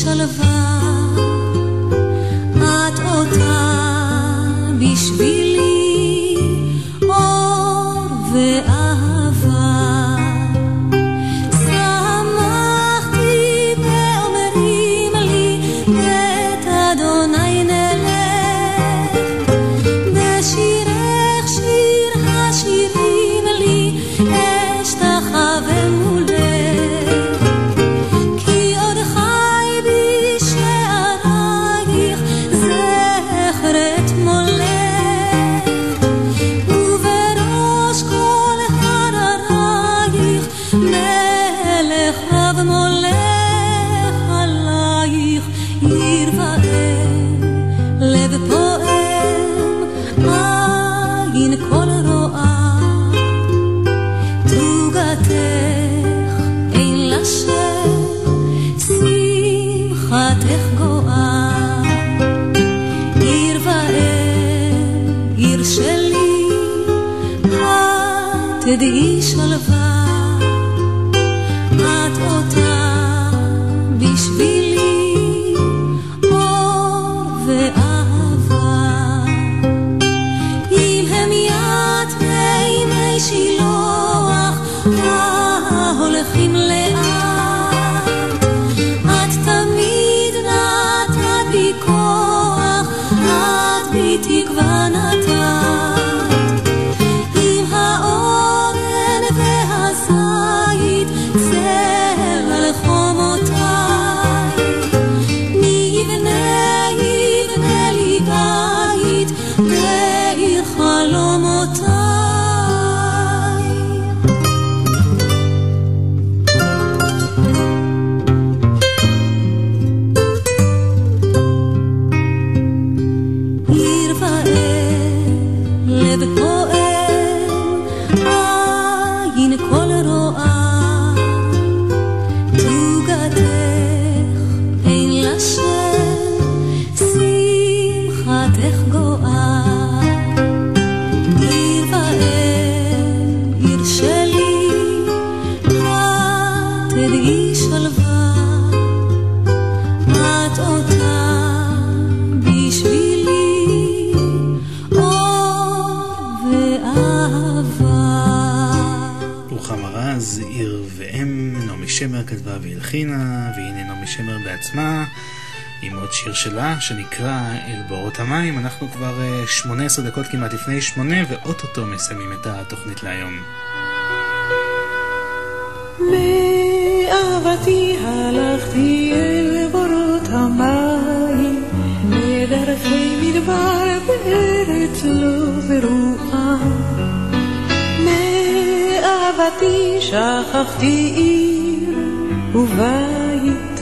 Speaker 24: שיר
Speaker 2: שלה שנקרא אל בורות המים. אנחנו כבר אה, 18 דקות כמעט לפני שמונה, ואו-טו-טו מסיימים את התוכנית להיום.
Speaker 26: מאהבתי הלכתי אל בורות המים, מדרכי מדבר בארץ לא זרועה. מאהבתי שכחתי עיר ובית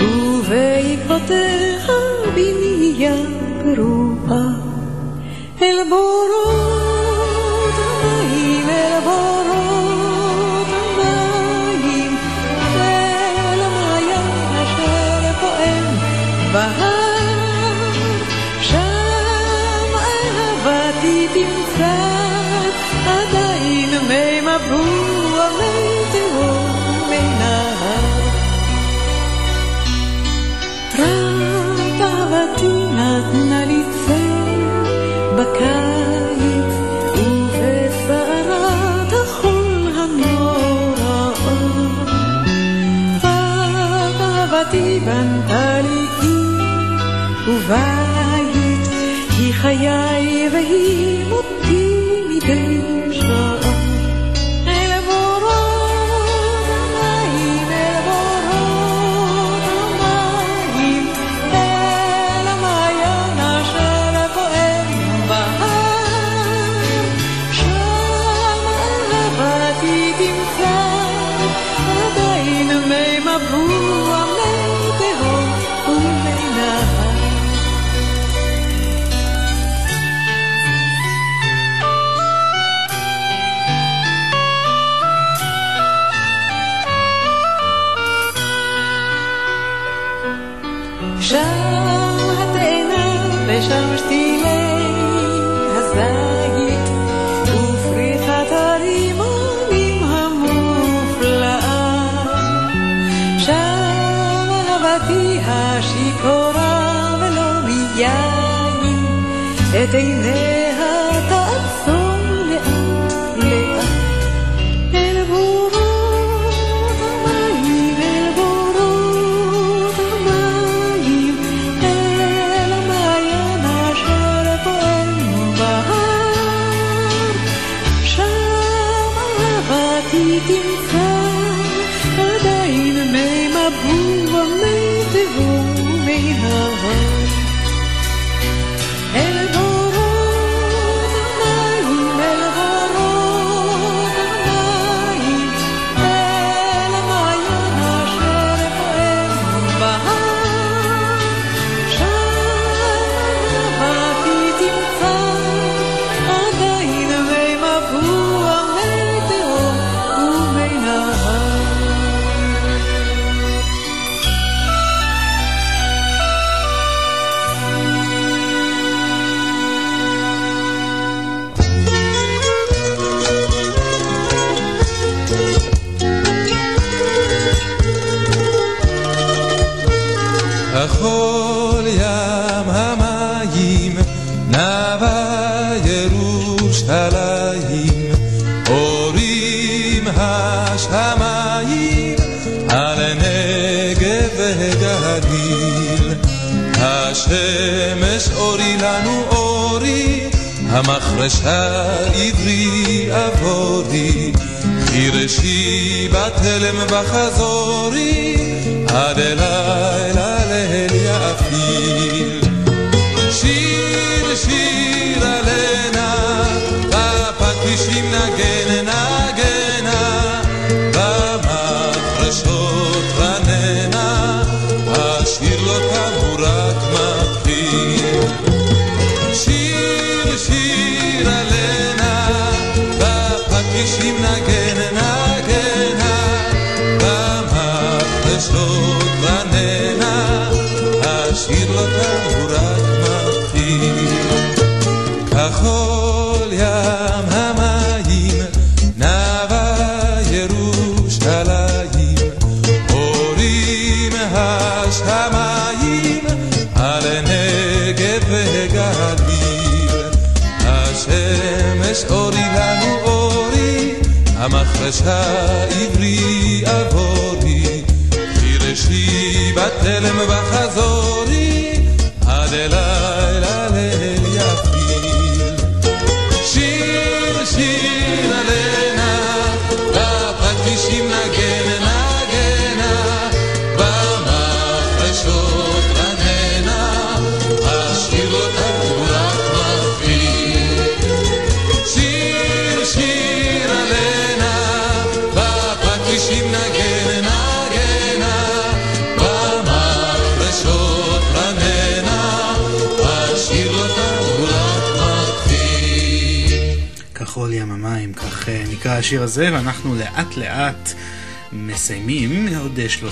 Speaker 26: ובית והבנייה גרועה אל בורות המים, אל בורות המים, אל המעיין אשר פועם בהר, שם אהבתי תמצא עדיין מי מבול בית, היא חיי והיא מותי מדי שעה.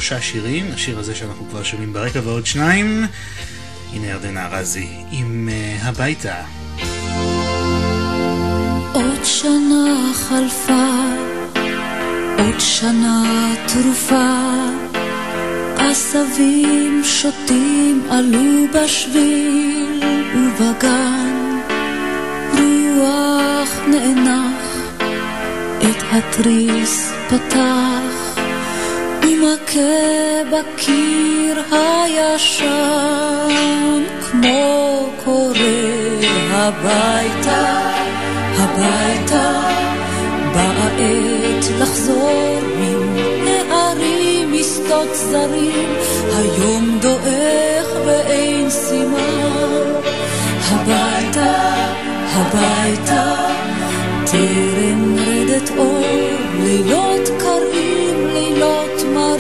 Speaker 2: שלושה שירים, השיר הזה שאנחנו כבר שומעים ברקע ועוד שניים. הנה ירדנה ארזי עם אה, הביתה.
Speaker 28: עוד שנה חלפה, עוד שנה תרופה, עשבים שוטים עלו בשביל ובגן, רוח נאנח, את התריס פתח, ומכה בקיר הישן, כמו קורא הביתה. הביתה, באה עת לחזור מן הערים משדות זרים, היום דועך ואין סימן. הביתה, הביתה, טרם רדת אור, לילות קרים,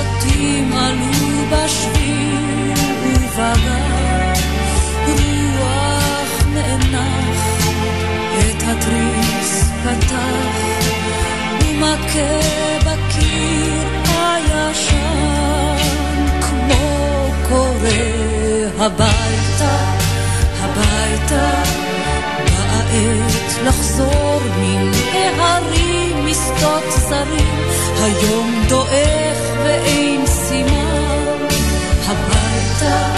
Speaker 28: שוטים עלו בשביל ובגן, רוח נאנח, את התריס פתח, ומכה בקיר הישן, כמו קורא הביתה, הביתה. באה לחזור מן משדות זרים, היום דועך ואין סימן. הביתה,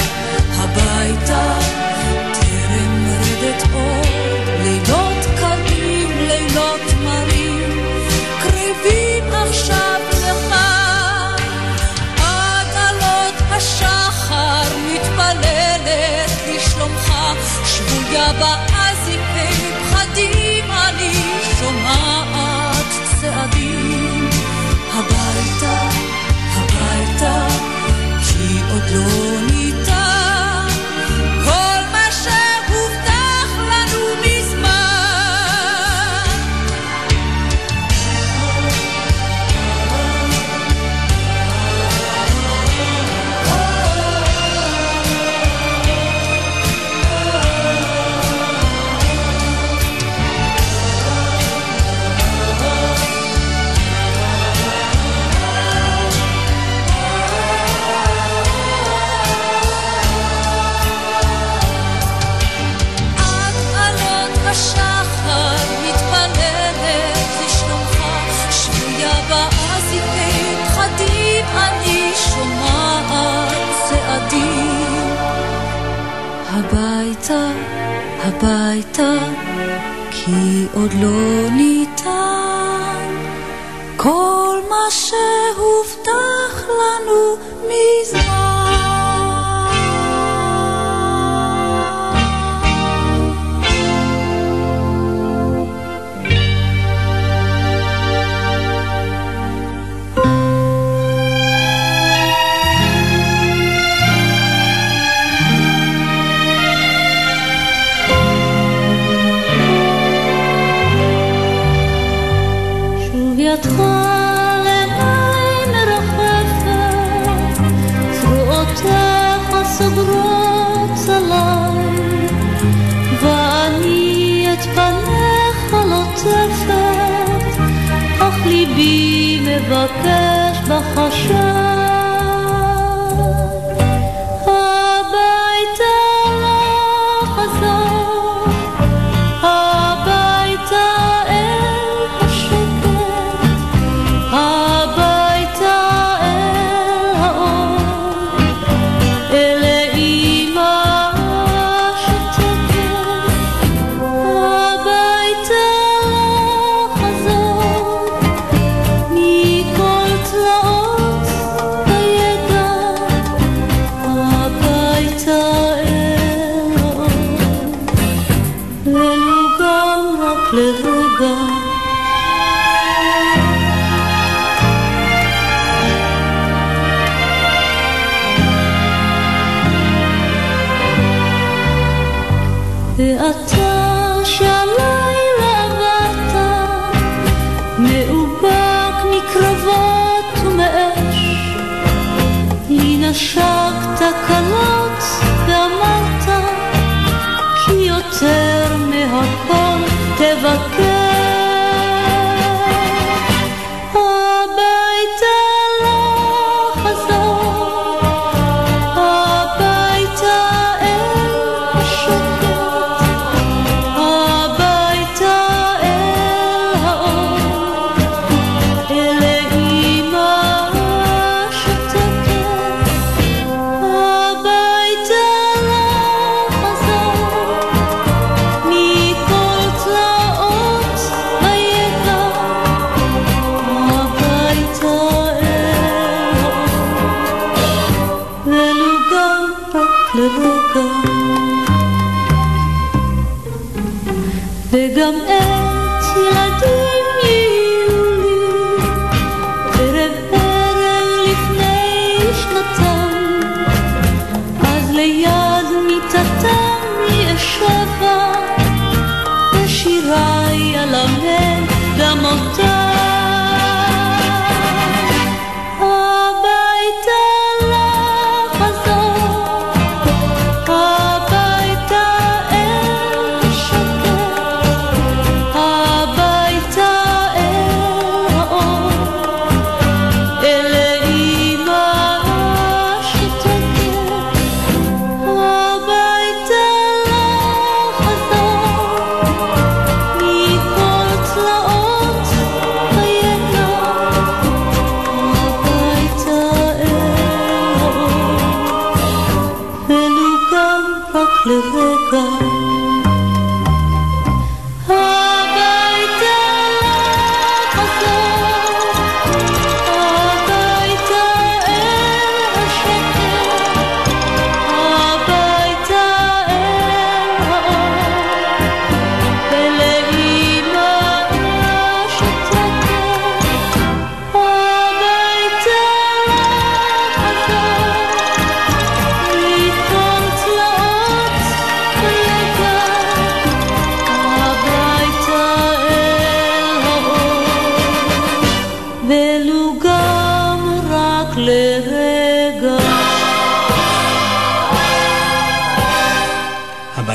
Speaker 28: הביתה, כי עוד לא ניתן. כל מה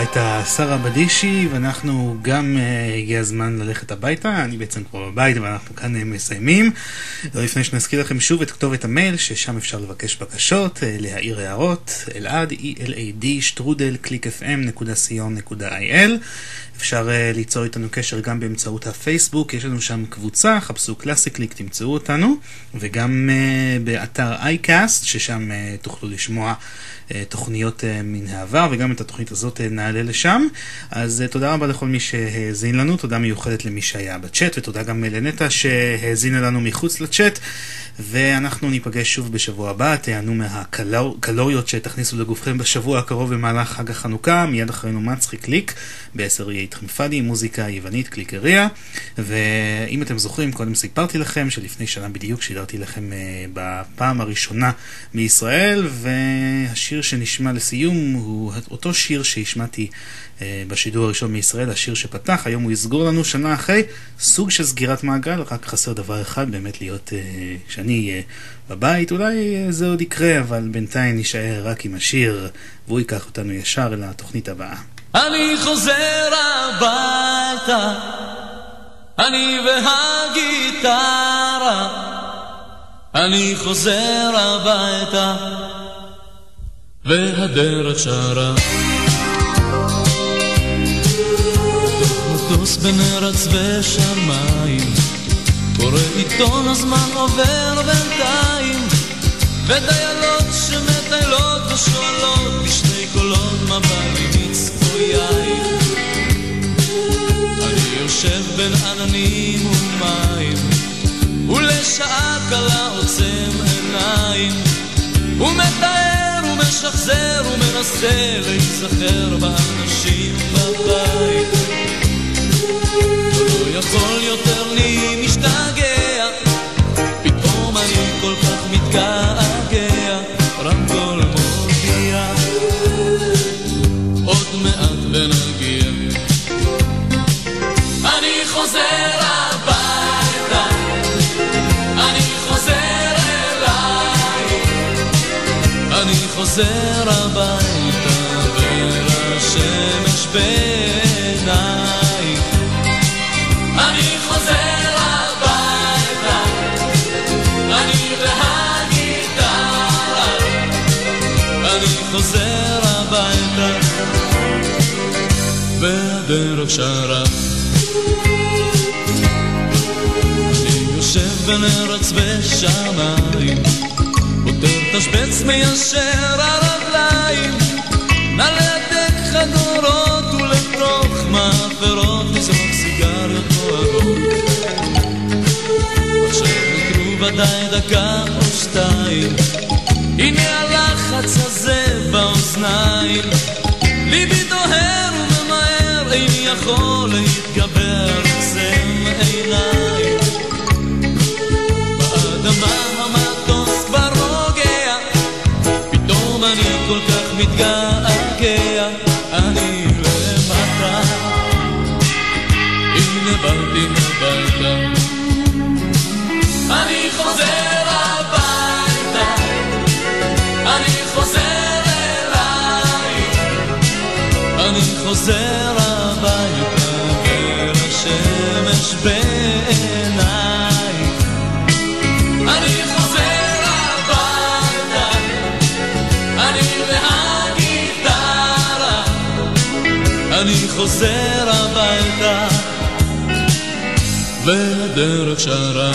Speaker 28: הביתה
Speaker 2: שרה בדישי, ואנחנו גם uh, הגיע הזמן ללכת הביתה, אני בעצם כבר בבית ואנחנו כאן uh, מסיימים. לא לפני שנזכיר לכם שוב את כתובת המייל, ששם אפשר לבקש בקשות, uh, להעיר הערות, אלעד, E-L-A-D, שטרודל, clickfm.co.il. אפשר uh, ליצור איתנו קשר גם באמצעות הפייסבוק, יש לנו שם קבוצה, חפשו קלאסי קליק, תמצאו אותנו, וגם uh, באתר אייקאסט, ששם uh, תוכלו לשמוע uh, תוכניות uh, מן העבר, וגם את התוכנית הזאת uh, נעלה לשם. אז uh, תודה רבה לכל מי שהאזין לנו, תודה מיוחדת למי שהיה בצ'אט, ותודה גם לנטע שהאזינה לנו מחוץ לצ'אט. ואנחנו ניפגש שוב בשבוע הבא, תיהנו מהקלוריות שתכניסו לגופכם בשבוע הקרוב במהלך חג החנוכה, מיד אחרינו מצחיק קליק, בעשר יהיה איתכם פאדי, מוזיקה יוונית קליקריה, ואם אתם זוכרים, קודם סיפרתי לכם שלפני שנה בדיוק שידרתי לכם uh, בפעם הראשונה מישראל, והשיר שנשמע לסיום הוא אותו שיר שהשמעתי uh, בשידור הראשון מישראל, השיר שפתח, היום הוא יסגור לנו שנה אחרי, סוג של סגירת מעגל, רק חסר דבר אחד, באמת להיות, uh, שאני אהיה בבית, אולי uh, זה עוד יקרה, אבל בינתיים נישאר רק עם השיר, והוא ייקח אותנו ישר אל התוכנית הבאה.
Speaker 37: אני חוזר הביתה, אני והגיטרה,
Speaker 26: גיטרה, אני חוזר הביתה, והדרך שרה. מטוס בין ארץ ושמיים, קורא עיתון הזמן עובר בינתיים, ודיילות שמטיילות ושואלות בשני קולות מבט מצפוייך. אני יושב בין עננים ומים, ולשעה קלה עוצם עיניים, ומתאר ומשחזר ומנסה להיזכר באנשים בבית. לא יכול יותר לי משתגע, מתגעגע, רמקול מודיע, עוד מעט ונגיע. אני חוזר הביתה, אני חוזר אליי, אני חוזר חוזר הביתה, והדרך שרה. אני יושב בין ארץ ושמיים, פותר תשבץ מיישר הרגליים, נא להדק חגורות ולתוך מאפרות לזרוק סיגריות כואבות. עכשיו נותרו ודאי דקה או שתיים, הנה הלחץ הזה באוזניים, ליבי דוהר וממהר, איני יכול להתגבר, חוזר הביתה, ולשמש בעיניי. אני חוזר הביתה, אני והגיטרה, אני חוזר הביתה, והדרך שרה.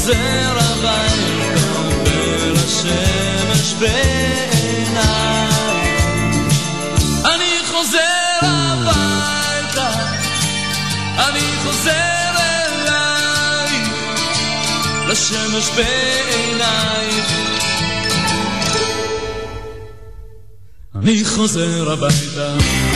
Speaker 26: חוזר הביתה, ולשמש בעיניי. אני חוזר הביתה, אני חוזר אליי, לשמש בעיניי. אני חוזר הביתה.